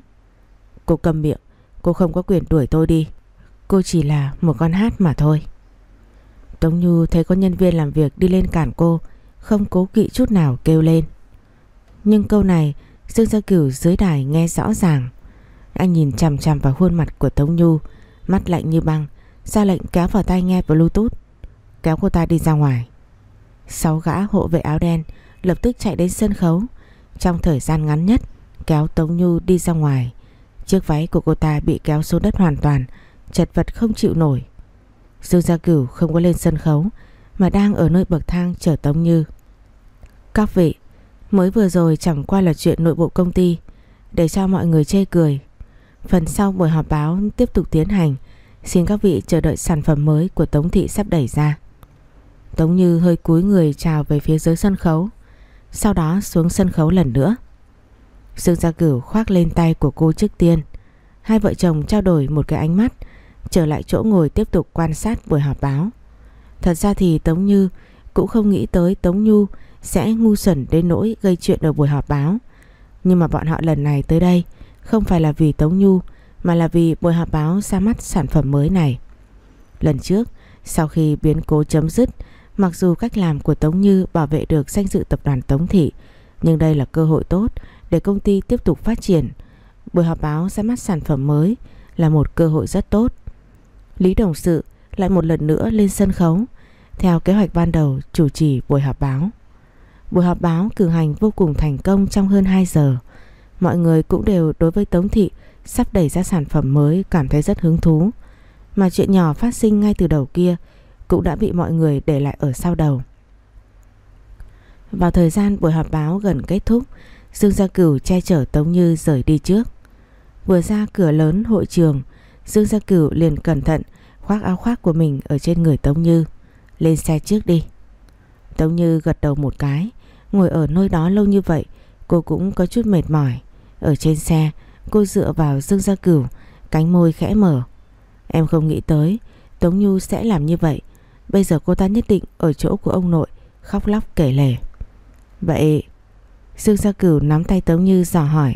Cô cầm miệng, Cô không có quyền đuổi tôi đi. Cô chỉ là một con hát mà thôi. Tống như thấy có nhân viên làm việc đi lên cản cô, không cố kỵ chút nào kêu lên. Nhưng câu này Dương Gia Cửu dưới đài nghe rõ ràng. Anh nhìn chằm chằm vào khuôn mặt của Tống Nhu, mắt lạnh như băng, ra lệnh kéo vào tai nghe bluetooth, kéo cô ta đi ra ngoài. Sáu gã hộ vệ áo đen lập tức chạy đến sân khấu, trong thời gian ngắn nhất kéo Tống Nhu đi ra ngoài. Chiếc váy của cô ta bị kéo xuống đất hoàn toàn, chật vật không chịu nổi. Dương Gia Cửu không có lên sân khấu mà đang ở nơi bậc thang chờ Tống Như. Các vị, Mới vừa rồi chẳng qua là chuyện nội bộ công ty để cho mọi người chê cười. Phần sau buổi họp báo tiếp tục tiến hành, xin các vị chờ đợi sản phẩm mới của Tống Thị sắp đẩy ra. Tống Như hơi cúi người chào về phía dưới sân khấu, sau đó xuống sân khấu lần nữa. Dương Gia Cửu khoác lên tay của cô trước tiên, hai vợ chồng trao đổi một cái ánh mắt, trở lại chỗ ngồi tiếp tục quan sát buổi họp báo. Thật ra thì Tống Như cũng không nghĩ tới Tống Nhu sẽ ngu xuẩn đến nỗi gây chuyện ở buổi họp báo. Nhưng mà bọn họ lần này tới đây không phải là vì Tống Nhu mà là vì buổi họp báo ra mắt sản phẩm mới này. Lần trước, sau khi biến cố chấm dứt, mặc dù cách làm của Tống Như bảo vệ được danh dự tập đoàn Tống Thị, nhưng đây là cơ hội tốt để công ty tiếp tục phát triển. Buổi họp báo ra mắt sản phẩm mới là một cơ hội rất tốt. Lý Đồng Sự lại một lần nữa lên sân khấu, theo kế hoạch ban đầu chủ trì buổi họp báo. Buổi họp báo cử hành vô cùng thành công trong hơn 2 giờ. Mọi người cũng đều đối với Tống Thị sắp đẩy ra sản phẩm mới cảm thấy rất hứng thú. Mà chuyện nhỏ phát sinh ngay từ đầu kia cũng đã bị mọi người để lại ở sau đầu. Vào thời gian buổi họp báo gần kết thúc, Dương Gia Cửu che chở Tống Như rời đi trước. Vừa ra cửa lớn hội trường, Dương Gia Cửu liền cẩn thận khoác áo khoác của mình ở trên người Tống Như. Lên xe trước đi. Tống Như gật đầu một cái, ngồi ở nơi đó lâu như vậy, cô cũng có chút mệt mỏi. Ở trên xe, cô dựa vào Dương Gia Cửu, cánh môi khẽ mở. Em không nghĩ tới Tống Nhu sẽ làm như vậy. Bây giờ cô ta nhất định ở chỗ của ông nội, khóc lóc kể lể. Vậy Dương Gia Cửu nắm tay Tống Như dò hỏi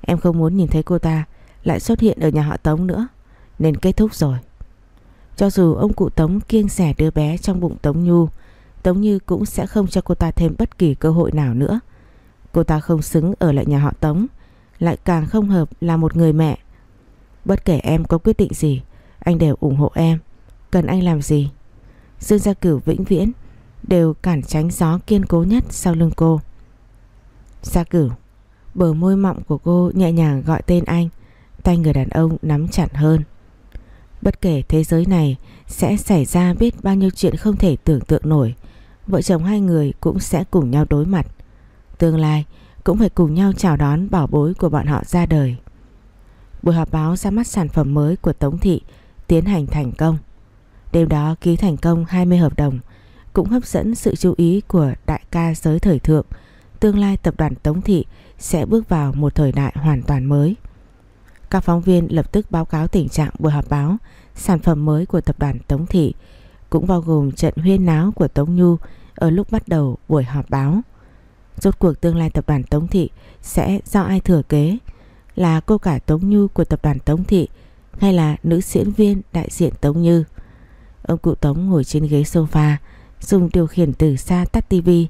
Em không muốn nhìn thấy cô ta Lại xuất hiện ở nhà họ Tống nữa Nên kết thúc rồi Cho dù ông cụ Tống kiêng rẻ đứa bé trong bụng Tống Nhu Tống Như cũng sẽ không cho cô ta thêm bất kỳ cơ hội nào nữa Cô ta không xứng ở lại nhà họ Tống, Lại càng không hợp là một người mẹ. Bất kể em có quyết định gì, Anh đều ủng hộ em. Cần anh làm gì? Dương Gia Cửu, vĩnh viễn Đều cản tránh gió kiên cố nhất sau lưng cô. Gia Cửu, Bờ môi mọng của cô nhẹ nhàng gọi tên anh, Tay người đàn ông nắm chặt hơn. Bất kể thế giới này sẽ xảy ra biết bao nhiêu chuyện không thể tưởng tượng nổi, Vợ chồng hai người cũng sẽ cùng nhau đối mặt. Tương lai, cũng phải cùng nhau chào đón bảo bối của bọn họ ra đời. Buổi họp báo ra mắt sản phẩm mới của Tống Thị tiến hành thành công. Đêm đó ký thành công 20 hợp đồng, Cũng hấp dẫn sự chú ý của đại ca giới thời thượng. Tương lai tập đoàn Tống Thị sẽ bước vào một thời đại hoàn toàn mới. Các phóng viên lập tức báo cáo tình trạng buổi họp báo, Sản phẩm mới của tập đoàn Tống Thị, Cũng bao gồm trận huyên náo của Tống Nhu Ở lúc bắt đầu buổi họp báo. Rốt cuộc tương lai tập đoàn Tống Thị sẽ do ai thừa kế? Là cô cả Tống Nhu của tập đoàn Tống Thị Hay là nữ diễn viên đại diện Tống Như? Ông cụ Tống ngồi trên ghế sofa, Dùng điều khiển từ xa tắt tivi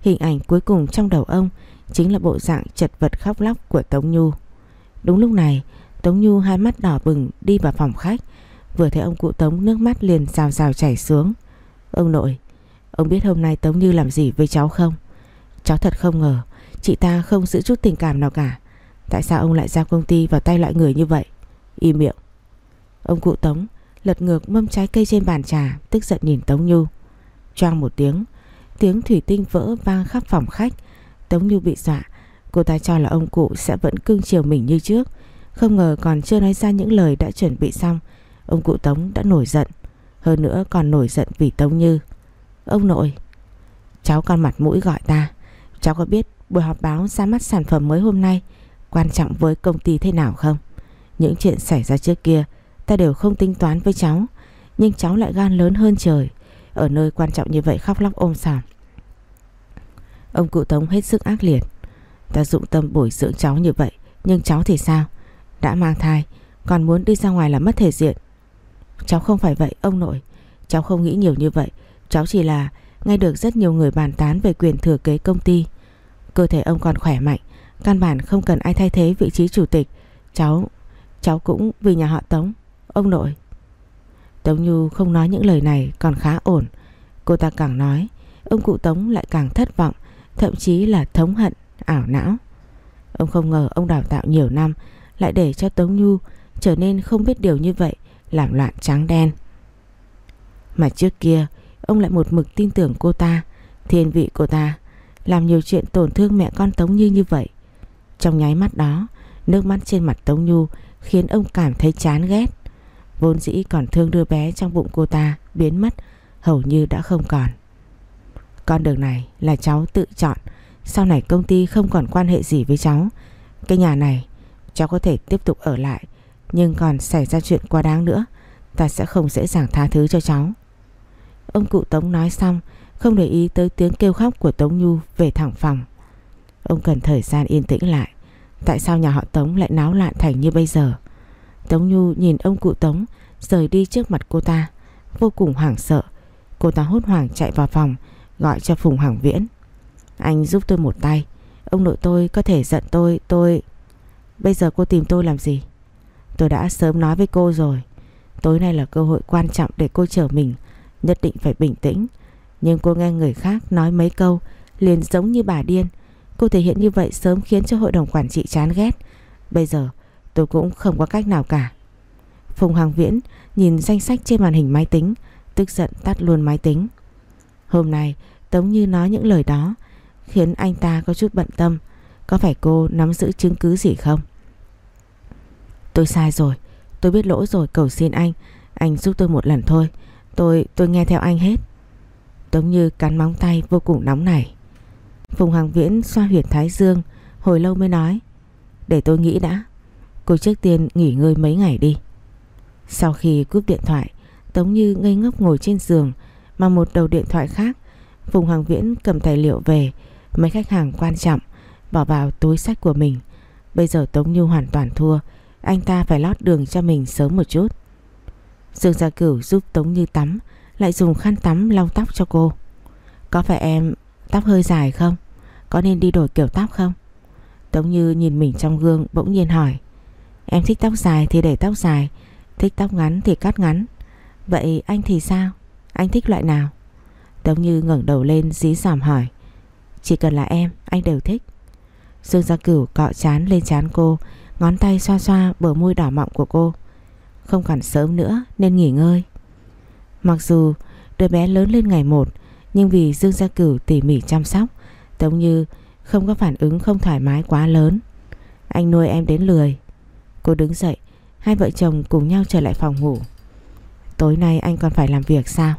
Hình ảnh cuối cùng trong đầu ông Chính là bộ dạng chật vật khóc lóc của Tống Nhu. Đúng lúc này, Tống Nhu hai mắt đỏ bừng đi vào phòng khách. Vừa thấy ông cụ Tống nước mắt liền rào rào chảy xuống. Ông nội, Ông biết hôm nay Tống Như làm gì với cháu không? Cháu thật không ngờ, Chị ta không giữ chút tình cảm nào cả. Tại sao ông lại giao công ty vào tay loại người như vậy? Im miệng. Ông cụ Tống lật ngược mâm trái cây trên bàn trà, Tức giận nhìn Tống Nhu. Choang một tiếng Tiếng thủy tinh vỡ vang khắp phòng khách. Tống Nhu bị dọa. Cô ta cho là ông cụ sẽ vẫn cưng chiều mình như trước. Không ngờ còn chưa nói ra những lời đã chuẩn bị xong, Ông cụ Tống đã nổi giận. Hơn nữa còn nổi giận vì Tống Như. Ông nội, Cháu con mặt mũi gọi ta. Cháu có biết buổi họp báo ra mắt sản phẩm mới hôm nay Quan trọng với công ty thế nào không? Những chuyện xảy ra trước kia, Ta đều không tính toán với cháu, Nhưng cháu lại gan lớn hơn trời, Ở nơi quan trọng như vậy khóc lóc ôm sòm. Ông cụ Tống hết sức ác liệt. Ta dụng tâm bồi dưỡng cháu như vậy, Nhưng cháu thì sao? Đã mang thai, Còn muốn đi ra ngoài là mất thể diện. Cháu không phải vậy, ông nội. Cháu không nghĩ nhiều như vậy. Cháu chỉ là nghe được rất nhiều người bàn tán về quyền thừa kế công ty. Cơ thể ông còn khỏe mạnh Căn bản không cần ai thay thế vị trí chủ tịch. Cháu Cháu cũng vì nhà họ Tống Ông nội. Tống Nhu không nói những lời này còn khá ổn. Cô ta càng nói Ông cụ Tống lại càng thất vọng Thậm chí là thống hận, ảo não. Ông không ngờ ông đào tạo nhiều năm Lại để cho Tống Nhu Trở nên không biết điều như vậy Làm loạn trắng đen. Mà trước kia Ông lại một mực tin tưởng cô ta. Thiên vị cô ta, Làm nhiều chuyện tổn thương mẹ con Tống Như như vậy. Trong nháy mắt đó, Nước mắt trên mặt Tống Nhu Khiến ông cảm thấy chán ghét. Vốn dĩ còn thương đứa bé trong bụng cô ta, Biến mất, hầu như đã không còn. Con đường này là cháu tự chọn. Sau này công ty không còn quan hệ gì với cháu. Cái nhà này, Cháu có thể tiếp tục ở lại, Nhưng còn xảy ra chuyện quá đáng nữa, Ta sẽ không dễ dàng tha thứ cho cháu. Ông cụ Tống nói xong, Không để ý tới tiếng kêu khóc của Tống Nhu Về thẳng phòng. Ông cần thời gian yên tĩnh lại, Tại sao nhà họ Tống lại náo loạn thành như bây giờ? Tống Nhu nhìn ông cụ Tống, Rời đi trước mặt cô ta, Vô cùng hoảng sợ. Cô ta hốt hoảng chạy vào phòng, Gọi cho Phùng Hoàng Viễn. Anh giúp tôi một tay, Ông nội tôi có thể giận tôi Tôi Bây giờ cô tìm tôi làm gì? Tôi đã sớm nói với cô rồi, Tối nay là cơ hội quan trọng để cô trở mình. Nhất định phải bình tĩnh. Nhưng cô nghe người khác nói mấy câu, Liền giống như bà điên. Cô thể hiện như vậy sớm khiến cho hội đồng quản trị chán ghét. Bây giờ, tôi cũng không có cách nào cả. Phùng Hoàng Viễn nhìn danh sách trên màn hình máy tính, Tức giận tắt luôn máy tính. Hôm nay, Tống Như nói những lời đó, Khiến anh ta có chút bận tâm. Có phải cô nắm giữ chứng cứ gì không? Tôi sai rồi. Tôi biết lỗi rồi, cầu xin anh. Anh giúp tôi một lần thôi. Tôi tôi nghe theo anh hết. Tống Như cắn móng tay vô cùng nóng nảy. Phùng Hoàng Viễn xoa huyệt thái dương, Hồi lâu mới nói, Để tôi nghĩ đã, Cô trước tiên nghỉ ngơi mấy ngày đi. Sau khi cúp điện thoại, Tống Như ngây ngốc ngồi trên giường, Mà một đầu điện thoại khác, Phùng Hoàng Viễn cầm tài liệu về, Mấy khách hàng quan trọng, Bỏ vào túi sách của mình. Bây giờ Tống Như hoàn toàn thua, Anh ta phải lót đường cho mình sớm một chút. Dương Gia Cửu giúp Tống Như tắm Lại dùng khăn tắm lau tóc cho cô Có phải em tóc hơi dài không? Có nên đi đổi kiểu tóc không? Tống Như nhìn mình trong gương bỗng nhiên hỏi Em thích tóc dài thì để tóc dài Thích tóc ngắn thì cắt ngắn Vậy anh thì sao? Anh thích loại nào? Tống Như ngẩng đầu lên dí dòm hỏi Chỉ cần là em, anh đều thích Dương Gia Cửu cọ chán lên chán cô Ngón tay xoa xoa bờ môi đỏ mọng của cô không còn sớm nữa nên nghỉ ngơi. Mặc dù đứa bé lớn lên ngày một, Nhưng vì Dương Gia Cửu tỉ mỉ chăm sóc Tống Như không có phản ứng không thoải mái quá lớn. Anh nuôi em đến lười. Cô đứng dậy, Hai vợ chồng cùng nhau trở lại phòng ngủ. Tối nay anh còn phải làm việc sao?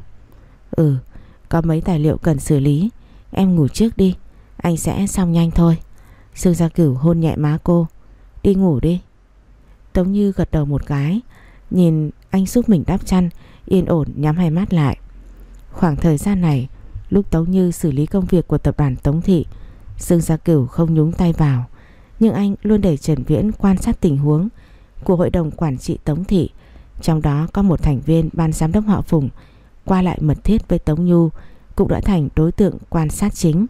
Ừ Có mấy tài liệu cần xử lý. Em ngủ trước đi, Anh sẽ xong nhanh thôi. Dương Gia Cửu hôn nhẹ má cô. Đi ngủ đi. Tống Như gật đầu một cái Nhìn anh giúp mình đắp chăn, Yên ổn nhắm hai mắt lại. Khoảng thời gian này, Lúc Tống Như xử lý công việc của tập đoàn Tống Thị, Dương Gia Cửu không nhúng tay vào, Nhưng anh luôn để Trần Viễn quan sát tình huống Của hội đồng quản trị Tống Thị. Trong đó có một thành viên ban giám đốc họ Phùng, Qua lại mật thiết với Tống Nhu, Cũng đã thành đối tượng quan sát chính.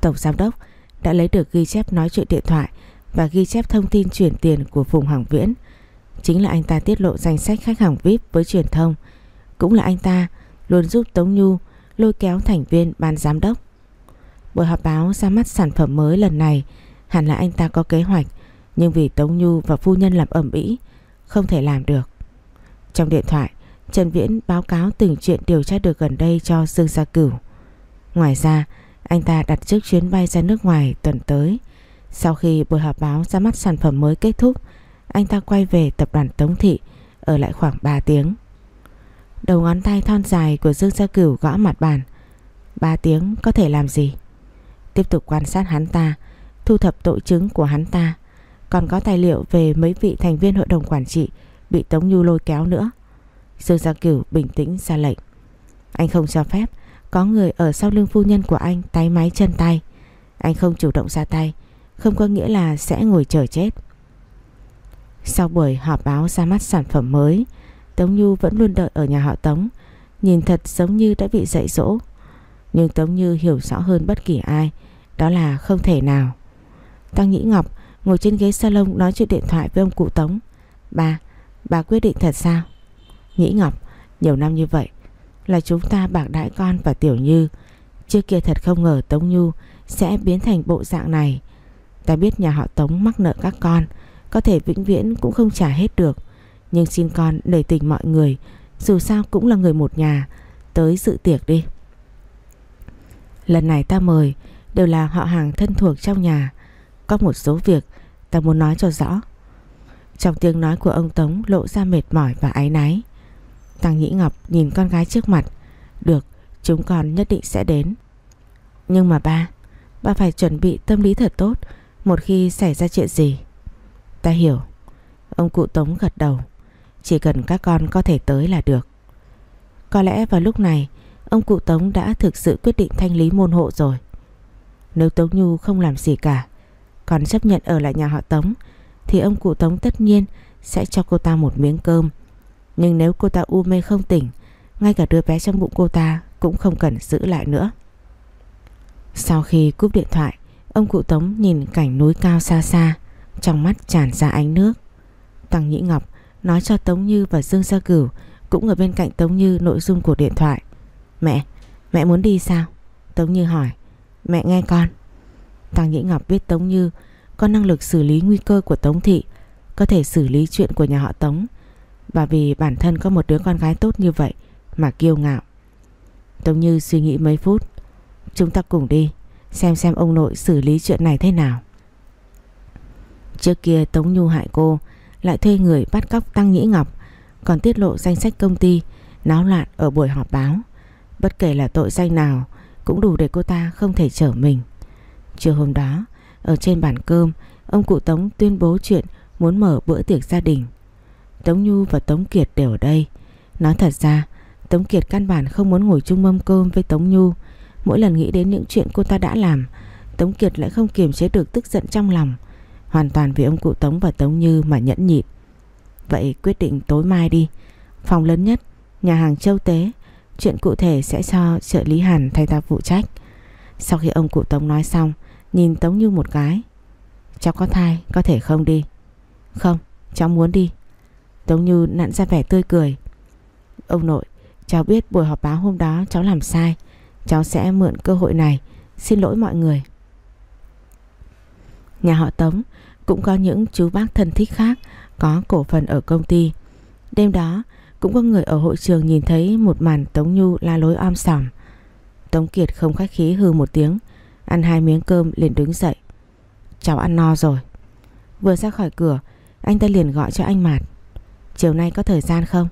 Tổng giám đốc đã lấy được ghi chép nói chuyện điện thoại và ghi chép thông tin chuyển tiền của Phùng Hoàng Viễn. Chính là anh ta tiết lộ danh sách khách hàng VIP với truyền thông. Cũng là anh ta luôn giúp Tống Nhu lôi kéo thành viên ban giám đốc. Buổi họp báo ra mắt sản phẩm mới lần này hẳn là anh ta có kế hoạch nhưng vì Tống Nhu và phu nhân làm ẩm ĩ không thể làm được. Trong điện thoại Trần Viễn báo cáo từng chuyện điều tra được gần đây cho Dương Gia Cửu. Ngoài ra anh ta đặt trước chuyến bay ra nước ngoài tuần tới. Sau khi buổi họp báo ra mắt sản phẩm mới kết thúc, anh ta quay về tập đoàn Tống Thị ở lại khoảng 3 tiếng. Đầu ngón tay thon dài của Dương Gia Cửu gõ mặt bàn. 3 tiếng có thể làm gì? Tiếp tục quan sát hắn ta, thu thập tội chứng của hắn ta. Còn có tài liệu về mấy vị thành viên hội đồng quản trị bị Tống Nhu lôi kéo nữa. Dương Gia Cửu bình tĩnh ra lệnh. Anh không cho phép có người ở sau lưng phu nhân của anh tay máy chân tay. Anh không chủ động ra tay, không có nghĩa là sẽ ngồi chờ chết. Sau buổi họp báo ra mắt sản phẩm mới, Tống Như vẫn luôn đợi ở nhà họ Tống, nhìn thật giống như đã bị dạy dỗ. Nhưng Tống Như hiểu rõ hơn bất kỳ ai, đó là không thể nào. Tăng Nhĩ Ngọc ngồi trên ghế salon nói chuyện điện thoại với ông cụ Tống. Bà, bà quyết định thật sao? Nhĩ Ngọc, nhiều năm như vậy, là chúng ta bạc đãi con và Tiểu Như. Trước kia thật không ngờ Tống Nhu sẽ biến thành bộ dạng này. Ta biết nhà họ Tống mắc nợ các con, có thể vĩnh viễn cũng không trả hết được. Nhưng xin con nể tình mọi người, dù sao cũng là người một nhà, tới dự tiệc đi. Lần này ta mời đều là họ hàng thân thuộc trong nhà. Có một số việc ta muốn nói cho rõ. Trong tiếng nói của ông Tống lộ ra mệt mỏi và áy náy. Tăng Nhĩ Ngọc nhìn con gái trước mặt. Được, chúng con nhất định sẽ đến. Nhưng mà ba, ba phải chuẩn bị tâm lý thật tốt một khi xảy ra chuyện gì. Ta hiểu. Ông cụ Tống gật đầu. Chỉ cần các con có thể tới là được. Có lẽ vào lúc này ông cụ Tống đã thực sự quyết định thanh lý môn hộ rồi. Nếu Tống Nhu không làm gì cả, còn chấp nhận ở lại nhà họ Tống, thì ông cụ Tống tất nhiên sẽ cho cô ta một miếng cơm. Nhưng nếu cô ta u mê không tỉnh, ngay cả đứa bé trong bụng cô ta cũng không cần giữ lại nữa. Sau khi cúp điện thoại, ông cụ Tống nhìn cảnh núi cao xa xa, trong mắt tràn ra ánh nước. Tăng Nhĩ Ngọc nói cho Tống Như và Dương Gia Cửu cũng ở bên cạnh Tống Như nội dung của điện thoại. Mẹ, mẹ muốn đi sao? Tống Như hỏi. Mẹ nghe con. Tăng Nhĩ Ngọc biết Tống Như có năng lực xử lý nguy cơ của Tống Thị, có thể xử lý chuyện của nhà họ Tống. Và vì bản thân có một đứa con gái tốt như vậy mà kiêu ngạo. Tống Như suy nghĩ mấy phút. Chúng ta cùng đi, xem xem ông nội xử lý chuyện này thế nào. Trước kia Tống Nhu hại cô, lại thuê người bắt cóc Tăng Nhĩ Ngọc, còn tiết lộ danh sách công ty, náo loạn ở buổi họp báo. Bất kể là tội danh nào cũng đủ để cô ta không thể trở mình. Chiều hôm đó, ở trên bàn cơm, ông cụ Tống tuyên bố chuyện muốn mở bữa tiệc gia đình. Tống Nhu và Tống Kiệt đều ở đây. Nói thật ra, Tống Kiệt căn bản không muốn ngồi chung mâm cơm với Tống Nhu. Mỗi lần nghĩ đến những chuyện cô ta đã làm, Tống Kiệt lại không kiềm chế được tức giận trong lòng. Hoàn toàn vì ông cụ Tống và Tống Như mà nhẫn nhịn. Vậy quyết định tối mai đi. Phòng lớn nhất, nhà hàng Châu Tế. Chuyện cụ thể sẽ cho trợ lý Hàn thay ta phụ trách. Sau khi ông cụ Tống nói xong, nhìn Tống Như một cái. Cháu có thai, có thể không đi. Không, cháu muốn đi. Tống Như nặn ra vẻ tươi cười. Ông nội, cháu biết buổi họp báo hôm đó cháu làm sai. Cháu sẽ mượn cơ hội này Xin lỗi mọi người Nhà họ Tống cũng có những chú bác thân thích khác, Có cổ phần ở công ty. Đêm đó, cũng có người ở hội trường nhìn thấy một màn Tống Nhu la lối om sòm. Tống Kiệt không khách khí hư một tiếng, Ăn hai miếng cơm liền đứng dậy. Cháu ăn no rồi. Vừa ra khỏi cửa, Anh ta liền gọi cho anh Mạt. Chiều nay có thời gian không?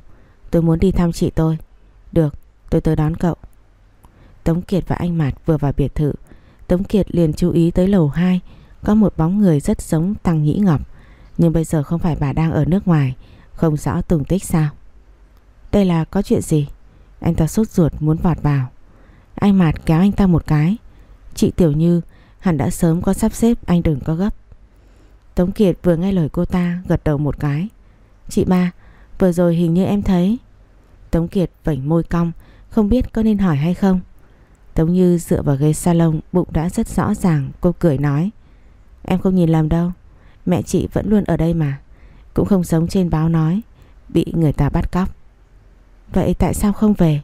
Tôi muốn đi thăm chị tôi. Được, tôi tới đón cậu. Tống Kiệt và anh Mạt vừa vào biệt thự, Tống Kiệt liền chú ý tới lầu 2 có một bóng người rất giống Tăng Nhĩ Ngọc. Nhưng bây giờ không phải bà đang ở nước ngoài, Không rõ tùng tích sao. Đây là có chuyện gì? Anh ta sốt ruột muốn vọt vào. Anh Mạt kéo anh ta một cái? Chị Tiểu Như, hẳn đã sớm có sắp xếp, anh đừng có gấp. Tống Kiệt vừa nghe lời cô ta, gật đầu một cái. Chị ba, Vừa rồi hình như em thấy. Tống Kiệt vảnh môi cong, Không biết có nên hỏi hay không. Tống Như dựa vào ghế salon, Bụng đã rất rõ ràng, Cô cười nói. Em không nhìn lầm đâu. Mẹ chị vẫn luôn ở đây mà. Cũng không sống trên báo nói. Bị người ta bắt cóc. Vậy tại sao không về?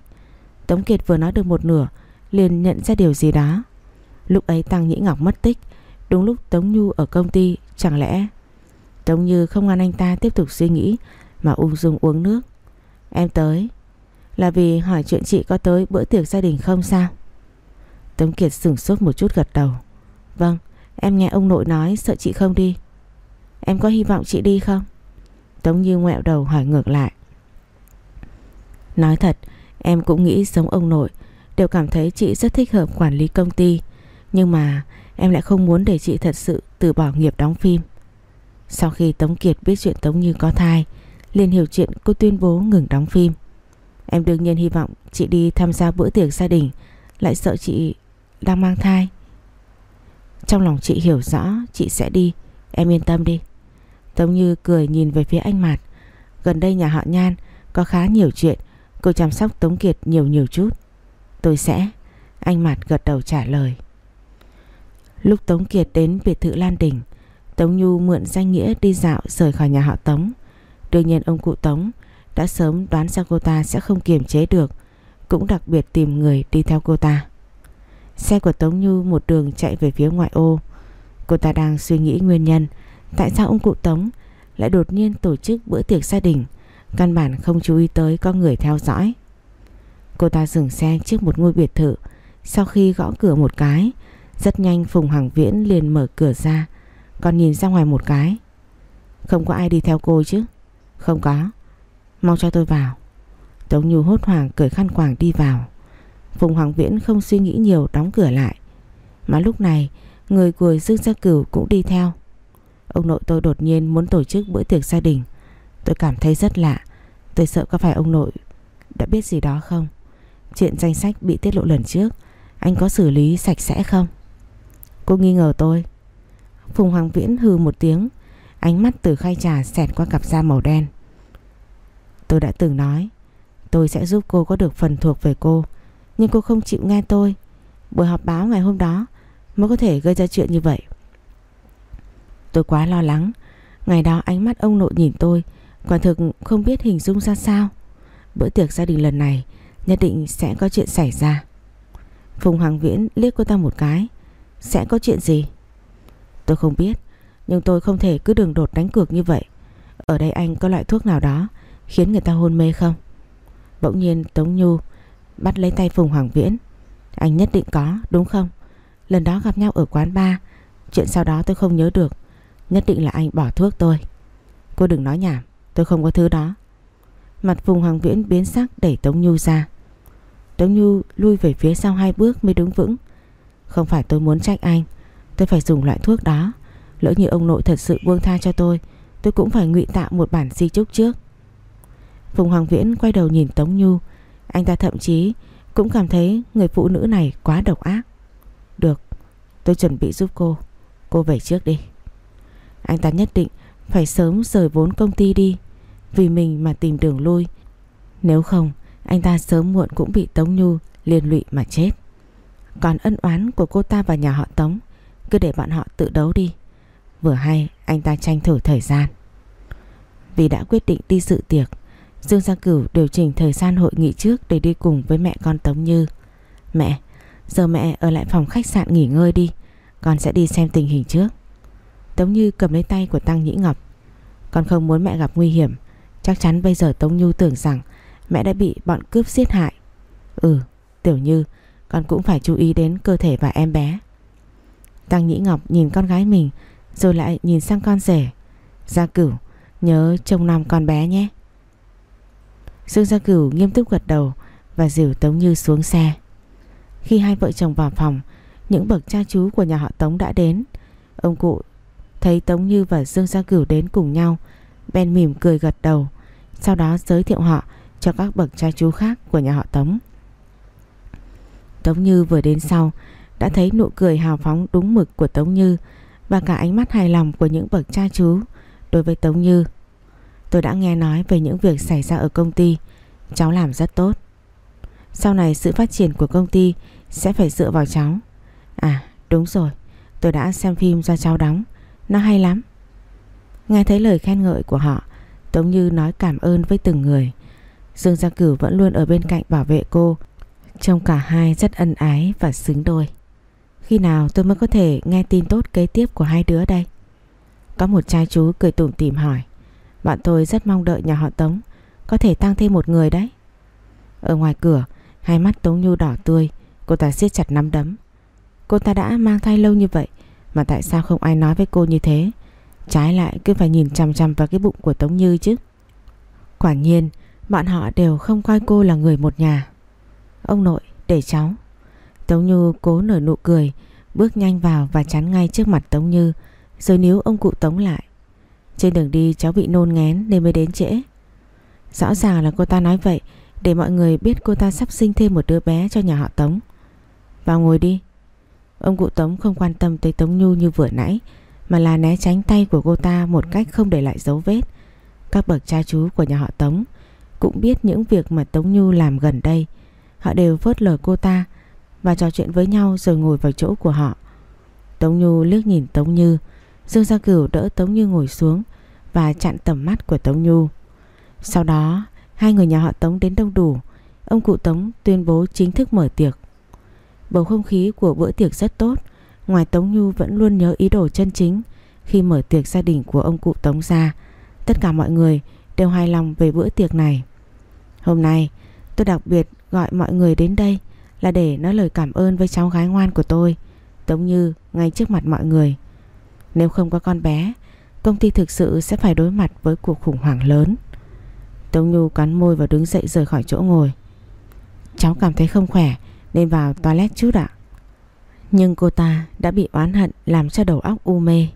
Tống Kiệt vừa nói được một nửa, liền nhận ra điều gì đó. Lúc ấy Tăng Nhĩ Ngọc mất tích. Đúng lúc Tống Nhu ở công ty, Chẳng lẽ Tống Như không ngăn anh ta tiếp tục suy nghĩ Mà ung dung uống nước? Em tới. Là vì hỏi chuyện chị có tới bữa tiệc gia đình không sao? Tống Kiệt sửng sốt một chút gật đầu. Vâng em nghe ông nội nói, sợ chị không đi. Em có hy vọng chị đi không? Tống Như ngoẹo đầu hỏi ngược lại. Nói thật, Em cũng nghĩ giống ông nội, Đều cảm thấy chị rất thích hợp quản lý công ty, Nhưng mà em lại không muốn để chị thật sự từ bỏ nghiệp đóng phim. Sau khi Tống Kiệt biết chuyện Tống Như có thai, liền hiểu chuyện cô tuyên bố ngừng đóng phim. Em đương nhiên hy vọng chị đi tham gia bữa tiệc gia đình, Lại sợ chị đang mang thai. Trong lòng chị hiểu rõ, Chị sẽ đi. Em yên tâm đi. Tống Như cười nhìn về phía anh Mạt. Gần đây nhà họ Nhan Có khá nhiều chuyện. Cô chăm sóc Tống Kiệt nhiều nhiều chút. Tôi sẽ. Anh Mạt gật đầu trả lời. Lúc Tống Kiệt đến biệt thự Lan Đình, Tống Nhu mượn danh nghĩa đi dạo rời khỏi nhà họ Tống. Đương nhiên ông cụ Tống đã sớm đoán ra cô ta sẽ không kiềm chế được, Cũng đặc biệt tìm người đi theo cô ta. Xe của Tống Như một đường chạy về phía ngoại ô. Cô ta đang suy nghĩ nguyên nhân, Tại sao ông cụ Tống lại đột nhiên tổ chức bữa tiệc gia đình, Căn bản không chú ý tới có người theo dõi. Cô ta dừng xe trước một ngôi biệt thự, Sau khi gõ cửa một cái, Rất nhanh Phùng Hằng Viễn liền mở cửa ra, Còn nhìn ra ngoài một cái. Không có ai đi theo cô chứ? Không có. Mau cho tôi vào. Tống Nhu hốt hoảng cởi khăn quàng đi vào. Phùng Hoàng Viễn không suy nghĩ nhiều đóng cửa lại. Mà lúc này, Người của Dương Gia Cửu cũng đi theo. Ông nội tôi đột nhiên muốn tổ chức bữa tiệc gia đình. Tôi cảm thấy rất lạ. Tôi sợ có phải ông nội đã biết gì đó không? Chuyện danh sách bị tiết lộ lần trước, Anh có xử lý sạch sẽ không? Cô nghi ngờ tôi. Phùng Hoàng Viễn hừ một tiếng, Ánh mắt từ khay trà xẹt qua cặp da màu đen. Tôi đã từng nói, Tôi sẽ giúp cô có được phần thuộc về cô. Nhưng cô không chịu nghe tôi. Buổi họp báo ngày hôm đó Mới có thể gây ra chuyện như vậy. Tôi quá lo lắng. Ngày đó ánh mắt ông nội nhìn tôi, Quả thực không biết hình dung ra sao. Bữa tiệc gia đình lần này Nhất định sẽ có chuyện xảy ra. Phùng Hoàng Viễn liếc cô ta một cái. Sẽ có chuyện gì? Tôi không biết, Nhưng tôi không thể cứ đường đột đánh cược như vậy. Ở đây anh có loại thuốc nào đó Khiến người ta hôn mê không? Bỗng nhiên Tống Nhu Bắt lấy tay Phùng Hoàng Viễn. Anh nhất định có, đúng không? Lần đó gặp nhau ở quán bar, Chuyện sau đó tôi không nhớ được. Nhất định là anh bỏ thuốc tôi. Cô đừng nói nhảm, Tôi không có thứ đó. Mặt Phùng Hoàng Viễn biến sắc đẩy Tống Nhu ra. Tống Nhu lui về phía sau hai bước mới đứng vững. Không phải tôi muốn trách anh, Tôi phải dùng loại thuốc đó. Lỡ như ông nội thật sự buông tha cho tôi Tôi cũng phải ngụy tạo một bản di chúc trước. Phùng Hoàng Viễn quay đầu nhìn Tống Nhu anh ta thậm chí cũng cảm thấy người phụ nữ này quá độc ác. Được, Tôi chuẩn bị giúp cô. Cô về trước đi. Anh ta nhất định phải sớm rời vốn công ty đi, Vì mình mà tìm đường lui. Nếu không, Anh ta sớm muộn cũng bị Tống Nhu liên lụy mà chết. Còn ân oán của cô ta và nhà họ Tống, Cứ để bọn họ tự đấu đi. Vừa hay, anh ta tranh thủ thời gian. Vì đã quyết định đi sự tiệc Dương Gia Cửu điều chỉnh thời gian hội nghị trước để đi cùng với mẹ con Tống Như. Mẹ, giờ mẹ ở lại phòng khách sạn nghỉ ngơi đi, con sẽ đi xem tình hình trước. Tống Như cầm lấy tay của Tăng Nhĩ Ngọc. Con không muốn mẹ gặp nguy hiểm, chắc chắn bây giờ Tống Như tưởng rằng mẹ đã bị bọn cướp giết hại. Ừ, Tiểu Như, con cũng phải chú ý đến cơ thể và em bé. Tăng Nhĩ Ngọc nhìn con gái mình rồi lại nhìn sang con rể. Gia Cửu, nhớ trông nom con bé nhé. Dương Gia Cửu nghiêm túc gật đầu và dìu Tống Như xuống xe. Khi hai vợ chồng vào phòng, những bậc cha chú của nhà họ Tống đã đến. Ông cụ thấy Tống Như và Dương Gia Cửu đến cùng nhau, Ben mỉm cười gật đầu, sau đó giới thiệu họ cho các bậc cha chú khác của nhà họ Tống. Tống Như vừa đến sau đã thấy nụ cười hào phóng đúng mực của Tống Như và cả ánh mắt hài lòng của những bậc cha chú đối với Tống Như. Tôi đã nghe nói về những việc xảy ra ở công ty. Cháu làm rất tốt. Sau này sự phát triển của công ty Sẽ phải dựa vào cháu. À đúng rồi. Tôi đã xem phim do cháu đóng. Nó hay lắm. Nghe thấy lời khen ngợi của họ, Tống Như nói cảm ơn với từng người. Dương Gia Cửu vẫn luôn ở bên cạnh bảo vệ cô. Trông cả hai rất ân ái và xứng đôi. Khi nào tôi mới có thể nghe tin tốt kế tiếp của hai đứa đây? Có một trai chú cười tủm tỉm hỏi bạn tôi rất mong đợi nhà họ Tống. Có thể tăng thêm một người đấy. Ở ngoài cửa, Hai mắt Tống Nhu đỏ tươi. Cô ta siết chặt nắm đấm. Cô ta đã mang thai lâu như vậy, Mà tại sao không ai nói với cô như thế? Trái lại, cứ phải nhìn chằm chằm vào cái bụng của Tống Như chứ. Quả nhiên, Bọn họ đều không coi cô là người một nhà. Ông nội, để cháu. Tống Như cố nở nụ cười, Bước nhanh vào và chắn ngay trước mặt Tống Như. Rồi níu ông cụ Tống lại trên đường đi, cháu bị nôn ngén nên mới đến trễ. Rõ ràng là cô ta nói vậy Để mọi người biết cô ta sắp sinh thêm một đứa bé cho nhà họ Tống. Vào ngồi đi. Ông cụ Tống không quan tâm tới Tống Nhu như vừa nãy, Mà là né tránh tay của cô ta một cách không để lại dấu vết. Các bậc cha chú của nhà họ Tống Cũng biết những việc mà Tống Nhu làm gần đây. Họ đều vớt lời cô ta Và trò chuyện với nhau rồi ngồi vào chỗ của họ. Tống Nhu liếc nhìn Tống Như Dương Gia Cửu đỡ Tống Như ngồi xuống và chặn tầm mắt của Tống Nhu. Sau đó, hai người nhà họ Tống đến đông đủ. Ông cụ Tống tuyên bố chính thức mở tiệc. Bầu không khí của bữa tiệc rất tốt. Ngoài Tống Nhu vẫn luôn nhớ ý đồ chân chính khi mở tiệc gia đình của ông cụ Tống ra. Tất cả mọi người đều hài lòng về bữa tiệc này. Hôm nay, tôi đặc biệt gọi mọi người đến đây là để nói lời cảm ơn với cháu gái ngoan của tôi Tống Như ngay trước mặt mọi người nếu không có con bé, Công ty thực sự sẽ phải đối mặt với cuộc khủng hoảng lớn. Tống Như cắn môi và đứng dậy rời khỏi chỗ ngồi. Cháu cảm thấy không khỏe, Nên vào toilet chút ạ. Nhưng cô ta đã bị oán hận Làm cho đầu óc u mê.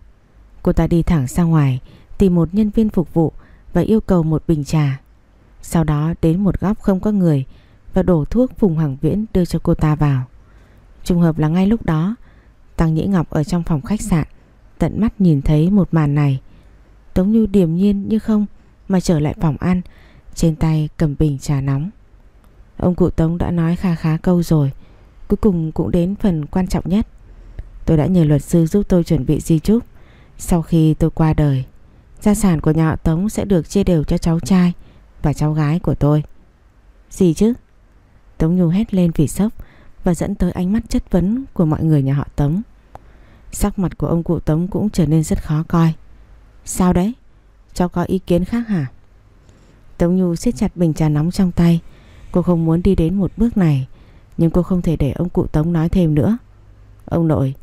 Cô ta đi thẳng ra ngoài, Tìm một nhân viên phục vụ Và yêu cầu một bình trà. Sau đó đến một góc không có người Và đổ thuốc Phùng Hoàng Viễn đưa cho cô ta vào. Trùng hợp là ngay lúc đó, Tăng Nhĩ Ngọc ở trong phòng khách sạn Tận mắt nhìn thấy một màn này. Tống Như điềm nhiên như không, Mà trở lại phòng ăn, Trên tay cầm bình trà nóng. Ông cụ Tống đã nói kha khá câu rồi, Cuối cùng cũng đến phần quan trọng nhất. Tôi đã nhờ luật sư giúp tôi chuẩn bị di chúc Sau khi tôi qua đời, Gia sản của nhà họ Tống sẽ được chia đều cho cháu trai Và cháu gái của tôi. Gì chứ? Tống Nhu hét lên vì sốc Và dẫn tới ánh mắt chất vấn của mọi người nhà họ Tống. Sắc mặt của ông cụ Tống cũng trở nên rất khó coi. Sao đấy? Cháu có ý kiến khác hả? Tống Nhu siết chặt bình trà nóng trong tay. Cô không muốn đi đến một bước này, Nhưng cô không thể để ông cụ Tống nói thêm nữa. Ông nội,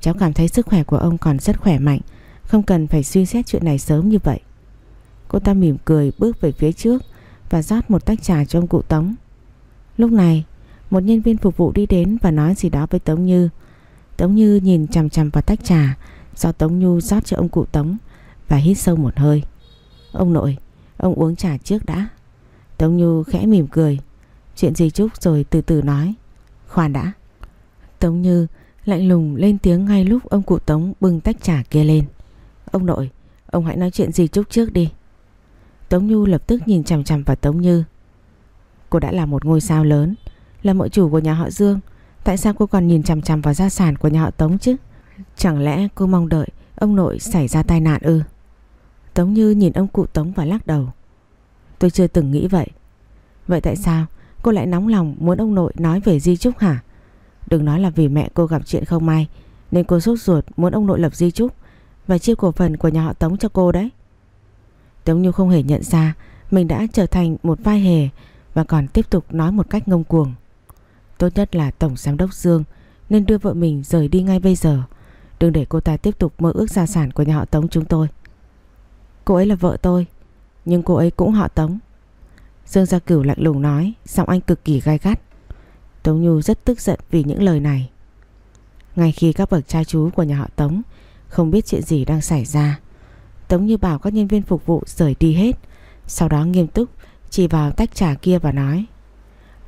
Cháu cảm thấy sức khỏe của ông còn rất khỏe mạnh, Không cần phải suy xét chuyện này sớm như vậy. Cô ta mỉm cười bước về phía trước Và rót một tách trà cho ông cụ Tống. Lúc này, Một nhân viên phục vụ đi đến và nói gì đó với Tống Như. Tống Như nhìn chằm chằm vào tách trà, Do Tống Nhu rót cho ông cụ Tống Và hít sâu một hơi. Ông nội, Ông uống trà trước đã. Tống Nhu khẽ mỉm cười. Chuyện gì Trúc rồi từ từ nói. Khoan đã. Tống Như lạnh lùng lên tiếng ngay lúc ông cụ Tống bưng tách trà kia lên. Ông nội, Ông hãy nói chuyện gì Trúc trước đi. Tống Nhu lập tức nhìn chằm chằm vào Tống Như. Cô đã là một ngôi sao lớn, Là mợ chủ của nhà họ Dương. Tại sao cô còn nhìn chằm chằm vào gia sản của nhà họ Tống chứ? Chẳng lẽ cô mong đợi Ông nội xảy ra tai nạn ư? Tống Như nhìn ông cụ Tống và lắc đầu. Tôi chưa từng nghĩ vậy. Vậy tại sao cô lại nóng lòng muốn ông nội nói về di chúc hả? Đừng nói là vì mẹ cô gặp chuyện không may, Nên cô sốt ruột muốn ông nội lập di chúc Và chia cổ phần của nhà họ Tống cho cô đấy. Tống Như không hề nhận ra Mình đã trở thành một vai hề Và còn tiếp tục nói một cách ngông cuồng. Tốt nhất là Tổng Giám đốc Dương Nên đưa vợ mình rời đi ngay bây giờ. Đừng để cô ta tiếp tục mơ ước gia sản của nhà họ Tống chúng tôi. Cô ấy là vợ tôi, Nhưng cô ấy cũng họ Tống. Dương Gia Cửu lạnh lùng nói, Giọng anh cực kỳ gai gắt. Tống Nhu rất tức giận vì những lời này. Ngay khi các bậc cha chú của nhà họ Tống Không biết chuyện gì đang xảy ra, Tống Như bảo các nhân viên phục vụ rời đi hết. Sau đó nghiêm túc Chỉ vào tách trà kia và nói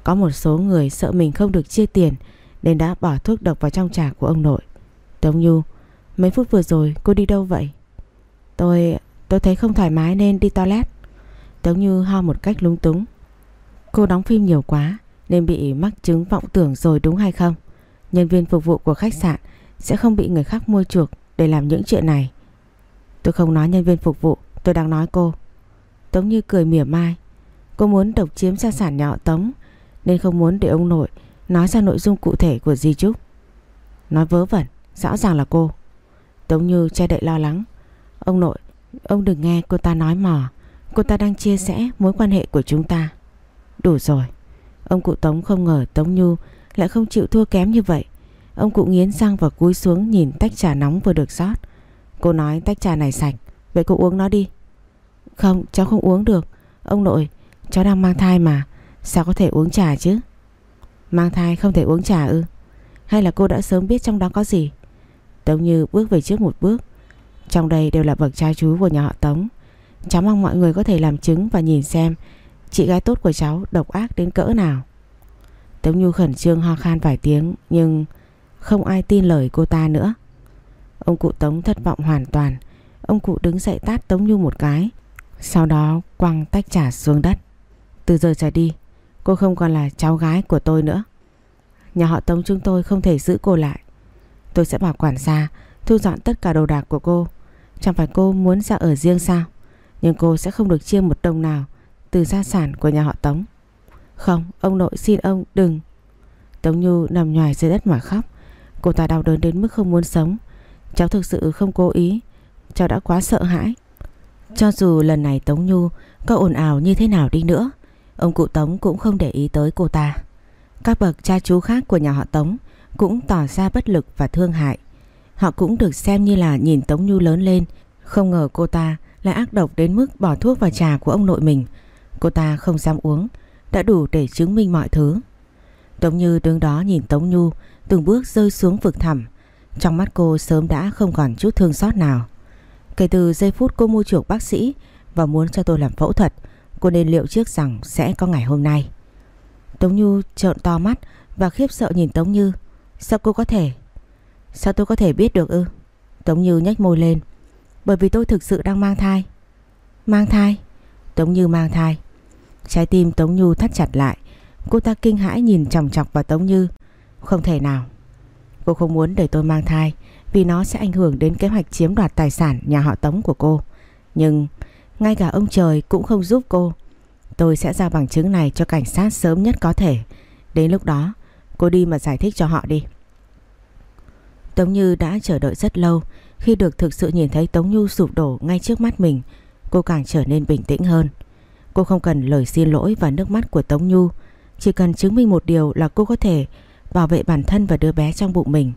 có một số người sợ mình không được chia tiền, Nên đã bỏ thuốc độc vào trong trà của ông nội. Tống Nhu, Mấy phút vừa rồi cô đi đâu vậy? Tôi Tôi thấy không thoải mái nên đi toilet. Tống Như ho một cách lúng túng. Cô đóng phim nhiều quá, Nên bị mắc chứng vọng tưởng rồi đúng hay không? Nhân viên phục vụ của khách sạn Sẽ không bị người khác mua chuộc Để làm những chuyện này. Tôi không nói nhân viên phục vụ, Tôi đang nói cô. Tống Như cười mỉa mai. Cô muốn độc chiếm gia sản nhỏ Tống nên không muốn để ông nội Nói ra nội dung cụ thể của Di Trúc. Nói vớ vẩn, Rõ ràng là cô. Tống Như che đậy lo lắng. Ông nội, Ông đừng nghe cô ta nói mò. Cô ta đang chia sẻ mối quan hệ của chúng ta. Đủ rồi. Ông cụ Tống không ngờ Tống như Lại không chịu thua kém như vậy. Ông cụ nghiến răng và cúi xuống nhìn tách trà nóng vừa được rót. Cô nói tách trà này sạch, Vậy cô uống nó đi. Không, cháu không uống được. Ông nội, cháu đang mang thai mà. Sao có thể uống trà chứ? Mang thai không thể uống trà ư? Hay là cô đã sớm biết trong đó có gì? Tống Như bước về trước một bước. Trong đây đều là bậc cha chú của nhà họ Tống. Cháu mong mọi người có thể làm chứng và nhìn xem Chị gái tốt của cháu độc ác đến cỡ nào. Tống như khẩn trương ho khan vài tiếng, Nhưng không ai tin lời cô ta nữa. Ông cụ Tống thất vọng hoàn toàn. Ông cụ đứng dậy tát Tống như một cái. Sau đó quăng tách trà xuống đất. Từ giờ trở đi Cô không còn là cháu gái của tôi nữa. Nhà họ Tống chúng tôi không thể giữ cô lại. Tôi sẽ bảo quản gia, Thu dọn tất cả đồ đạc của cô. Chẳng phải cô muốn ra ở riêng sao? Nhưng cô sẽ không được chia một đồng nào Từ gia sản của nhà họ Tống. Không, ông nội xin ông đừng. Tống Nhu nằm nhòi dưới đất mà khóc. Cô ta đau đớn đến mức không muốn sống. Cháu thực sự không cố ý. Cháu đã quá sợ hãi. Cho dù lần này Tống Nhu có ồn ào như thế nào đi nữa Ông cụ Tống cũng không để ý tới cô ta Các bậc cha chú khác của nhà họ Tống cũng tỏ ra bất lực và thương hại. Họ cũng được xem như là nhìn Tống Nhu lớn lên, không ngờ cô ta lại ác độc đến mức bỏ thuốc vào trà của ông nội mình. Cô ta không dám uống, đã đủ để chứng minh mọi thứ. Tống Như đứng đó nhìn Tống Nhu từng bước rơi xuống vực thẳm. Trong mắt cô sớm đã không còn chút thương xót nào. Kể từ giây phút cô mua chuộc bác sĩ và muốn cho tôi làm phẫu thuật, cô nên liệu trước rằng sẽ có ngày hôm nay. Tống Nhu trợn to mắt và khiếp sợ nhìn Tống Như. Sao cô có thể? Sao tôi có thể biết được ư? Tống Như nhếch môi lên. Bởi vì tôi thực sự đang mang thai. Mang thai? Tống Như mang thai. Trái tim Tống Như thắt chặt lại. Cô ta kinh hãi nhìn chòng chọc vào Tống Như. Không thể nào. Cô không muốn để tôi mang thai vì nó sẽ ảnh hưởng đến kế hoạch chiếm đoạt tài sản nhà họ Tống của cô. Nhưng ngay cả ông trời cũng không giúp cô. Tôi sẽ ra bằng chứng này cho cảnh sát sớm nhất có thể. Đến lúc đó, cô đi mà giải thích cho họ đi. Tống Như đã chờ đợi rất lâu. Khi được thực sự nhìn thấy Tống Như sụp đổ ngay trước mắt mình, cô càng trở nên bình tĩnh hơn. Cô không cần lời xin lỗi và nước mắt của Tống Như, chỉ cần chứng minh một điều là cô có thể bảo vệ bản thân và đứa bé trong bụng mình.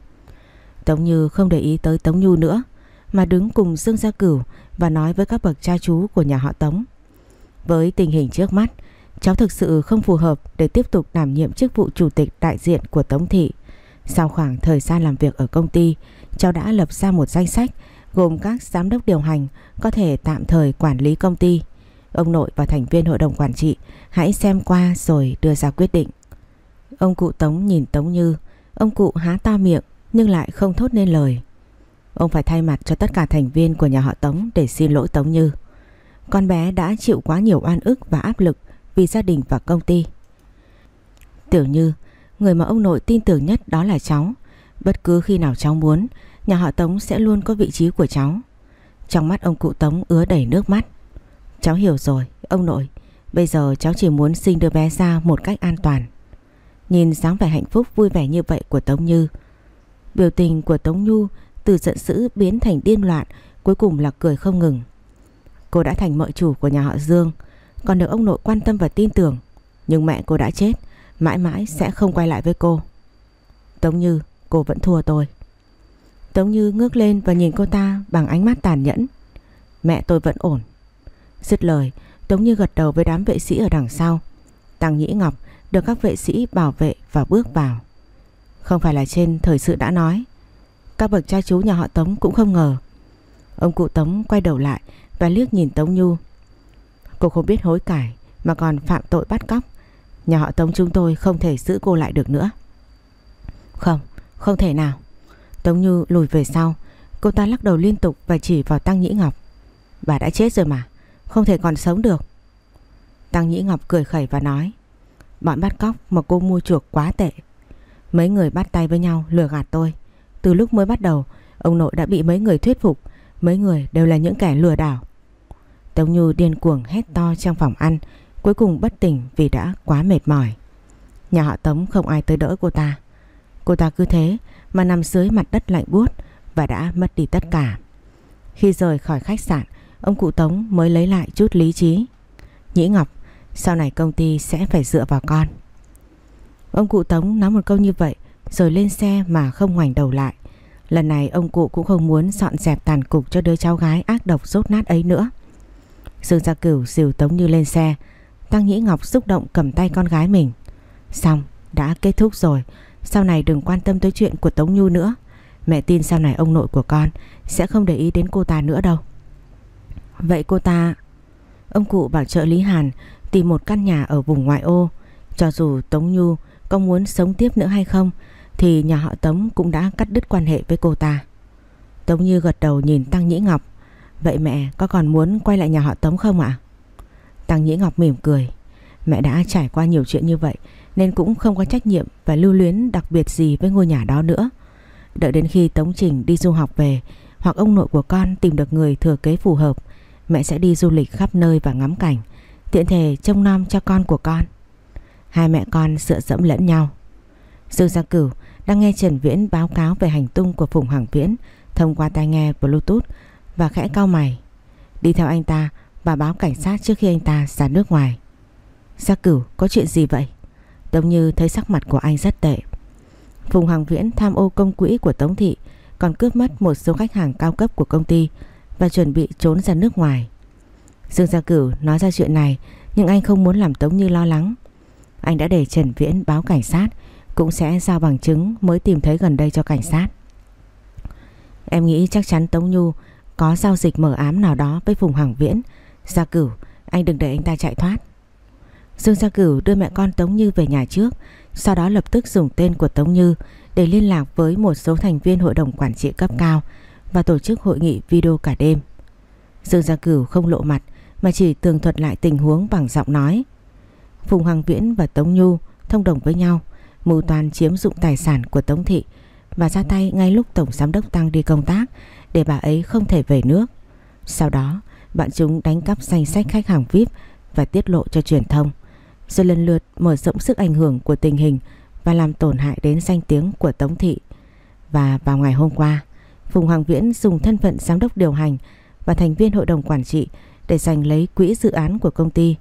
Tống Như không để ý tới Tống Như nữa, mà đứng cùng Dương Gia Cửu và nói với các bậc cha chú của nhà họ Tống. Với tình hình trước mắt, cháu thực sự không phù hợp để tiếp tục đảm nhiệm chức vụ chủ tịch đại diện của Tống Thị. Sau khoảng thời gian làm việc ở công ty, cháu đã lập ra một danh sách gồm các giám đốc điều hành có thể tạm thời quản lý công ty. Ông nội và thành viên hội đồng quản trị hãy xem qua rồi đưa ra quyết định. Ông cụ Tống nhìn Tống Như, ông cụ há to miệng nhưng lại không thốt nên lời. Ông phải thay mặt cho tất cả thành viên của nhà họ Tống để xin lỗi Tống Như. Con bé đã chịu quá nhiều oan ức và áp lực vì gia đình và công ty. Tiểu Như, người mà ông nội tin tưởng nhất đó là cháu. Bất cứ khi nào cháu muốn, nhà họ Tống sẽ luôn có vị trí của cháu. Trong mắt ông cụ Tống ứa đầy nước mắt. Cháu hiểu rồi, ông nội. Bây giờ cháu chỉ muốn sinh đứa bé ra một cách an toàn. Nhìn dáng vẻ hạnh phúc vui vẻ như vậy của Tống Như. Biểu tình của Tống Nhu từ giận dữ biến thành điên loạn, cuối cùng là cười không ngừng. Cô đã thành mợ chủ của nhà họ Dương, còn được ông nội quan tâm và tin tưởng. Nhưng mẹ cô đã chết, mãi mãi sẽ không quay lại với cô. Tống Như, cô vẫn thua tôi. Tống Như ngước lên và nhìn cô ta bằng ánh mắt tàn nhẫn. Mẹ tôi vẫn ổn. Dứt lời, Tống Như gật đầu với đám vệ sĩ ở đằng sau. Tăng Nhĩ Ngọc được các vệ sĩ bảo vệ và bước vào. Không phải là trên thời sự đã nói. Các bậc cha chú nhà họ Tống cũng không ngờ. Ông cụ Tống quay đầu lại và liếc nhìn Tống Nhu. Cô không biết hối cải mà còn phạm tội bắt cóc. Nhà họ Tống chúng tôi không thể giữ cô lại được nữa. Không, không thể nào. Tống Như lùi về sau. Cô ta lắc đầu liên tục và chỉ vào Tăng Nhĩ Ngọc. Bà đã chết rồi mà, không thể còn sống được. Tăng Nhĩ Ngọc cười khẩy và nói. Bọn bắt cóc mà cô mua chuộc quá tệ. Mấy người bắt tay với nhau lừa gạt tôi. Từ lúc mới bắt đầu, ông nội đã bị mấy người thuyết phục. Mấy người đều là những kẻ lừa đảo. Tống Như điên cuồng hét to trong phòng ăn, cuối cùng bất tỉnh vì đã quá mệt mỏi. Nhà họ Tống không ai tới đỡ cô ta. Cô ta cứ thế mà nằm dưới mặt đất lạnh buốt và đã mất đi tất cả. Khi rời khỏi khách sạn, ông cụ Tống mới lấy lại chút lý trí. Nhĩ Ngọc, sau này công ty sẽ phải dựa vào con. Ông cụ Tống nói một câu như vậy rồi lên xe mà không ngoảnh đầu lại. Lần này ông cụ cũng không muốn dọn dẹp tàn cục cho đứa cháu gái ác độc rốt nát ấy nữa. Dương Gia Cửu dìu Tống Như lên xe. Tăng Nhĩ Ngọc xúc động cầm tay con gái mình. Xong, đã kết thúc rồi. Sau này đừng quan tâm tới chuyện của Tống Như nữa. Mẹ tin sau này ông nội của con sẽ không để ý đến cô ta nữa đâu. Vậy cô ta... Ông cụ bảo trợ Lý Hàn tìm một căn nhà ở vùng ngoại ô. Cho dù Tống Nhu có muốn sống tiếp nữa hay không thì nhà họ Tống cũng đã cắt đứt quan hệ với cô ta. Tống Như gật đầu nhìn Tăng Nhĩ Ngọc. Vậy mẹ có còn muốn quay lại nhà họ Tống không ạ? Tăng Nhĩ Ngọc mỉm cười. Mẹ đã trải qua nhiều chuyện như vậy nên cũng không có trách nhiệm và lưu luyến đặc biệt gì với ngôi nhà đó nữa. Đợi đến khi Tống Trình đi du học về hoặc ông nội của con tìm được người thừa kế phù hợp, mẹ sẽ đi du lịch khắp nơi và ngắm cảnh, tiện thể trông nom cho con của con. Hai mẹ con dựa dẫm lẫn nhau. Dương Gia Cửu đang nghe Trần Viễn báo cáo về hành tung của Phùng Hoàng Viễn thông qua tai nghe Bluetooth và khẽ cau mày. Đi theo anh ta và báo cảnh sát trước khi anh ta ra nước ngoài. Gia Cửu, có chuyện gì vậy? Tống Như thấy sắc mặt của anh rất tệ. Phùng Hoàng Viễn tham ô công quỹ của Tống Thị còn cướp mất một số khách hàng cao cấp của công ty và chuẩn bị trốn ra nước ngoài. Dương Gia Cửu nói ra chuyện này nhưng anh không muốn làm Tống Như lo lắng. Anh đã để Trần Viễn báo cảnh sát cũng sẽ giao bằng chứng mới tìm thấy gần đây cho cảnh sát. Em nghĩ chắc chắn Tống Nhu có giao dịch mở ám nào đó với Phùng Hoàng Viễn. Gia Cửu, anh đừng để anh ta chạy thoát. Dương Gia Cửu đưa mẹ con Tống Như về nhà trước, sau đó lập tức dùng tên của Tống Như để liên lạc với một số thành viên hội đồng quản trị cấp cao và tổ chức hội nghị video cả đêm. Dương Gia Cửu không lộ mặt mà chỉ tường thuật lại tình huống bằng giọng nói. Phùng Hoàng Viễn và Tống Nhu thông đồng với nhau, mưu toàn chiếm dụng tài sản của Tống Thị và ra tay ngay lúc Tổng Giám đốc Tăng đi công tác để bà ấy không thể về nước. Sau đó, bọn chúng đánh cắp danh sách khách hàng VIP và tiết lộ cho truyền thông, rồi lần lượt mở rộng sức ảnh hưởng của tình hình và làm tổn hại đến danh tiếng của Tống Thị. Và vào ngày hôm qua, Phùng Hoàng Viễn dùng thân phận giám đốc điều hành và thành viên hội đồng quản trị để giành lấy quỹ dự án của công ty,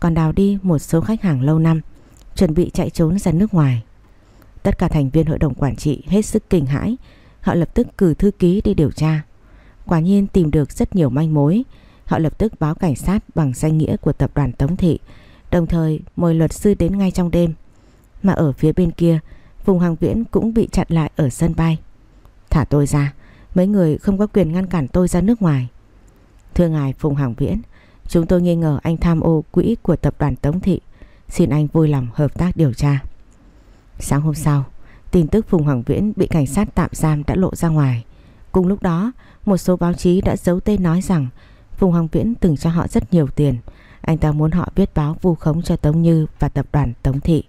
còn đào đi một số khách hàng lâu năm, chuẩn bị chạy trốn ra nước ngoài. Tất cả thành viên hội đồng quản trị hết sức kinh hãi, họ lập tức cử thư ký đi điều tra. Quả nhiên tìm được rất nhiều manh mối, họ lập tức báo cảnh sát bằng danh nghĩa của tập đoàn Tống Thị, đồng thời mời luật sư đến ngay trong đêm. Mà ở phía bên kia, Phùng Hoàng Viễn cũng bị chặn lại ở sân bay. Thả tôi ra, mấy người không có quyền ngăn cản tôi ra nước ngoài. Thưa ngài Phùng Hoàng Viễn, chúng tôi nghi ngờ anh tham ô quỹ của tập đoàn Tống Thị. Xin anh vui lòng hợp tác điều tra. Sáng hôm sau, tin tức Phùng Hoàng Viễn bị cảnh sát tạm giam đã lộ ra ngoài. Cùng lúc đó, một số báo chí đã giấu tên nói rằng Phùng Hoàng Viễn từng cho họ rất nhiều tiền. Anh ta muốn họ viết báo vu khống cho Tống Như và tập đoàn Tống Thị.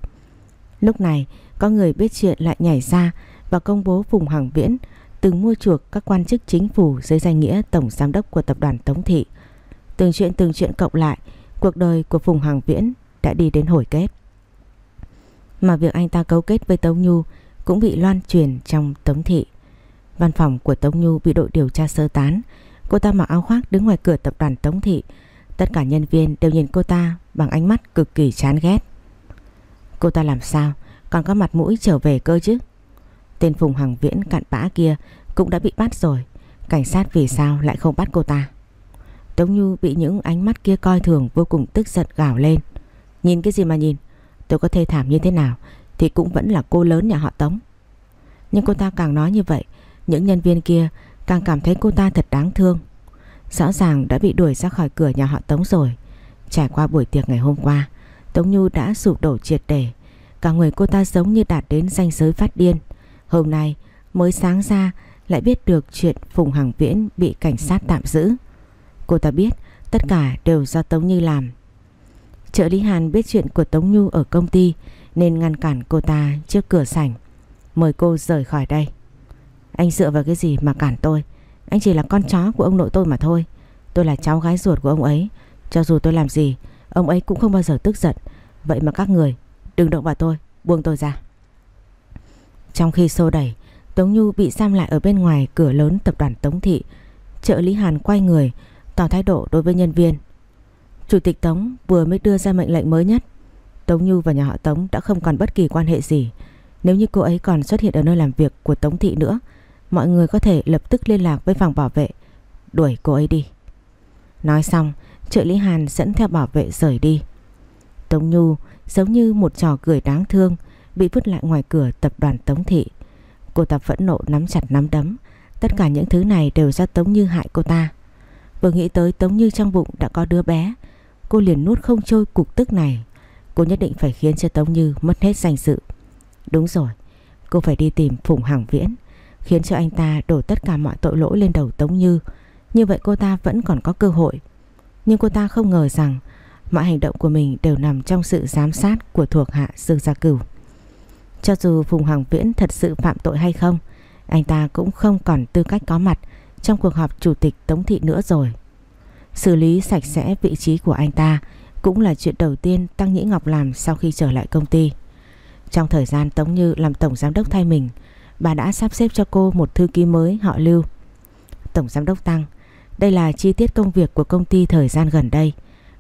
Lúc này, có người biết chuyện lại nhảy ra và công bố Phùng Hoàng Viễn từng mua chuộc các quan chức chính phủ dưới danh nghĩa tổng giám đốc của tập đoàn Tống Thị. Từng chuyện từng chuyện cộng lại, cuộc đời của Phùng Hoàng Viễn đã đi đến hồi kết. Mà việc anh ta cấu kết với Tống Nhu cũng bị loan truyền trong Tống Thị. Văn phòng của Tống Nhu bị đội điều tra sơ tán. Cô ta mặc áo khoác đứng ngoài cửa tập đoàn Tống Thị. Tất cả nhân viên đều nhìn cô ta bằng ánh mắt cực kỳ chán ghét. Cô ta làm sao còn có mặt mũi trở về cơ chứ? Tên Phùng Hằng Viễn cặn bã kia cũng đã bị bắt rồi. Cảnh sát vì sao lại không bắt cô ta? Tống Nhu bị những ánh mắt kia coi thường vô cùng tức giận gào lên. Nhìn cái gì mà nhìn? Tôi có thê thảm như thế nào thì cũng vẫn là cô lớn nhà họ Tống. Nhưng cô ta càng nói như vậy, những nhân viên kia càng cảm thấy cô ta thật đáng thương. Rõ ràng đã bị đuổi ra khỏi cửa nhà họ Tống rồi. Trải qua buổi tiệc ngày hôm qua, Tống Nhu đã sụp đổ triệt để. Cả người cô ta giống như đạt đến danh giới phát điên. Hôm nay mới sáng ra lại biết được chuyện Phùng Hằng Viễn bị cảnh sát tạm giữ. Cô ta biết tất cả đều do Tống Như làm. Trợ lý Hàn biết chuyện của Tống Nhu ở công ty nên ngăn cản cô ta trước cửa sảnh. Mời cô rời khỏi đây. Anh dựa vào cái gì mà cản tôi? Anh chỉ là con chó của ông nội tôi mà thôi. Tôi là cháu gái ruột của ông ấy. Cho dù tôi làm gì, ông ấy cũng không bao giờ tức giận. Vậy mà các người, đừng động vào tôi, buông tôi ra. Trong khi xô đẩy, Tống Nhu bị giam lại ở bên ngoài cửa lớn tập đoàn Tống Thị. Trợ lý Hàn quay người, tỏ thái độ đối với nhân viên. Chủ tịch Tống vừa mới đưa ra mệnh lệnh mới nhất. Tống Như và nhà họ Tống đã không còn bất kỳ quan hệ gì. Nếu như cô ấy còn xuất hiện ở nơi làm việc của Tống Thị nữa, mọi người có thể lập tức liên lạc với phòng bảo vệ, đuổi cô ấy đi. Nói xong, trợ lý Hàn dẫn theo bảo vệ rời đi. Tống Nhu giống như một trò cười đáng thương bị vứt lại ngoài cửa tập đoàn Tống Thị. Cô ta phẫn nộ nắm chặt nắm đấm. Tất cả những thứ này đều do Tống Như hại cô ta. Vừa nghĩ tới Tống Như trong bụng đã có đứa bé, cô liền nuốt không trôi cục tức này. Cô nhất định phải khiến cho Tống Như mất hết danh dự. Đúng rồi, cô phải đi tìm Phùng Hằng Viễn, khiến cho anh ta đổ tất cả mọi tội lỗi lên đầu Tống Như. Như vậy cô ta vẫn còn có cơ hội. Nhưng cô ta không ngờ rằng mọi hành động của mình đều nằm trong sự giám sát của thuộc hạ Dương Gia Cửu. Cho dù Phùng Hoàng Viễn thật sự phạm tội hay không, anh ta cũng không còn tư cách có mặt trong cuộc họp chủ tịch Tống Thị nữa rồi. Xử lý sạch sẽ vị trí của anh ta cũng là chuyện đầu tiên Tăng Nhĩ Ngọc làm sau khi trở lại công ty. Trong thời gian Tống Như làm tổng giám đốc thay mình, bà đã sắp xếp cho cô một thư ký mới họ Lưu. Tổng giám đốc Tăng, đây là chi tiết công việc của công ty thời gian gần đây.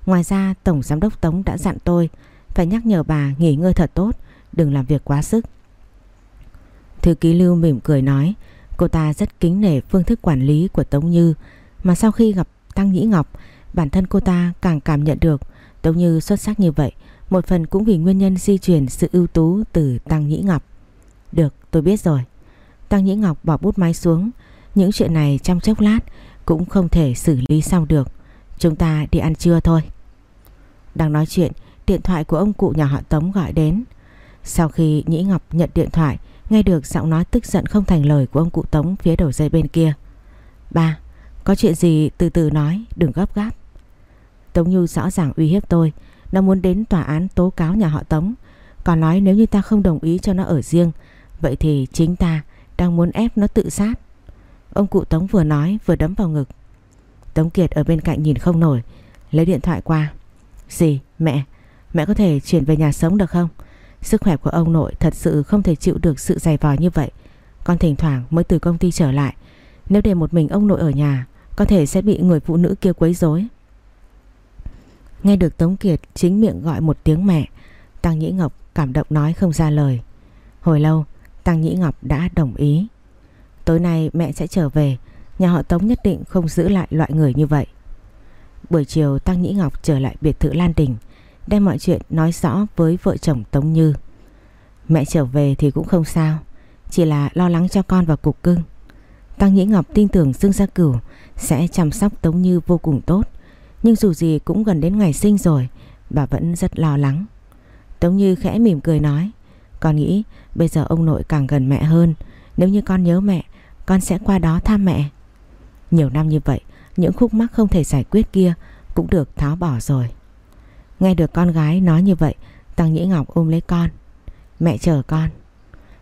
Ngoài ra Tổng giám đốc Tống đã dặn tôi Phải nhắc nhở bà nghỉ ngơi thật tốt Đừng làm việc quá sức Thư ký Lưu mỉm cười nói Cô ta rất kính nể phương thức quản lý của Tống Như Mà sau khi gặp Tăng Nhĩ Ngọc. Bản thân cô ta càng cảm nhận được Tống Như xuất sắc như vậy, Một phần cũng vì nguyên nhân di chuyển sự ưu tú từ Tăng Nhĩ Ngọc. Được, tôi biết rồi. Tăng Nhĩ Ngọc bỏ bút máy xuống. Những chuyện này trong chốc lát Cũng không thể xử lý xong được. Chúng ta đi ăn trưa thôi. Đang nói chuyện, Điện thoại của ông cụ nhà họ Tống gọi đến. Sau khi Nhĩ Ngọc nhận điện thoại, Nghe được giọng nói tức giận không thành lời của ông cụ Tống phía đầu dây bên kia. Ba có chuyện gì từ từ nói, Đừng gấp gáp. Tống Như rõ ràng uy hiếp tôi, Nó muốn đến tòa án tố cáo nhà họ Tống. Còn nói nếu như ta không đồng ý cho nó ở riêng, Vậy thì chính ta đang muốn ép nó tự sát. Ông cụ Tống vừa nói vừa đấm vào ngực. Tống Kiệt ở bên cạnh nhìn không nổi, Lấy điện thoại qua. Gì, mẹ? Mẹ có thể chuyển về nhà sống được không? Sức khỏe của ông nội thật sự không thể chịu được sự dày vò như vậy. Con thỉnh thoảng mới từ công ty trở lại. Nếu để một mình ông nội ở nhà có thể sẽ bị người phụ nữ kia quấy rối. Nghe được Tống Kiệt chính miệng gọi một tiếng mẹ, Tăng Nhĩ Ngọc cảm động nói không ra lời. Hồi lâu, Tăng Nhĩ Ngọc đã đồng ý. Tối nay mẹ sẽ trở về, Nhà họ Tống nhất định không giữ lại loại người như vậy. Buổi chiều, Tăng Nhĩ Ngọc trở lại biệt thự Lan Đình, Đem mọi chuyện nói rõ với vợ chồng Tống Như. Mẹ trở về thì cũng không sao, Chỉ là lo lắng cho con và cục cưng. Tăng Nhĩ Ngọc tin tưởng Dương Gia Cửu Sẽ chăm sóc Tống Như vô cùng tốt. Nhưng dù gì cũng gần đến ngày sinh rồi, Bà vẫn rất lo lắng. Tống Như khẽ mỉm cười nói, Con nghĩ bây giờ ông nội càng gần mẹ hơn. Nếu như con nhớ mẹ, Con sẽ qua đó thăm mẹ. Nhiều năm như vậy, Những khúc mắc không thể giải quyết kia Cũng được tháo bỏ rồi. Nghe được con gái nói như vậy, Tăng Nhĩ Ngọc ôm lấy con. Mẹ chờ con.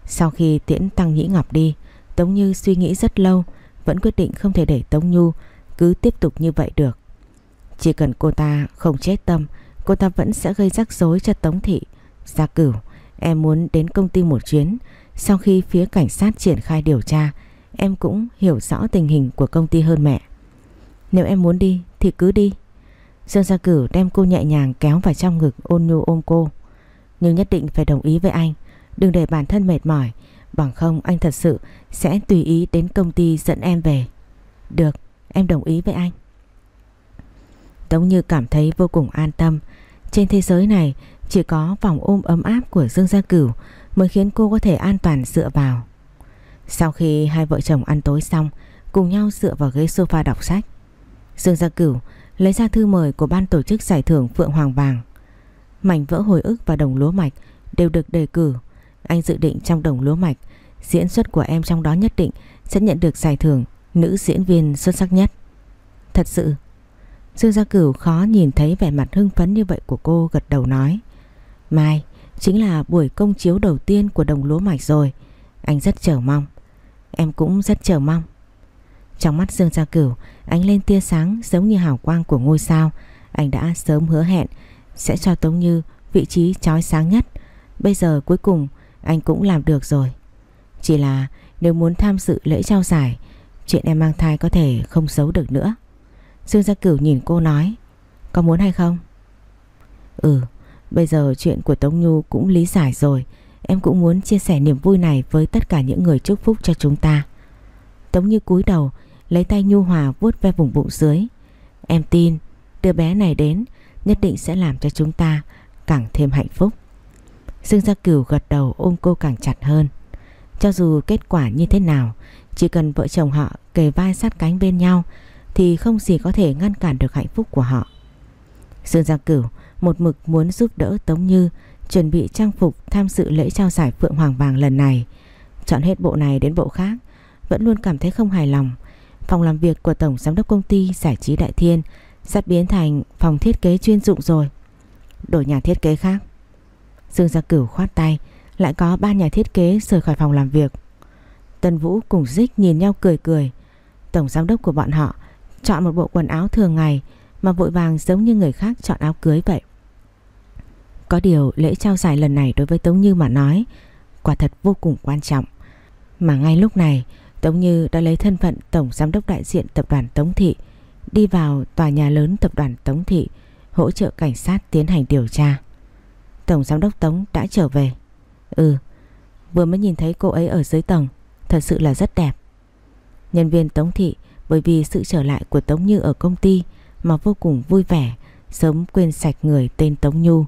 Sau khi tiễn Tăng Nhĩ Ngọc đi Tống Như suy nghĩ rất lâu, Vẫn quyết định không thể để Tống Nhu Cứ tiếp tục như vậy được Chỉ cần cô ta không chết tâm, Cô ta vẫn sẽ gây rắc rối cho Tống Thị Gia cửu, Em muốn đến công ty một chuyến Sau khi phía cảnh sát triển khai điều tra, Em cũng hiểu rõ tình hình của công ty hơn mẹ Nếu em muốn đi, thì cứ đi Dương Gia Cửu đem cô nhẹ nhàng kéo vào trong ngực ôn nhu ôm cô. Nhưng nhất định phải đồng ý với anh. Đừng để bản thân mệt mỏi. Bằng không anh thật sự sẽ tùy ý đến công ty dẫn em về. Được, em đồng ý với anh. Tống Như cảm thấy vô cùng an tâm. Trên thế giới này chỉ có vòng ôm ấm áp của Dương Gia Cửu mới khiến cô có thể an toàn dựa vào. Sau khi hai vợ chồng ăn tối xong, cùng nhau dựa vào ghế sofa đọc sách. Dương Gia Cửu lấy ra thư mời của ban tổ chức giải thưởng Phượng Hoàng Vàng. Mảnh vỡ hồi ức và đồng lúa mạch đều được đề cử. Anh dự định trong đồng lúa mạch, diễn xuất của em trong đó nhất định sẽ nhận được giải thưởng nữ diễn viên xuất sắc nhất. Thật sự, Dương Gia Cửu khó nhìn thấy vẻ mặt hưng phấn như vậy của cô gật đầu nói. Mai, chính là buổi công chiếu đầu tiên của đồng lúa mạch rồi. Anh rất chờ mong. Em cũng rất chờ mong. Trong mắt Dương Gia Cửu ánh lên tia sáng giống như hào quang của ngôi sao. Anh đã sớm hứa hẹn sẽ cho Tống Như vị trí chói sáng nhất. Bây giờ cuối cùng anh cũng làm được rồi. Chỉ là nếu muốn tham dự lễ trao giải, chuyện em mang thai có thể không xấu được nữa. Dương Gia Cửu nhìn cô nói, có muốn hay không? Ừ, bây giờ chuyện của Tống Nhu cũng lý giải rồi. Em cũng muốn chia sẻ niềm vui này với tất cả những người chúc phúc cho chúng ta. Tống Như cúi đầu Lấy tay nhu hòa vuốt ve vùng bụng dưới Em tin đứa bé này đến Nhất định sẽ làm cho chúng ta Càng thêm hạnh phúc Dương Gia Cửu gật đầu ôm cô càng chặt hơn Cho dù kết quả như thế nào, Chỉ cần vợ chồng họ kề vai sát cánh bên nhau, Thì không gì có thể ngăn cản được hạnh phúc của họ Dương Gia Cửu một mực muốn giúp đỡ Tống Như Chuẩn bị trang phục tham dự lễ trao giải Phượng Hoàng Vàng lần này Chọn hết bộ này đến bộ khác, Vẫn luôn cảm thấy không hài lòng Phòng làm việc của Tổng Giám đốc Công ty Giải trí Đại Thiên sắp biến thành phòng thiết kế chuyên dụng rồi. Đổi nhà thiết kế khác. Dương Gia Cửu khoát tay, lại có ba nhà thiết kế rời khỏi phòng làm việc. Tân Vũ cùng Dích nhìn nhau cười cười. Tổng Giám đốc của bọn họ chọn một bộ quần áo thường ngày mà vội vàng giống như người khác chọn áo cưới vậy. Có điều lễ trao giải lần này đối với Tống Như mà nói quả thật vô cùng quan trọng. Mà ngay lúc này Tống Như đã lấy thân phận Tổng Giám đốc đại diện Tập đoàn Tống Thị đi vào tòa nhà lớn Tập đoàn Tống Thị hỗ trợ cảnh sát tiến hành điều tra. Tổng giám đốc Tống đã trở về Ừ Vừa mới nhìn thấy cô ấy ở dưới tầng Thật sự là rất đẹp Nhân viên Tống Thị bởi vì sự trở lại của Tống Như ở công ty mà vô cùng vui vẻ, sớm quên sạch người tên Tống Nhu.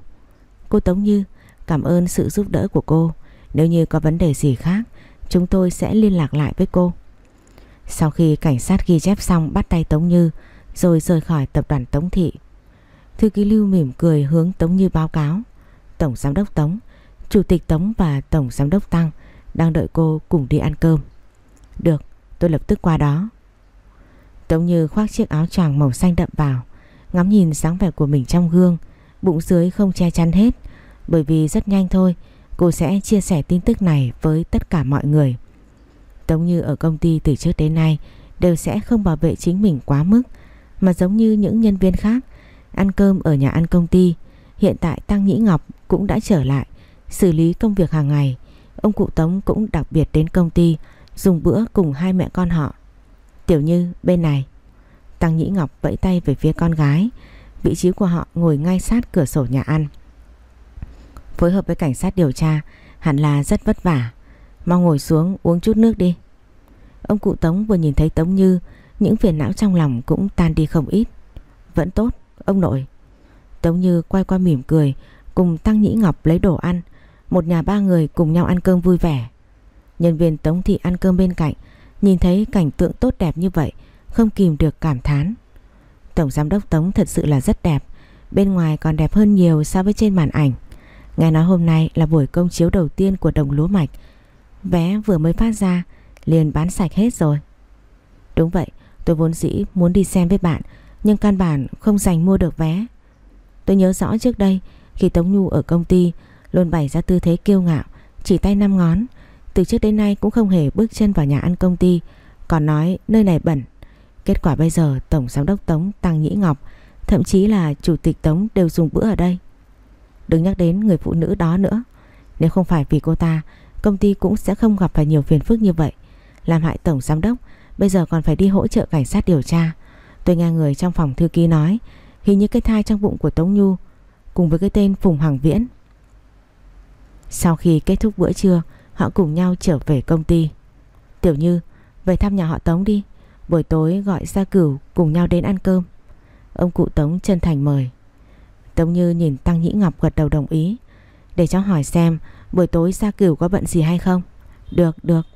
Cô Tống Như, cảm ơn sự giúp đỡ của cô. Nếu như có vấn đề gì khác, chúng tôi sẽ liên lạc lại với cô. Sau khi cảnh sát ghi chép xong bắt tay Tống Như, rồi rời khỏi tập đoàn Tống Thị. Thư ký Lưu mỉm cười hướng Tống Như báo cáo. Tổng Giám đốc Tống, Chủ tịch Tống và Tổng Giám đốc Tăng đang đợi cô cùng đi ăn cơm. Được, tôi lập tức qua đó. Tống Như khoác chiếc áo choàng màu xanh đậm vào, ngắm nhìn dáng vẻ của mình trong gương, bụng dưới không che chắn hết, bởi vì rất nhanh thôi, cô sẽ chia sẻ tin tức này với tất cả mọi người. Tống Như ở công ty từ trước đến nay đều sẽ không bảo vệ chính mình quá mức, mà giống như những nhân viên khác, ăn cơm ở nhà ăn công ty, hiện tại Tăng Nhĩ Ngọc cũng đã trở lại, xử lý công việc hàng ngày. Ông cụ Tống cũng đặc biệt đến công ty, dùng bữa cùng hai mẹ con họ. Tiểu Như bên này. Tăng Nhĩ Ngọc vẫy tay về phía con gái. Vị trí của họ ngồi ngay sát cửa sổ nhà ăn. Phối hợp với cảnh sát điều tra Hẳn là rất vất vả. Mau ngồi xuống uống chút nước đi. Ông cụ Tống vừa nhìn thấy Tống Như Những phiền não trong lòng cũng tan đi không ít. Vẫn tốt ông nội. Tống Như quay qua mỉm cười Cùng Tăng Nhĩ Ngọc lấy đồ ăn. Một nhà ba người cùng nhau ăn cơm vui vẻ. Nhân viên Tống Thị ăn cơm bên cạnh, Nhìn thấy cảnh tượng tốt đẹp như vậy, Không kìm được cảm thán. Tổng giám đốc Tống thật sự là rất đẹp, Bên ngoài còn đẹp hơn nhiều so với trên màn ảnh. Nghe nói hôm nay là buổi công chiếu đầu tiên của đồng lúa mạch. Vé vừa mới phát ra, liền bán sạch hết rồi. Đúng vậy, Tôi vốn dĩ muốn đi xem với bạn, Nhưng căn bản không dành mua được vé. Tôi nhớ rõ trước đây khi Tống Nhu ở công ty, Luôn bày ra tư thế kiêu ngạo, Chỉ tay năm ngón. Từ trước đến nay cũng không hề bước chân vào nhà ăn công ty, Còn nói nơi này bẩn. Kết quả bây giờ Tổng Giám đốc Tống Tăng Nhĩ Ngọc, Thậm chí là Chủ tịch Tống đều dùng bữa ở đây. Đừng nhắc đến người phụ nữ đó nữa. Nếu không phải vì cô ta, Công ty cũng sẽ không gặp phải nhiều phiền phức như vậy. Làm hại Tổng Giám đốc, Bây giờ còn phải đi hỗ trợ cảnh sát điều tra. Tôi nghe người trong phòng thư ký nói, Hình như cái thai trong bụng của Tống Nhu Cùng với cái tên Phùng Hoàng Viễn. Sau khi kết thúc bữa trưa, Họ cùng nhau trở về công ty. Tiểu Như, Về thăm nhà họ Tống đi, Buổi tối gọi Gia Cửu cùng nhau đến ăn cơm. Ông cụ Tống chân thành mời. Tống Như nhìn Tăng Nhĩ Ngọc gật đầu đồng ý, Để cháu hỏi xem Buổi tối Gia Cửu có bận gì hay không. Được được.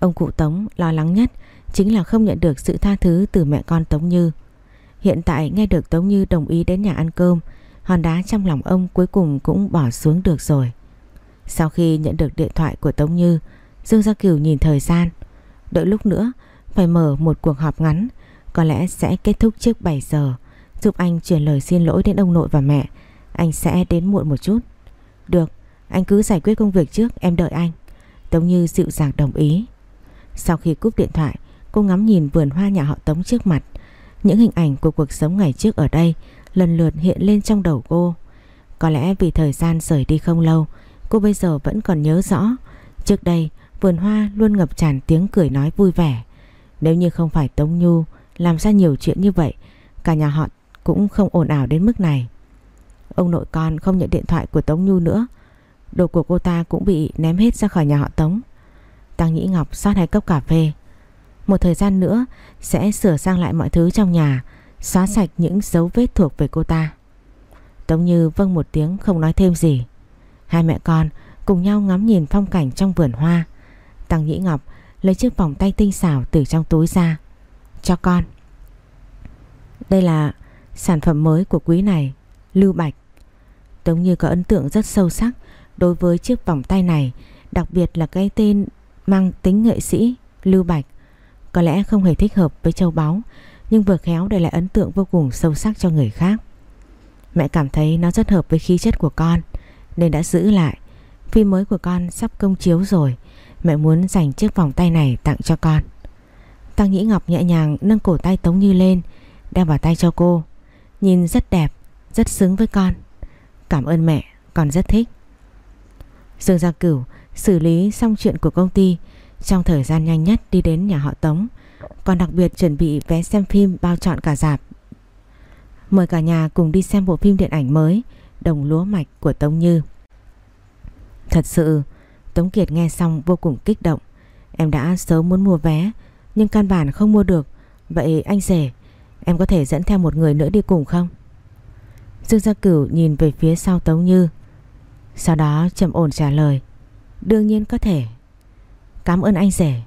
Ông cụ Tống lo lắng nhất Chính là không nhận được sự tha thứ từ mẹ con Tống Như. Hiện tại nghe được Tống Như đồng ý đến nhà ăn cơm, Hòn đá trong lòng ông cuối cùng cũng bỏ xuống được rồi. Sau khi nhận được điện thoại của Tống Như, Dương Gia Kiều nhìn thời gian. Đợi lúc nữa, Phải mở một cuộc họp ngắn, Có lẽ sẽ kết thúc trước 7 giờ. Giúp anh chuyển lời xin lỗi đến ông nội và mẹ, Anh sẽ đến muộn một chút. Được, Anh cứ giải quyết công việc trước, em đợi anh. Tống Như dịu dàng đồng ý. Sau khi cúp điện thoại, Cô ngắm nhìn vườn hoa nhà họ Tống trước mặt. Những hình ảnh của cuộc sống ngày trước ở đây Lần lượt hiện lên trong đầu cô. Có lẽ vì thời gian rời đi không lâu, Cô bây giờ vẫn còn nhớ rõ. Trước đây, vườn hoa luôn ngập tràn tiếng cười nói vui vẻ. Nếu như không phải Tống Nhu Làm ra nhiều chuyện như vậy, Cả nhà họ cũng không ồn ào đến mức này. Ông nội con không nhận điện thoại của Tống Nhu nữa. Đồ của cô ta cũng bị ném hết ra khỏi nhà họ Tống. Tăng Nhĩ Ngọc sát hai cốc cà phê. Một thời gian nữa, Sẽ sửa sang lại mọi thứ trong nhà, Xóa sạch những dấu vết thuộc về cô ta. Tống Như vâng một tiếng không nói thêm gì. Hai mẹ con cùng nhau ngắm nhìn phong cảnh trong vườn hoa. Tăng Nhĩ Ngọc lấy chiếc vòng tay tinh xảo từ trong túi ra. Cho con. Đây là sản phẩm mới của quý này, Lưu Bạch. Tống Như có ấn tượng rất sâu sắc đối với chiếc vòng tay này, Đặc biệt là cái tên mang tính nghệ sĩ Lưu Bạch. Có lẽ không hề thích hợp với châu báu Nhưng vừa khéo để lại ấn tượng vô cùng sâu sắc cho người khác Mẹ cảm thấy nó rất hợp với khí chất của con nên đã giữ lại. Phim mới của con sắp công chiếu rồi, mẹ muốn dành chiếc vòng tay này tặng cho con. Tăng Nhĩ Ngọc nhẹ nhàng nâng cổ tay Tống Như lên, đeo vào tay cho cô. Nhìn rất đẹp, rất xứng với con. Cảm ơn mẹ, con rất thích. Dương Gia Cửu xử lý xong chuyện của công ty trong thời gian nhanh nhất đi đến nhà họ Tống. Còn đặc biệt chuẩn bị vé xem phim bao trọn cả dạp. Mời cả nhà cùng đi xem bộ phim điện ảnh mới đồng lúa mạch của Tống Như. Thật sự, Tống Kiệt nghe xong vô cùng kích động. Em đã sớm muốn mua vé, nhưng căn bản không mua được. Vậy anh rể, em có thể dẫn theo một người nữa đi cùng không? Dương Gia Cửu nhìn về phía sau Tống Như. Sau đó trầm ổn trả lời. Đương nhiên có thể. Cảm ơn anh rể.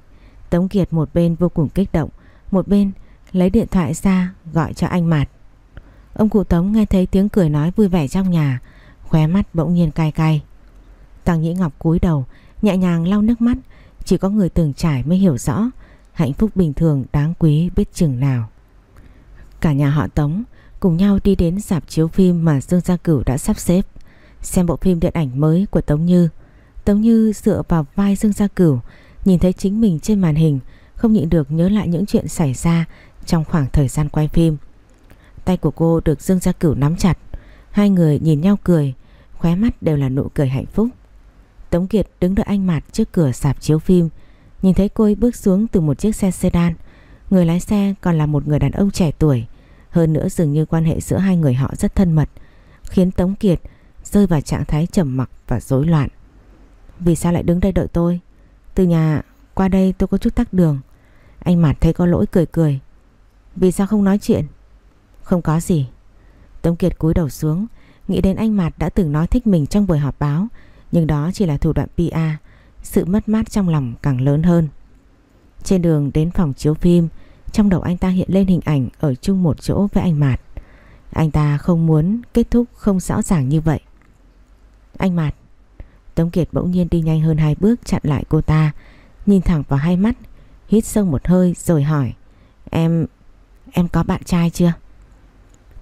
Tống Kiệt một bên vô cùng kích động, một bên lấy điện thoại ra gọi cho anh Mạt. Ông cụ Tống nghe thấy tiếng cười nói vui vẻ trong nhà, khóe mắt bỗng nhiên cay cay. Tăng Nhĩ Ngọc cúi đầu, nhẹ nhàng lau nước mắt, chỉ có người từng trải mới hiểu rõ hạnh phúc bình thường đáng quý biết chừng nào. Cả nhà họ Tống cùng nhau đi đến dạp chiếu phim mà Dương Gia Cửu đã sắp xếp, xem bộ phim điện ảnh mới của Tống Như. Tống Như dựa vào vai Dương Gia Cửu, nhìn thấy chính mình trên màn hình, không nhịn được nhớ lại những chuyện xảy ra trong khoảng thời gian quay phim. Tay của cô được Dương Gia Cửu nắm chặt, hai người nhìn nhau cười, khóe mắt đều là nụ cười hạnh phúc. Tống Kiệt đứng đợi anh Mạt trước cửa sạp chiếu phim, nhìn thấy cô ấy bước xuống từ một chiếc xe sedan. Người lái xe còn là một người đàn ông trẻ tuổi, hơn nữa dường như quan hệ giữa hai người họ rất thân mật, khiến Tống Kiệt rơi vào trạng thái trầm mặc và rối loạn. Vì sao lại đứng đây đợi tôi? Từ nhà qua đây tôi có chút tắc đường. Anh Mạt thấy có lỗi cười cười. Vì sao không nói chuyện? Không có gì. Tống Kiệt cúi đầu xuống, nghĩ đến anh Mạt đã từng nói thích mình trong buổi họp báo, nhưng đó chỉ là thủ đoạn PA sự mất mát trong lòng càng lớn hơn. Trên đường đến phòng chiếu phim, trong đầu anh ta hiện lên hình ảnh ở chung một chỗ với anh Mạt. Anh ta không muốn kết thúc không rõ ràng như vậy. Anh Mạt. Tống Kiệt bỗng nhiên đi nhanh hơn hai bước chặn lại cô ta, nhìn thẳng vào hai mắt, hít sâu một hơi rồi hỏi. Em... em có bạn trai chưa?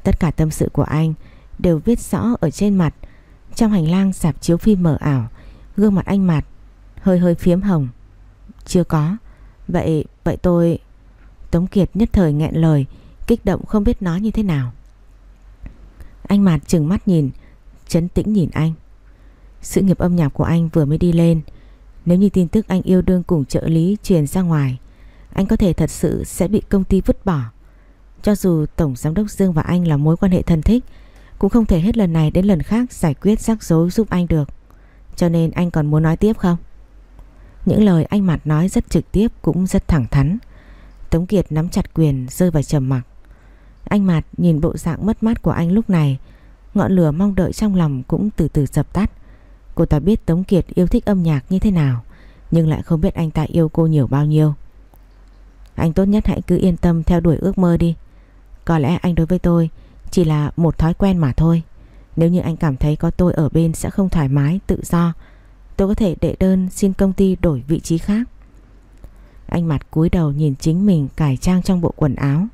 Tất cả tâm sự của anh đều viết rõ ở trên mặt. Trong hành lang sạp chiếu phim mờ ảo, gương mặt anh Mạt hơi hơi phiếm hồng. Chưa có. Vậy, vậy tôi... Tống Kiệt nhất thời nghẹn lời, kích động không biết nói như thế nào. Anh Mạt chừng mắt nhìn, chấn tĩnh nhìn anh. Sự nghiệp âm nhạc của anh vừa mới đi lên. Nếu như tin tức anh yêu đương cùng trợ lý truyền ra ngoài, anh có thể thật sự sẽ bị công ty vứt bỏ. Cho dù Tổng Giám đốc Dương và anh là mối quan hệ thân thích, cũng không thể hết lần này đến lần khác giải quyết rắc rối giúp anh được. Cho nên anh còn muốn nói tiếp không? Những lời anh Mạt nói rất trực tiếp cũng rất thẳng thắn. Tống Kiệt nắm chặt quyền rơi vào trầm mặc. Anh Mạt nhìn bộ dạng mất mát của anh lúc này, ngọn lửa mong đợi trong lòng cũng từ từ dập tắt. Cô ta biết Tống Kiệt yêu thích âm nhạc như thế nào, nhưng lại không biết anh ta yêu cô nhiều bao nhiêu. Anh tốt nhất hãy cứ yên tâm theo đuổi ước mơ đi. Có lẽ anh đối với tôi chỉ là một thói quen mà thôi. Nếu như anh cảm thấy có tôi ở bên sẽ không thoải mái, tự do, tôi có thể đệ đơn xin công ty đổi vị trí khác. Anh mặt cúi đầu nhìn chính mình cải trang trong bộ quần áo.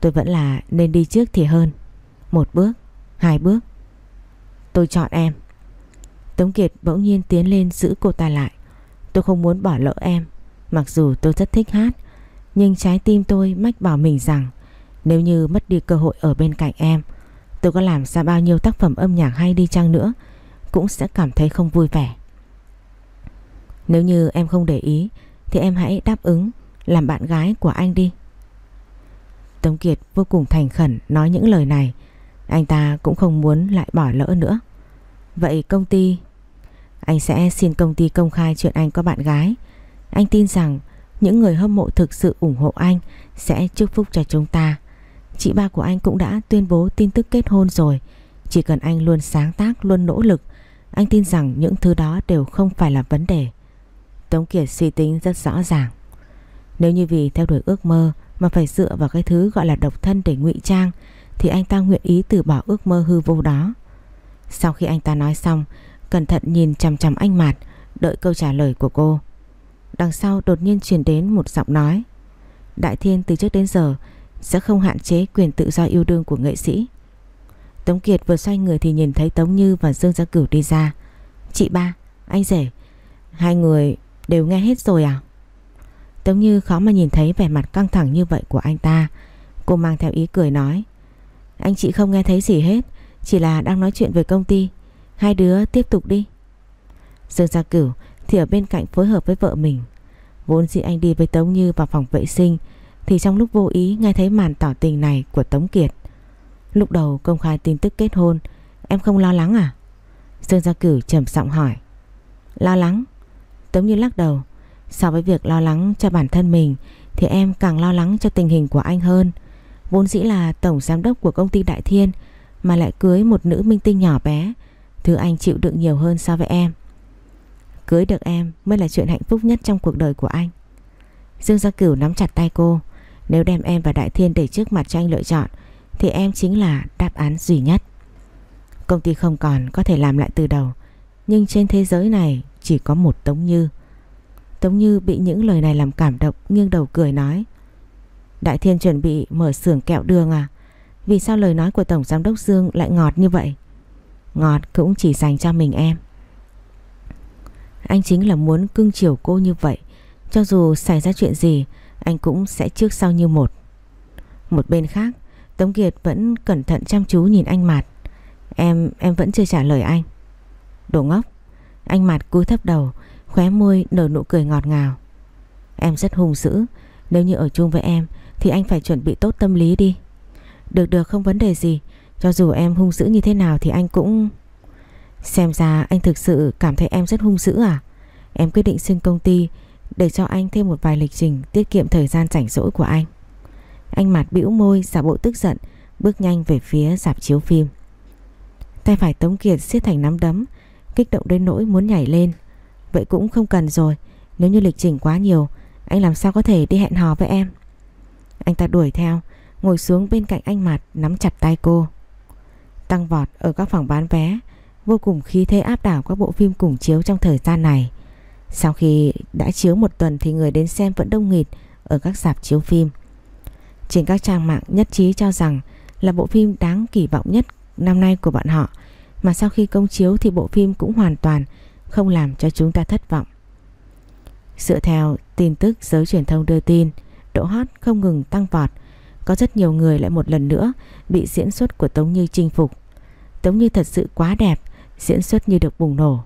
Tôi vẫn là nên đi trước thì hơn. Một bước, hai bước. Tôi chọn em. Tống Kiệt bỗng nhiên tiến lên giữ cô ta lại. Tôi không muốn bỏ lỡ em. Mặc dù tôi rất thích hát, nhưng trái tim tôi mách bảo mình rằng nếu như mất đi cơ hội ở bên cạnh em, tôi có làm ra bao nhiêu tác phẩm âm nhạc hay đi chăng nữa, cũng sẽ cảm thấy không vui vẻ. Nếu như em không để ý thì em hãy đáp ứng làm bạn gái của anh đi. Tống Kiệt vô cùng thành khẩn nói những lời này. Anh ta cũng không muốn lại bỏ lỡ nữa. Vậy công ty... Anh sẽ xin công ty công khai chuyện anh có bạn gái. Anh tin rằng những người hâm mộ thực sự ủng hộ anh sẽ chúc phúc cho chúng ta. Chị ba của anh cũng đã tuyên bố tin tức kết hôn rồi. Chỉ cần anh luôn sáng tác, luôn nỗ lực, anh tin rằng những thứ đó đều không phải là vấn đề. Tống Kiệt suy tính rất rõ ràng. Nếu như vì theo đuổi ước mơ mà phải dựa vào cái thứ gọi là độc thân để ngụy trang thì anh ta nguyện ý từ bỏ ước mơ hư vô đó. Sau khi anh ta nói xong, cẩn thận nhìn chằm chằm anh Mạt, đợi câu trả lời của cô. Đằng sau đột nhiên truyền đến một giọng nói. Đại Thiên từ trước đến giờ sẽ không hạn chế quyền tự do yêu đương của nghệ sĩ. Tống Kiệt vừa xoay người thì nhìn thấy Tống Như và Dương Gia Cửu đi ra. Chị ba, anh rể, hai người đều nghe hết rồi à? Tống Như khó mà nhìn thấy vẻ mặt căng thẳng như vậy của anh ta. Cô mang theo ý cười nói. Anh chị không nghe thấy gì hết, chỉ là đang nói chuyện về công ty. Hai đứa tiếp tục đi. Dương Gia Cửu thì ở bên cạnh phối hợp với vợ mình. Vốn dĩ anh đi với Tống Như vào phòng vệ sinh thì trong lúc vô ý nghe thấy màn tỏ tình này của Tống Kiệt. Lúc đầu công khai tin tức kết hôn, Em không lo lắng à Dương Gia Cửu trầm giọng hỏi Lo lắng Tống Như lắc đầu So với việc lo lắng cho bản thân mình Thì em càng lo lắng cho tình hình của anh hơn Vốn dĩ là tổng giám đốc của công ty Đại Thiên mà lại cưới một nữ minh tinh nhỏ bé. Thứ anh chịu đựng nhiều hơn so với em. Cưới được em mới là chuyện hạnh phúc nhất trong cuộc đời của anh. Dương Gia Cửu nắm chặt tay cô. Nếu đem em và Đại Thiên để trước mặt cho anh lựa chọn, Thì em chính là đáp án duy nhất. Công ty không còn có thể làm lại từ đầu, Nhưng trên thế giới này chỉ có một Tống Như. Tống Như bị những lời này làm cảm động, nghiêng đầu cười nói, Đại Thiên chuẩn bị mở xưởng kẹo đường à? Vì sao lời nói của Tổng Giám đốc Dương lại ngọt như vậy? Ngọt cũng chỉ dành cho mình em. Anh chính là muốn cưng chiều cô như vậy. Cho dù xảy ra chuyện gì Anh cũng sẽ trước sau như một. Một bên khác Tống Kiệt vẫn cẩn thận chăm chú nhìn anh Mạt. Em, em vẫn chưa trả lời anh. Đồ ngốc. Anh Mạt cúi thấp đầu Khóe môi nở nụ cười ngọt ngào. Em rất hung dữ. Nếu như ở chung với em Thì anh phải chuẩn bị tốt tâm lý đi. Được được, không vấn đề gì. Cho dù em hung dữ như thế nào thì anh cũng Xem ra anh thực sự cảm thấy em rất hung dữ à? Em quyết định xin công ty Để cho anh thêm một vài lịch trình Tiết kiệm thời gian rảnh rỗi của anh. Anh mặt bĩu môi, giả bộ tức giận, Bước nhanh về phía dạp chiếu phim. Tay phải Tống Kiệt siết thành nắm đấm, Kích động đến nỗi muốn nhảy lên. Vậy cũng không cần rồi, Nếu như lịch trình quá nhiều, Anh làm sao có thể đi hẹn hò với em? Anh ta đuổi theo Ngồi xuống bên cạnh anh Mạt nắm chặt tay cô Tăng vọt ở các phòng bán vé Vô cùng khí thế áp đảo các bộ phim cùng chiếu trong thời gian này Sau khi đã chiếu một tuần Thì người đến xem vẫn đông nghịt Ở các dạp chiếu phim Trên các trang mạng nhất trí cho rằng Là bộ phim đáng kỳ vọng nhất năm nay của bọn họ Mà sau khi công chiếu thì bộ phim cũng hoàn toàn không làm cho chúng ta thất vọng. Dựa theo tin tức giới truyền thông đưa tin, độ hot không ngừng tăng vọt. Có rất nhiều người lại một lần nữa bị diễn xuất của Tống Như chinh phục. Tống Như thật sự quá đẹp, diễn xuất như được bùng nổ.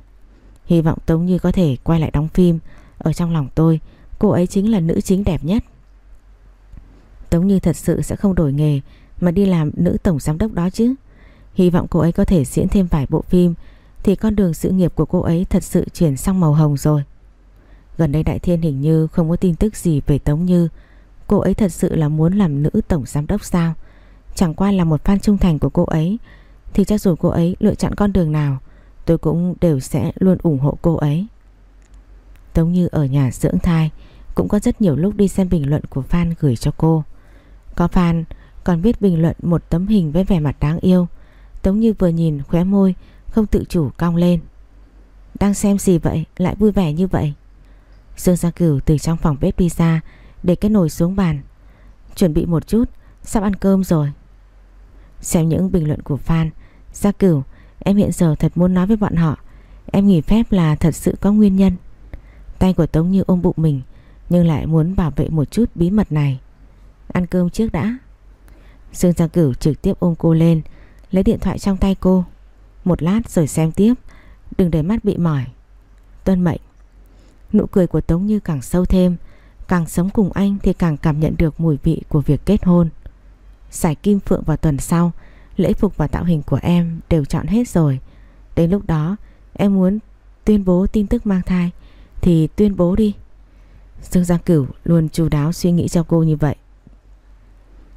Hy vọng Tống Như có thể quay lại đóng phim. Ở trong lòng tôi, cô ấy chính là nữ chính đẹp nhất. Tống Như thật sự sẽ không đổi nghề mà đi làm nữ tổng giám đốc đó chứ. Hy vọng cô ấy có thể diễn thêm vài bộ phim thì con đường sự nghiệp của cô ấy thật sự chuyển sang màu hồng rồi. Gần đây Đại Thiên hình như không có tin tức gì về Tống Như. Cô ấy thật sự là muốn làm nữ tổng giám đốc sao? Chẳng qua là một fan trung thành của cô ấy thì cho dù cô ấy lựa chọn con đường nào, tôi cũng đều sẽ luôn ủng hộ cô ấy. Tống Như ở nhà dưỡng thai, cũng có rất nhiều lúc đi xem bình luận của fan gửi cho cô. Có fan còn viết bình luận một tấm hình với vẻ mặt đáng yêu. Tống Như vừa nhìn khóe môi, không tự chủ cong lên Đang xem gì vậy, Lại vui vẻ như vậy Dương Gia Cửu từ trong phòng bếp đi ra để cái nồi xuống bàn. Chuẩn bị một chút, Sắp ăn cơm rồi. Xem những bình luận của fan Gia Cửu, em hiện giờ thật muốn nói với bọn họ. Em nghỉ phép là thật sự có nguyên nhân. Tay của Tống Như ôm bụng mình, Nhưng lại muốn bảo vệ một chút bí mật này. Ăn cơm trước đã. Dương Gia Cửu trực tiếp ôm cô lên, Lấy điện thoại trong tay cô. Một lát rồi xem tiếp, Đừng để mắt bị mỏi. Tuân mệnh. Nụ cười của Tống Như càng sâu thêm Càng sống cùng anh thì càng cảm nhận được mùi vị của việc kết hôn. Giải kim phượng vào tuần sau, Lễ phục và tạo hình của em đều chọn hết rồi. Đến lúc đó, em muốn tuyên bố tin tức mang thai, Thì tuyên bố đi. Dương Gia Cửu luôn chu đáo suy nghĩ cho cô như vậy.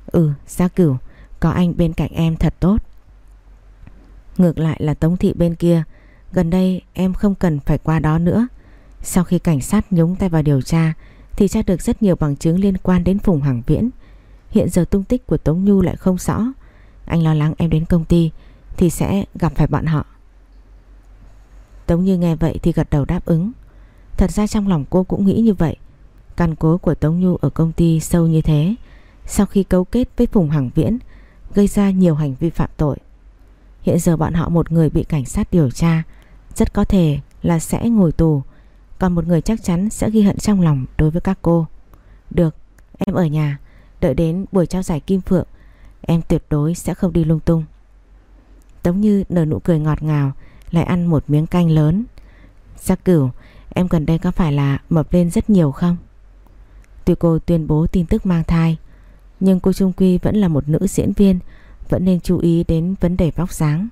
Ừ Gia Cửu, Có anh bên cạnh em thật tốt. Ngược lại là Tống Thị bên kia, Gần đây em không cần phải qua đó nữa. Sau khi cảnh sát nhúng tay vào điều tra thì tra được rất nhiều bằng chứng liên quan đến Phùng Hằng Viễn. Hiện giờ tung tích của Tống Nhu lại không rõ. Anh lo lắng em đến công ty Thì sẽ gặp phải bọn họ. Tống Như nghe vậy thì gật đầu đáp ứng. Thật ra trong lòng cô cũng nghĩ như vậy. Căn cố của Tống Nhu ở công ty sâu như thế, Sau khi cấu kết với Phùng Hằng Viễn, Gây ra nhiều hành vi phạm tội. Hiện giờ bọn họ một người bị cảnh sát điều tra, Rất có thể là sẽ ngồi tù còn một người chắc chắn sẽ ghi hận trong lòng đối với các cô. Được, em ở nhà Đợi đến buổi trao giải Kim Phượng Em tuyệt đối sẽ không đi lung tung. Tống như nở nụ cười ngọt ngào Lại ăn một miếng canh lớn. Giác cửu Em gần đây có phải là mập lên rất nhiều không? Tuy cô tuyên bố tin tức mang thai Nhưng cô Trung Quy vẫn là một nữ diễn viên vẫn nên chú ý đến vấn đề vóc dáng.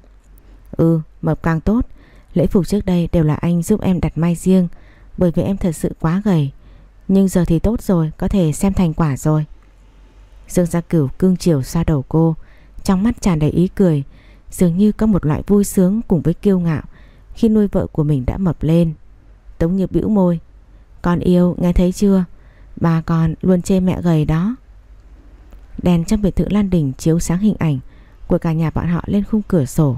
Ừ mập càng tốt Lễ phục trước đây đều là anh giúp em đặt may riêng bởi vì em thật sự quá gầy. Nhưng giờ thì tốt rồi, Có thể xem thành quả rồi. Dương Gia Cửu cương chiều xoa đầu cô, Trong mắt tràn đầy ý cười. Dường như có một loại vui sướng cùng với kiêu ngạo Khi nuôi vợ của mình đã mập lên. Tống như bĩu môi. Con yêu, nghe thấy chưa? Bà con luôn chê mẹ gầy đó. Đèn trong biệt thự Lan Đình chiếu sáng hình ảnh Của cả nhà bọn họ lên khung cửa sổ,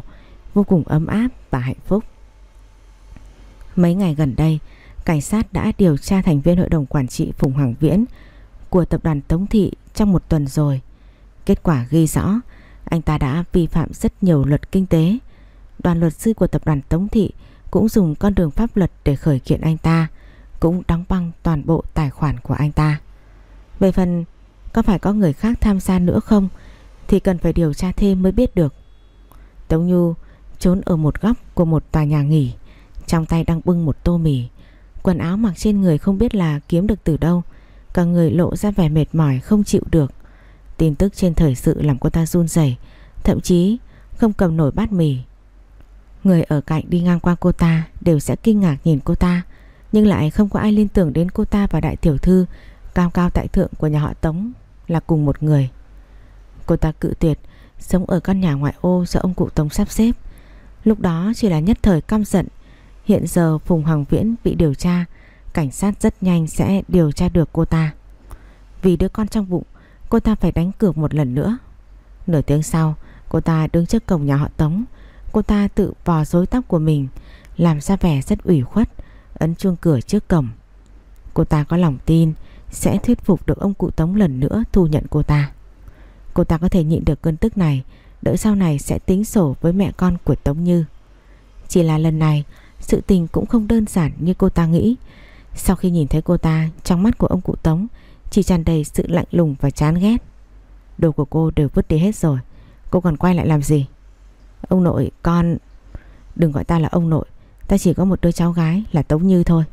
Vô cùng ấm áp và hạnh phúc. Mấy ngày gần đây Cảnh sát đã điều tra thành viên hội đồng quản trị Phùng Hoàng Viễn Của tập đoàn Tống Thị trong một tuần rồi. Kết quả ghi rõ, Anh ta đã vi phạm rất nhiều luật kinh tế. Đoàn luật sư của tập đoàn Tống Thị Cũng dùng con đường pháp luật để khởi kiện anh ta, Cũng đóng băng toàn bộ tài khoản của anh ta. Về phần có phải có người khác tham gia nữa không, Thì cần phải điều tra thêm mới biết được. Tống Nhu trốn ở một góc của một tòa nhà nghỉ, Trong tay đang bưng một tô mì. Quần áo mặc trên người không biết là kiếm được từ đâu. Cả người lộ ra vẻ mệt mỏi không chịu được. Tin tức trên thời sự làm cô ta run rẩy, Thậm chí không cầm nổi bát mì. Người ở cạnh đi ngang qua cô ta Đều sẽ kinh ngạc nhìn cô ta Nhưng lại không có ai liên tưởng đến cô ta và đại tiểu thư Cao cao tại thượng của nhà họ Tống Là cùng một người. Cô ta cự tuyệt Sống ở căn nhà ngoại ô do ông cụ Tống sắp xếp. Lúc đó chỉ là nhất thời căm giận Hiện giờ Phùng Hoàng Viễn bị điều tra, Cảnh sát rất nhanh sẽ điều tra được cô ta. Vì đứa con trong bụng, Cô ta phải đánh cược một lần nữa. Nửa tiếng sau, Cô ta đứng trước cổng nhà họ Tống. Cô ta tự vò rối tóc của mình, Làm ra vẻ rất ủy khuất, Ấn chuông cửa trước cổng. Cô ta có lòng tin Sẽ thuyết phục được ông cụ Tống lần nữa thu nhận cô ta. Cô ta có thể nhịn được cơn tức này, Đợi sau này sẽ tính sổ với mẹ con của Tống Như. Chỉ là lần này sự tình cũng không đơn giản như cô ta nghĩ. Sau khi nhìn thấy cô ta, Trong mắt của ông cụ Tống Chỉ tràn đầy sự lạnh lùng và chán ghét. Đồ của cô đều vứt đi hết rồi. Cô còn quay lại làm gì? Ông nội, con, Đừng gọi ta là ông nội. Ta chỉ có một đứa cháu gái là Tống Như thôi.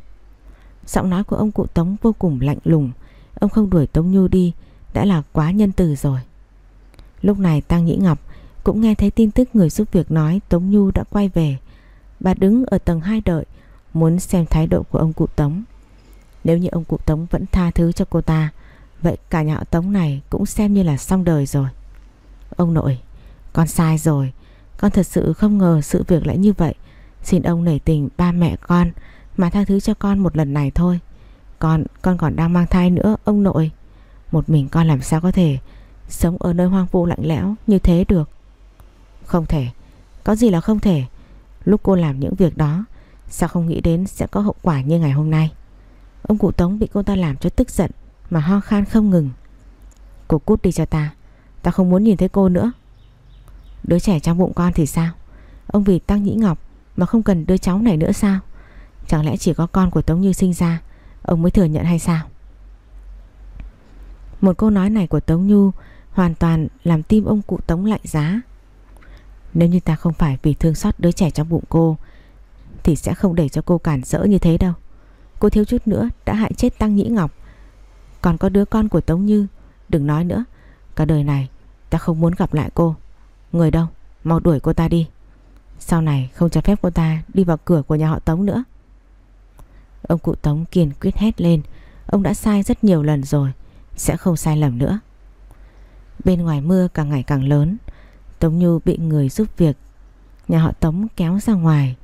Giọng nói của ông cụ Tống vô cùng lạnh lùng. Ông không đuổi Tống Như đi, Đã là quá nhân từ rồi. Lúc này Tăng Nhĩ Ngọc cũng nghe thấy tin tức người giúp việc nói Tống Nhu đã quay về. Bà đứng ở tầng 2 đợi, muốn xem thái độ của ông cụ Tống. Nếu như ông cụ Tống vẫn tha thứ cho cô ta, vậy cả nhà họ Tống này cũng xem như là xong đời rồi. Ông nội, con sai rồi. Con thật sự không ngờ sự việc lại như vậy. Xin ông nể tình ba mẹ con mà tha thứ cho con một lần này thôi. Con, con còn đang mang thai nữa, ông nội. Một mình con làm sao có thể sống ở nơi hoang vu lạnh lẽo như thế được. Không thể Có gì là không thể Lúc cô làm những việc đó, Sao không nghĩ đến sẽ có hậu quả như ngày hôm nay? Ông cụ Tống bị cô ta làm cho tức giận Mà ho khan không ngừng. Cô cút đi cho ta Ta không muốn nhìn thấy cô nữa. Đứa trẻ trong bụng con thì sao? Ông vì Tăng Nhĩ Ngọc Mà không cần đứa cháu này nữa sao? Chẳng lẽ chỉ có con của Tống Như sinh ra, Ông mới thừa nhận hay sao? Một câu nói này của Tống Như Hoàn toàn làm tim ông cụ Tống lạnh giá nếu như ta không phải vì thương xót đứa trẻ trong bụng cô, Thì sẽ không để cho cô cản rỡ như thế đâu. Cô thiếu chút nữa đã hại chết Tăng Nhĩ Ngọc. Còn có đứa con của Tống Như, Đừng nói nữa. Cả đời này, ta không muốn gặp lại cô. Người đâu, Mau đuổi cô ta đi. Sau này không cho phép cô ta đi vào cửa của nhà họ Tống nữa. Ông cụ Tống kiên quyết hét lên. Ông đã sai rất nhiều lần rồi, Sẽ không sai lầm nữa. Bên ngoài mưa càng ngày càng lớn. Tống Như bị người giúp việc. Nhà họ Tống kéo ra ngoài.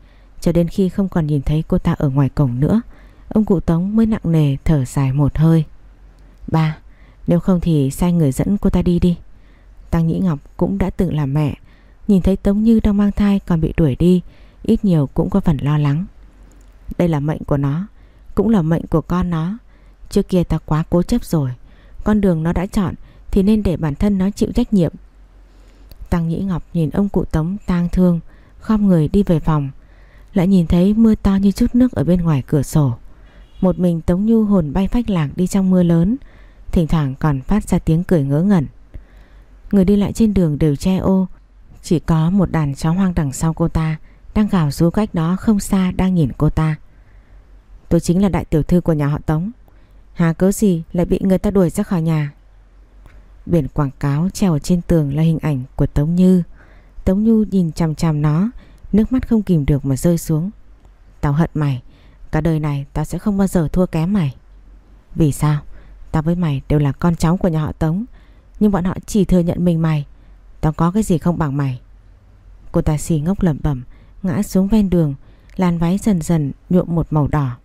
Cho đến khi không còn nhìn thấy cô ta ở ngoài cổng nữa, Ông cụ Tống mới nặng nề thở dài một hơi. Ba, Nếu không thì sai người dẫn cô ta đi đi. Tăng Nhĩ Ngọc cũng đã từng làm mẹ. Nhìn thấy Tống Như đang mang thai còn bị đuổi đi, Ít nhiều cũng có phần lo lắng. Đây là mệnh của nó, Cũng là mệnh của con nó. Trước kia ta quá cố chấp rồi, Con đường nó đã chọn Thì nên để bản thân nó chịu trách nhiệm. Tăng Nhĩ Ngọc nhìn ông cụ Tống tang thương, Khom người đi về phòng. Lại nhìn thấy mưa to như chút nước ở bên ngoài cửa sổ. Một mình Tống Nhu hồn bay phách lạc đi trong mưa lớn, Thỉnh thoảng còn phát ra tiếng cười ngớ ngẩn. Người đi lại trên đường đều che ô, Chỉ có một đàn chó hoang đằng sau cô ta Đang gào rú cách đó không xa đang nhìn cô ta. Tôi chính là đại tiểu thư của nhà họ Tống. Hà cớ gì lại bị người ta đuổi ra khỏi nhà? Biển quảng cáo treo ở trên tường là hình ảnh của Tống Như. Tống Như nhìn chằm chằm nó, Nước mắt không kìm được mà rơi xuống. Tao hận mày Cả đời này tao sẽ không bao giờ thua kém mày. Vì sao? Tao với mày đều là con cháu của nhà họ Tống Nhưng bọn họ chỉ thừa nhận mình mày. Tao có cái gì không bằng mày? Cô ta xì ngốc lẩm bẩm Ngã xuống ven đường Làn váy dần dần nhuộm một màu đỏ.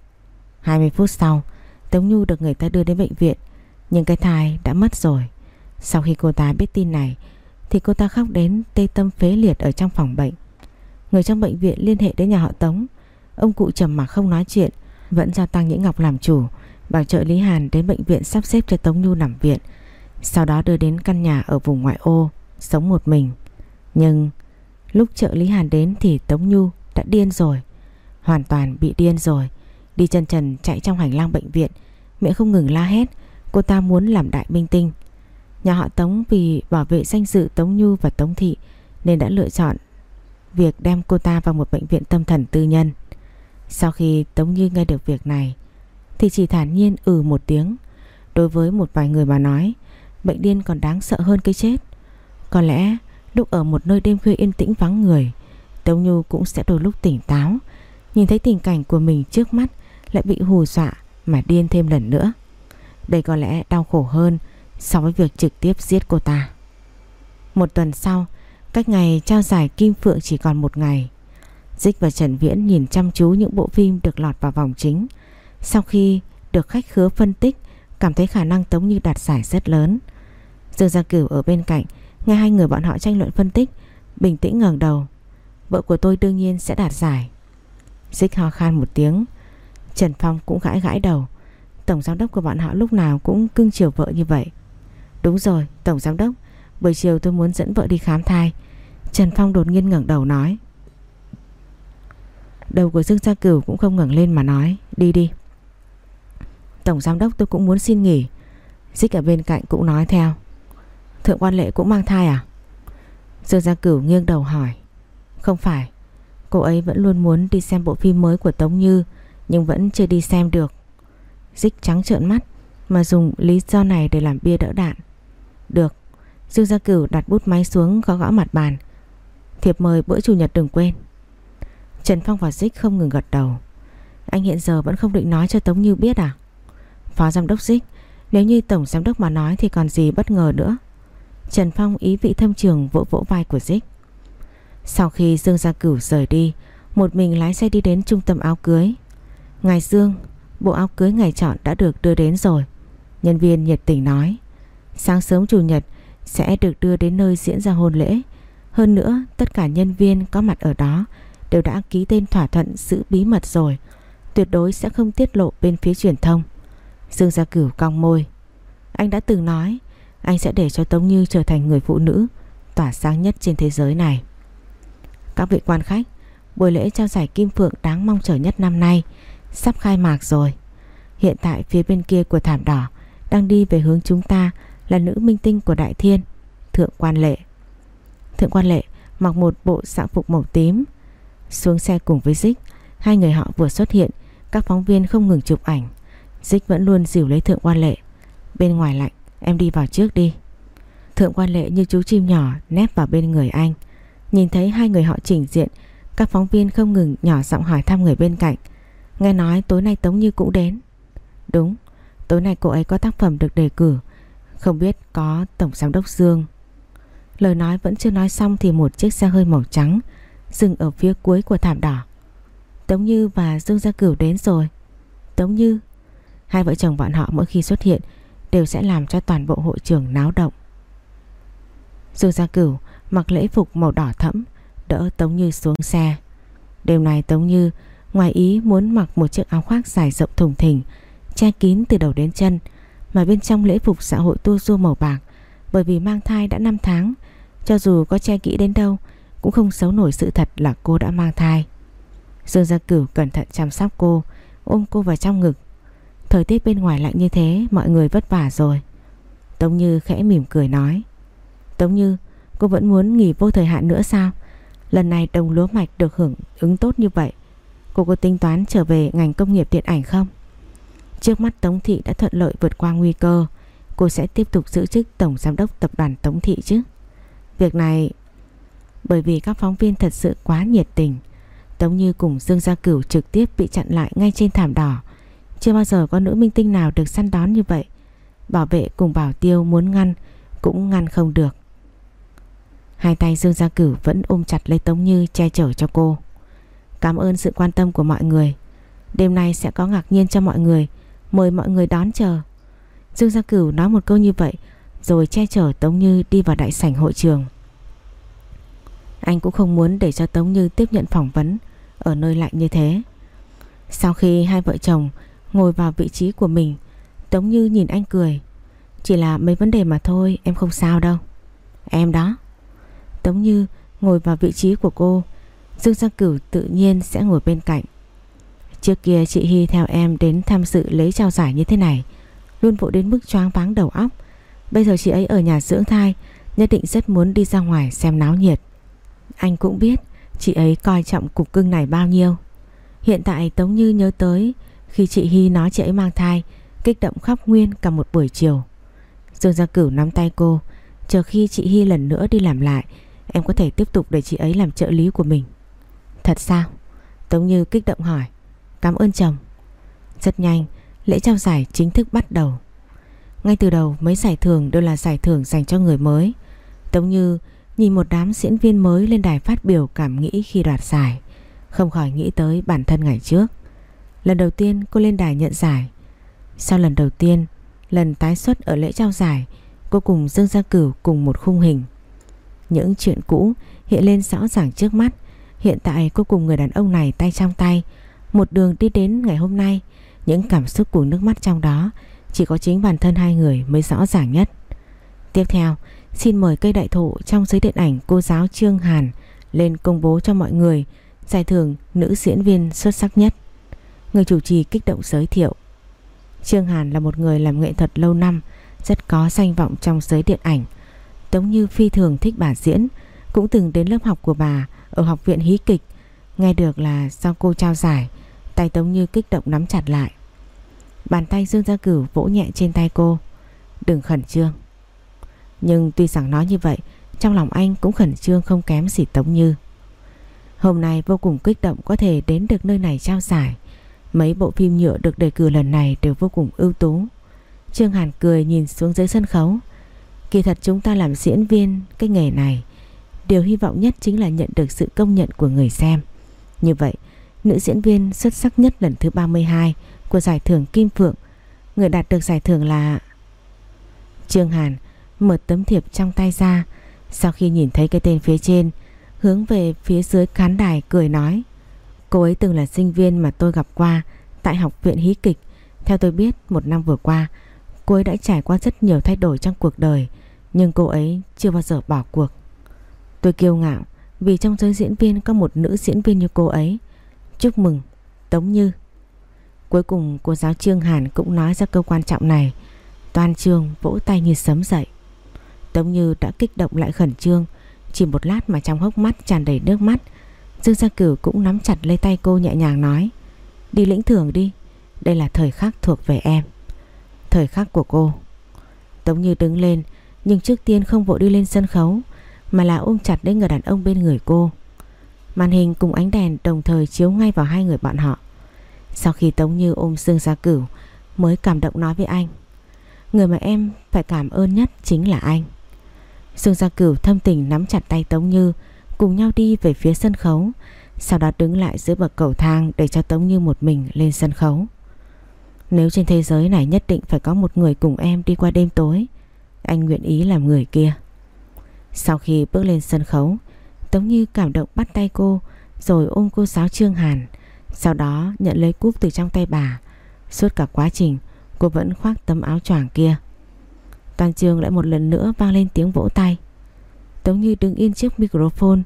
20 phút sau Tống Nhu được người ta đưa đến bệnh viện Nhưng cái thai đã mất rồi. Sau khi cô ta biết tin này, Thì cô ta khóc đến tê tâm phế liệt ở trong phòng bệnh. Người trong bệnh viện liên hệ đến nhà họ Tống. Ông cụ trầm mặc không nói chuyện, Vẫn do Tăng Nhĩ Ngọc làm chủ, Bảo trợ Lý Hàn đến bệnh viện sắp xếp cho Tống Nhu nằm viện. Sau đó đưa đến căn nhà ở vùng ngoại ô, Sống một mình. Nhưng lúc trợ Lý Hàn đến thì Tống Nhu đã điên rồi, Hoàn toàn bị điên rồi. Đi chân trần chạy trong hành lang bệnh viện, Miệng không ngừng la hét, Cô ta muốn làm đại minh tinh. Nhà họ Tống vì bảo vệ danh dự Tống Nhu và Tống Thị Nên đã lựa chọn Việc đem cô ta vào một bệnh viện tâm thần tư nhân. Sau khi Tống Như nghe được việc này, Thì chỉ thản nhiên ừ một tiếng. Đối với một vài người mà nói, Bệnh điên còn đáng sợ hơn cái chết. Có lẽ lúc ở một nơi đêm khuya yên tĩnh vắng người, Tống Nhu cũng sẽ đôi lúc tỉnh táo, Nhìn thấy tình cảnh của mình trước mắt Lại bị hù dọa mà điên thêm lần nữa. Đây có lẽ đau khổ hơn So với việc trực tiếp giết cô ta. Một tuần sau, Cách ngày trao giải Kim Phượng chỉ còn một ngày. Dích và Trần Viễn nhìn chăm chú những bộ phim được lọt vào vòng chính. Sau khi được khách khứa phân tích, Cảm thấy khả năng Tống Như đạt giải rất lớn. Dương Gia Cửu ở bên cạnh, Nghe hai người bọn họ tranh luận phân tích, Bình tĩnh ngẩng đầu. Vợ của tôi đương nhiên sẽ đạt giải. Dích ho khan một tiếng. Trần Phong cũng gãi gãi đầu. Tổng giám đốc của bọn họ lúc nào cũng cưng chiều vợ như vậy. Đúng rồi, Tổng giám đốc. Buổi chiều tôi muốn dẫn vợ đi khám thai. Trần Phong đột nhiên ngẩng đầu nói. Đầu của Dương Gia Cửu cũng không ngẩng lên mà nói, Đi đi. Tổng giám đốc tôi cũng muốn xin nghỉ. Dích ở bên cạnh cũng nói theo. Thượng quan lệ cũng mang thai à? Dương Gia Cửu nghiêng đầu hỏi. Không phải, Cô ấy vẫn luôn muốn đi xem bộ phim mới của Tống Như, Nhưng vẫn chưa đi xem được. Dích trắng trợn mắt, Mà dùng lý do này để làm bia đỡ đạn được. Dương Gia Cửu đặt bút máy xuống gõ gõ mặt bàn. Thiệp mời bữa chủ nhật đừng quên. Trần Phong và Dích không ngừng gật đầu. Anh hiện giờ vẫn không định nói cho Tống Như biết à? Phó giám đốc Dích, Nếu như tổng giám đốc mà nói thì còn gì bất ngờ nữa. Trần Phong ý vị thâm trường vỗ vỗ vai của Dích. Sau khi Dương Gia Cửu rời đi, Một mình lái xe đi đến trung tâm áo cưới. Ngài Dương, Bộ áo cưới ngày chọn đã được đưa đến rồi. Nhân viên nhiệt tình nói. Sáng sớm chủ nhật sẽ được đưa đến nơi diễn ra hôn lễ. Hơn nữa, tất cả nhân viên có mặt ở đó đều đã ký tên thỏa thuận giữ bí mật rồi. Tuyệt đối sẽ không tiết lộ bên phía truyền thông. Dương Gia Cửu cong môi. Anh đã từng nói anh sẽ để cho Tống Như trở thành người phụ nữ tỏa sáng nhất trên thế giới này. Các vị quan khách, buổi lễ trao giải Kim Phượng đáng mong chờ nhất năm nay sắp khai mạc rồi. Hiện tại phía bên kia của thảm đỏ đang đi về hướng chúng ta là nữ minh tinh của Đại Thiên, Thượng Quan Lệ. Thượng Quan Lệ mặc một bộ sạng phục màu tím, xuống xe cùng với Dích, hai người họ vừa xuất hiện, các phóng viên không ngừng chụp ảnh. Dích vẫn luôn dìu lấy Thượng Quan Lệ. Bên ngoài lạnh, em đi vào trước đi. Thượng Quan Lệ như chú chim nhỏ nép vào bên người anh. Nhìn thấy hai người họ chỉnh diện, các phóng viên không ngừng nhỏ giọng hỏi thăm người bên cạnh. Nghe nói tối nay Tống Như cũng đến. Đúng, tối nay cô ấy có tác phẩm được đề cử không biết có Tổng Giám đốc Dương. Lời nói vẫn chưa nói xong Thì một chiếc xe hơi màu trắng Dừng ở phía cuối của thảm đỏ. Tống Như và Dương Gia Cửu đến rồi. Tống Như, Hai vợ chồng bọn họ mỗi khi xuất hiện Đều sẽ làm cho toàn bộ hội trường náo động. Dương Gia Cửu Mặc lễ phục màu đỏ thẫm, Đỡ Tống Như xuống xe. Đêm này Tống Như Ngoài ý muốn mặc một chiếc áo khoác dài rộng thùng thình, Che kín từ đầu đến chân mà bên trong lễ phục xã hội tua rua màu bạc, bởi vì mang thai đã 5 tháng, cho dù có che kỹ đến đâu, cũng không xấu nổi sự thật là cô đã mang thai. Dương Gia Cửu cẩn thận chăm sóc cô, ôm cô vào trong ngực. Thời tiết bên ngoài lạnh như thế, mọi người vất vả rồi. Tống Như khẽ mỉm cười nói, Tống Như, cô vẫn muốn nghỉ vô thời hạn nữa sao? Lần này đồng lúa mạch được hưởng ứng tốt như vậy, cô có tính toán trở về ngành công nghiệp điện ảnh không? Trước mắt Tống Thị đã thuận lợi vượt qua nguy cơ, Cô sẽ tiếp tục giữ chức Tổng Giám đốc Tập đoàn Tống Thị chứ? Việc này, Bởi vì các phóng viên thật sự quá nhiệt tình, Tống Như cùng Dương Gia Cửu trực tiếp bị chặn lại ngay trên thảm đỏ. Chưa bao giờ có nữ minh tinh nào được săn đón như vậy. Bảo vệ cùng Bảo Tiêu muốn ngăn, Cũng ngăn không được. Hai tay Dương Gia Cửu vẫn ôm chặt lấy Tống Như che chở cho cô. Cảm ơn sự quan tâm của mọi người. Đêm nay sẽ có ngạc nhiên cho mọi người. Mời mọi người đón chờ. Dương Gia Cửu nói một câu như vậy, Rồi che chở Tống Như đi vào đại sảnh hội trường. Anh cũng không muốn để cho Tống Như tiếp nhận phỏng vấn Ở nơi lạnh như thế. Sau khi hai vợ chồng ngồi vào vị trí của mình, Tống Như nhìn anh cười. Chỉ là mấy vấn đề mà thôi, Em không sao đâu. Em đó. Tống Như ngồi vào vị trí của cô. Dương Gia Cửu tự nhiên sẽ ngồi bên cạnh. Trước kia chị Hy theo em đến tham dự lấy trao giải như thế này, Luôn vội đến mức choáng váng đầu óc. Bây giờ chị ấy ở nhà dưỡng thai, Nhất định rất muốn đi ra ngoài xem náo nhiệt. Anh cũng biết Chị ấy coi trọng cục cưng này bao nhiêu. Hiện tại Tống Như nhớ tới, Khi chị Hy nói chị ấy mang thai, Kích động khóc nguyên cả một buổi chiều. Dương Gia Cửu nắm tay cô, Chờ khi chị Hy lần nữa đi làm lại, Em có thể tiếp tục để chị ấy làm trợ lý của mình. Thật sao? Tống Như kích động hỏi. Cảm ơn chồng. Rất nhanh, lễ trao giải chính thức bắt đầu. Ngay từ đầu, mấy giải thưởng đều là giải thưởng dành cho người mới. Tống Như nhìn một đám diễn viên mới lên đài phát biểu cảm nghĩ khi đoạt giải, Không khỏi nghĩ tới bản thân ngày trước. Lần đầu tiên cô lên đài nhận giải. Sau lần đầu tiên, Lần tái xuất ở lễ trao giải, Cô cùng Dương Gia Cửu cùng một khung hình. Những chuyện cũ hiện lên rõ ràng trước mắt. Hiện tại cô cùng người đàn ông này tay trong tay một đường đi đến ngày hôm nay. Những cảm xúc của nước mắt trong đó, Chỉ có chính bản thân hai người mới rõ ràng nhất. Tiếp theo, Xin mời cây đại thụ trong giới điện ảnh cô giáo Trương Hàn Lên công bố cho mọi người Giải thưởng nữ diễn viên xuất sắc nhất. Người chủ trì kích động giới thiệu. Trương Hàn là một người làm nghệ thuật lâu năm, Rất có danh vọng trong giới điện ảnh. Tống Như phi thường thích bà diễn, Cũng từng đến lớp học của bà ở học viện hí kịch. Nghe được là do cô trao giải Tay Tống Như kích động nắm chặt lại. Bàn tay Dương Gia Cửu vỗ nhẹ trên tay cô. Đừng khẩn trương. Nhưng tuy rằng nói như vậy Trong lòng anh cũng khẩn trương không kém gì Tống Như. Hôm nay vô cùng kích động có thể đến được nơi này trao giải. Mấy bộ phim nhựa được đề cử lần này đều vô cùng ưu tú. Trương Hàn cười nhìn xuống dưới sân khấu. Kỳ thật chúng ta làm diễn viên Cái nghề này Điều hy vọng nhất chính là nhận được sự công nhận của người xem. Như vậy, nữ diễn viên xuất sắc nhất lần thứ 32 của giải thưởng Kim Phượng, người đạt được giải thưởng là Trương Hàn mở tấm thiệp trong tay ra, sau khi nhìn thấy cái tên phía trên, hướng về phía dưới khán đài cười nói: "Cô ấy từng là sinh viên mà tôi gặp qua tại học viện hí kịch, theo tôi biết một năm vừa qua, cô ấy đã trải qua rất nhiều thay đổi trong cuộc đời, nhưng cô ấy chưa bao giờ bỏ cuộc. Tôi kiêu ngạo vì trong giới diễn viên có một nữ diễn viên như cô ấy. Chúc mừng, Tống Như. Cuối cùng cô giáo Trương Hàn cũng nói ra câu quan trọng này. Toàn trường vỗ tay như sấm dậy. Tống Như đã kích động lại khẩn trương. Chỉ một lát mà trong hốc mắt tràn đầy nước mắt. Dương Gia Cửu cũng nắm chặt lấy tay cô nhẹ nhàng nói. Đi lĩnh thưởng đi. Đây là thời khắc thuộc về em. Thời khắc của cô. Tống Như đứng lên nhưng trước tiên không vội đi lên sân khấu mà là ôm chặt lấy người đàn ông bên người cô. Màn hình cùng ánh đèn đồng thời chiếu ngay vào hai người bọn họ. Sau khi Tống Như ôm Dương Gia Cửu mới cảm động nói với anh. Người mà em phải cảm ơn nhất chính là anh. Dương Gia Cửu thâm tình nắm chặt tay Tống Như cùng nhau đi về phía sân khấu. Sau đó đứng lại dưới bậc cầu thang để cho Tống Như một mình lên sân khấu. Nếu trên thế giới này nhất định phải có một người cùng em đi qua đêm tối, anh nguyện ý làm người kia. Sau khi bước lên sân khấu Tống Như cảm động bắt tay cô, Rồi ôm cô giáo Trương Hàn. Sau đó nhận lấy cúp từ trong tay bà. Suốt cả quá trình, Cô vẫn khoác tấm áo choàng kia. Toàn trường lại một lần nữa vang lên tiếng vỗ tay. Tống Như đứng yên trước microphone,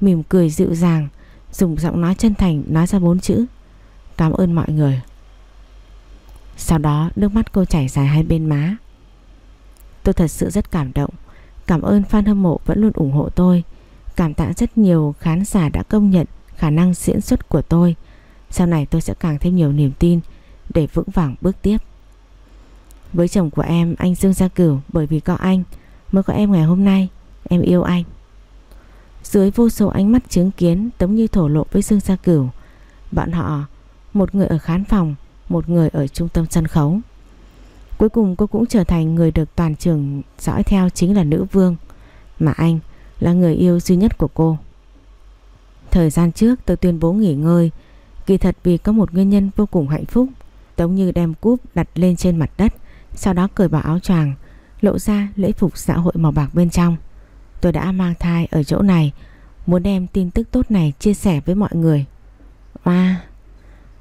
Mỉm cười dịu dàng, Dùng giọng nói chân thành nói ra bốn chữ. Cảm ơn mọi người. Sau đó, nước mắt cô chảy dài hai bên má. Tôi thật sự rất cảm động. Cảm ơn fan hâm mộ vẫn luôn ủng hộ tôi. Cảm tạ rất nhiều khán giả đã công nhận khả năng diễn xuất của tôi. Sau này tôi sẽ càng thêm nhiều niềm tin để vững vàng bước tiếp. Với chồng của em, anh Dương Gia Cửu Bởi vì có anh mới có em ngày hôm nay. Em yêu anh. Dưới vô số ánh mắt chứng kiến Tống Như thổ lộ với Dương Gia Cửu Bọn họ Một người ở khán phòng Một người ở trung tâm sân khấu. Cuối cùng cô cũng trở thành người được toàn trường dõi theo chính là nữ vương Mà anh là người yêu duy nhất của cô. Thời gian trước, tôi tuyên bố nghỉ ngơi. Kỳ thật vì có một nguyên nhân vô cùng hạnh phúc Tống Như đem cúp đặt lên trên mặt đất, Sau đó cởi bỏ áo choàng, Lộ ra lễ phục xã hội màu bạc bên trong. Tôi đã mang thai ở chỗ này, Muốn đem tin tức tốt này chia sẻ với mọi người. Wow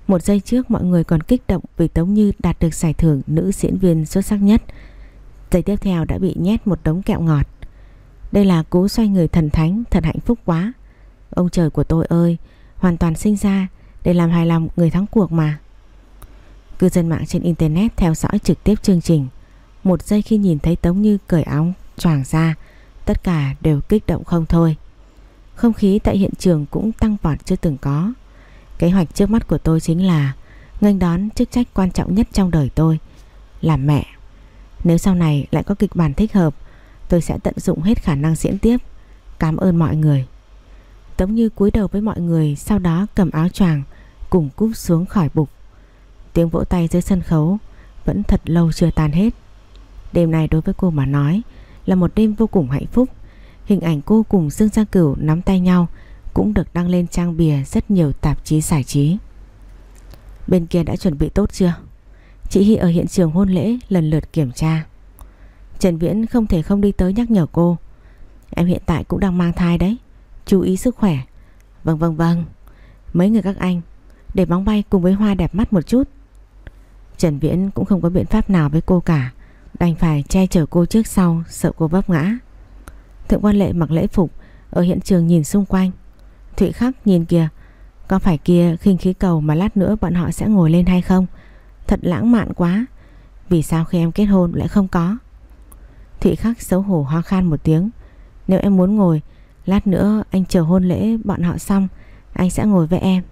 Một giây trước, mọi người còn kích động Vì Tống Như đạt được giải thưởng nữ diễn viên xuất sắc nhất. Giây tiếp theo đã bị nhét một đống kẹo ngọt. Đây là cú xoay người thần thánh, Thật hạnh phúc quá. Ông trời của tôi ơi, Hoàn toàn sinh ra để làm hài lòng người thắng cuộc mà. Cư dân mạng trên internet theo dõi trực tiếp chương trình. Một giây khi nhìn thấy Tống Như cởi áo choàng ra, Tất cả đều kích động không thôi. Không khí tại hiện trường cũng tăng vọt chưa từng có. Kế hoạch trước mắt của tôi chính là nghênh đón chức trách quan trọng nhất trong đời tôi Làm mẹ. Nếu sau này lại có kịch bản thích hợp Tôi sẽ tận dụng hết khả năng diễn tiếp. Cảm ơn mọi người. Tống như cúi đầu với mọi người, Sau đó cầm áo choàng, Cùng cúp xuống khỏi bục. Tiếng vỗ tay dưới sân khấu Vẫn thật lâu chưa tan hết. Đêm này đối với cô mà nói Là một đêm vô cùng hạnh phúc. Hình ảnh cô cùng Dương Gia Cửu nắm tay nhau Cũng được đăng lên trang bìa Rất nhiều tạp chí giải trí. Bên kia đã chuẩn bị tốt chưa? Chị Hy ở hiện trường hôn lễ Lần lượt kiểm tra. Trần Viễn không thể không đi tới nhắc nhở cô. Em hiện tại cũng đang mang thai đấy. Chú ý sức khỏe. Vâng vâng vâng. Mấy người các anh, Để bóng bay cùng với hoa đẹp mắt một chút. Trần Viễn cũng không có biện pháp nào với cô cả. Đành phải che chở cô trước sau, Sợ cô vấp ngã. Thượng quan lệ mặc lễ phục, Ở hiện trường nhìn xung quanh. Thụy khắc nhìn kìa, Có phải kia khinh khí cầu mà lát nữa bọn họ sẽ ngồi lên hay không? Thật lãng mạn quá. Vì sao khi em kết hôn lại không có? Thụy khắc xấu hổ ho khan một tiếng. Nếu em muốn ngồi, Lát nữa anh chờ hôn lễ bọn họ xong, Anh sẽ ngồi với em.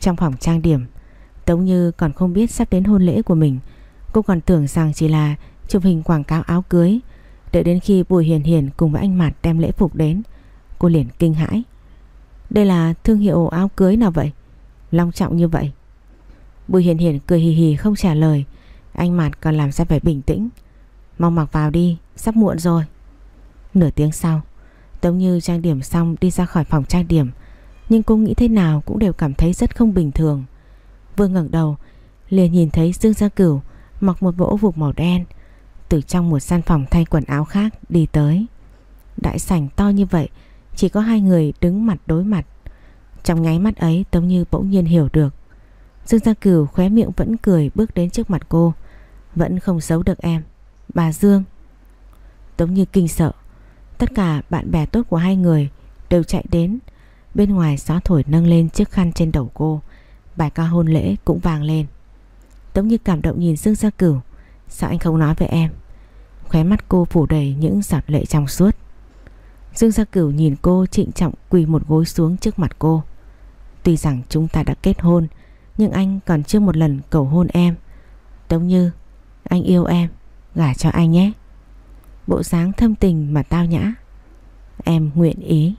Trong phòng trang điểm, Tống Như còn không biết sắp đến hôn lễ của mình. Cô còn tưởng rằng chỉ là Chụp hình quảng cáo áo cưới. Đợi đến khi Bùi Hiền Hiền cùng với anh Mạt đem lễ phục đến, Cô liền kinh hãi. Đây là thương hiệu áo cưới nào vậy? Long trọng như vậy. Bùi Hiền Hiền cười hì hì không trả lời. Anh Mạt còn làm ra vẻ bình tĩnh. Mong mặc vào đi, Sắp muộn rồi Nửa tiếng sau, Tống Như trang điểm xong đi ra khỏi phòng trang điểm, Nhưng cô nghĩ thế nào cũng đều cảm thấy rất không bình thường Vừa ngẩng đầu, liền nhìn thấy Dương Gia Cửu mặc một bộ phục màu đen, từ trong một gian phòng thay quần áo khác đi tới. Đại sảnh to như vậy, chỉ có hai người đứng mặt đối mặt. Trong nháy mắt ấy, Tống Như bỗng nhiên hiểu được. Dương Gia Cửu khóe miệng vẫn cười bước đến trước mặt cô. Vẫn không giấu được em. Bà Dương. Tống Như kinh sợ. Tất cả bạn bè tốt của hai người đều chạy đến. Bên ngoài gió thổi nâng lên chiếc khăn trên đầu cô. Bài ca hôn lễ cũng vang lên. Tống như cảm động nhìn Dương Gia Cửu. Sao anh không nói với em? Khóe mắt cô phủ đầy những giọt lệ trong suốt. Dương Gia Cửu nhìn cô trịnh trọng quỳ một gối xuống trước mặt cô. Tuy rằng chúng ta đã kết hôn, nhưng anh còn chưa một lần cầu hôn em. Tống như, anh yêu em, gả cho anh nhé. Bộ dáng thâm tình mà tao nhã Em nguyện ý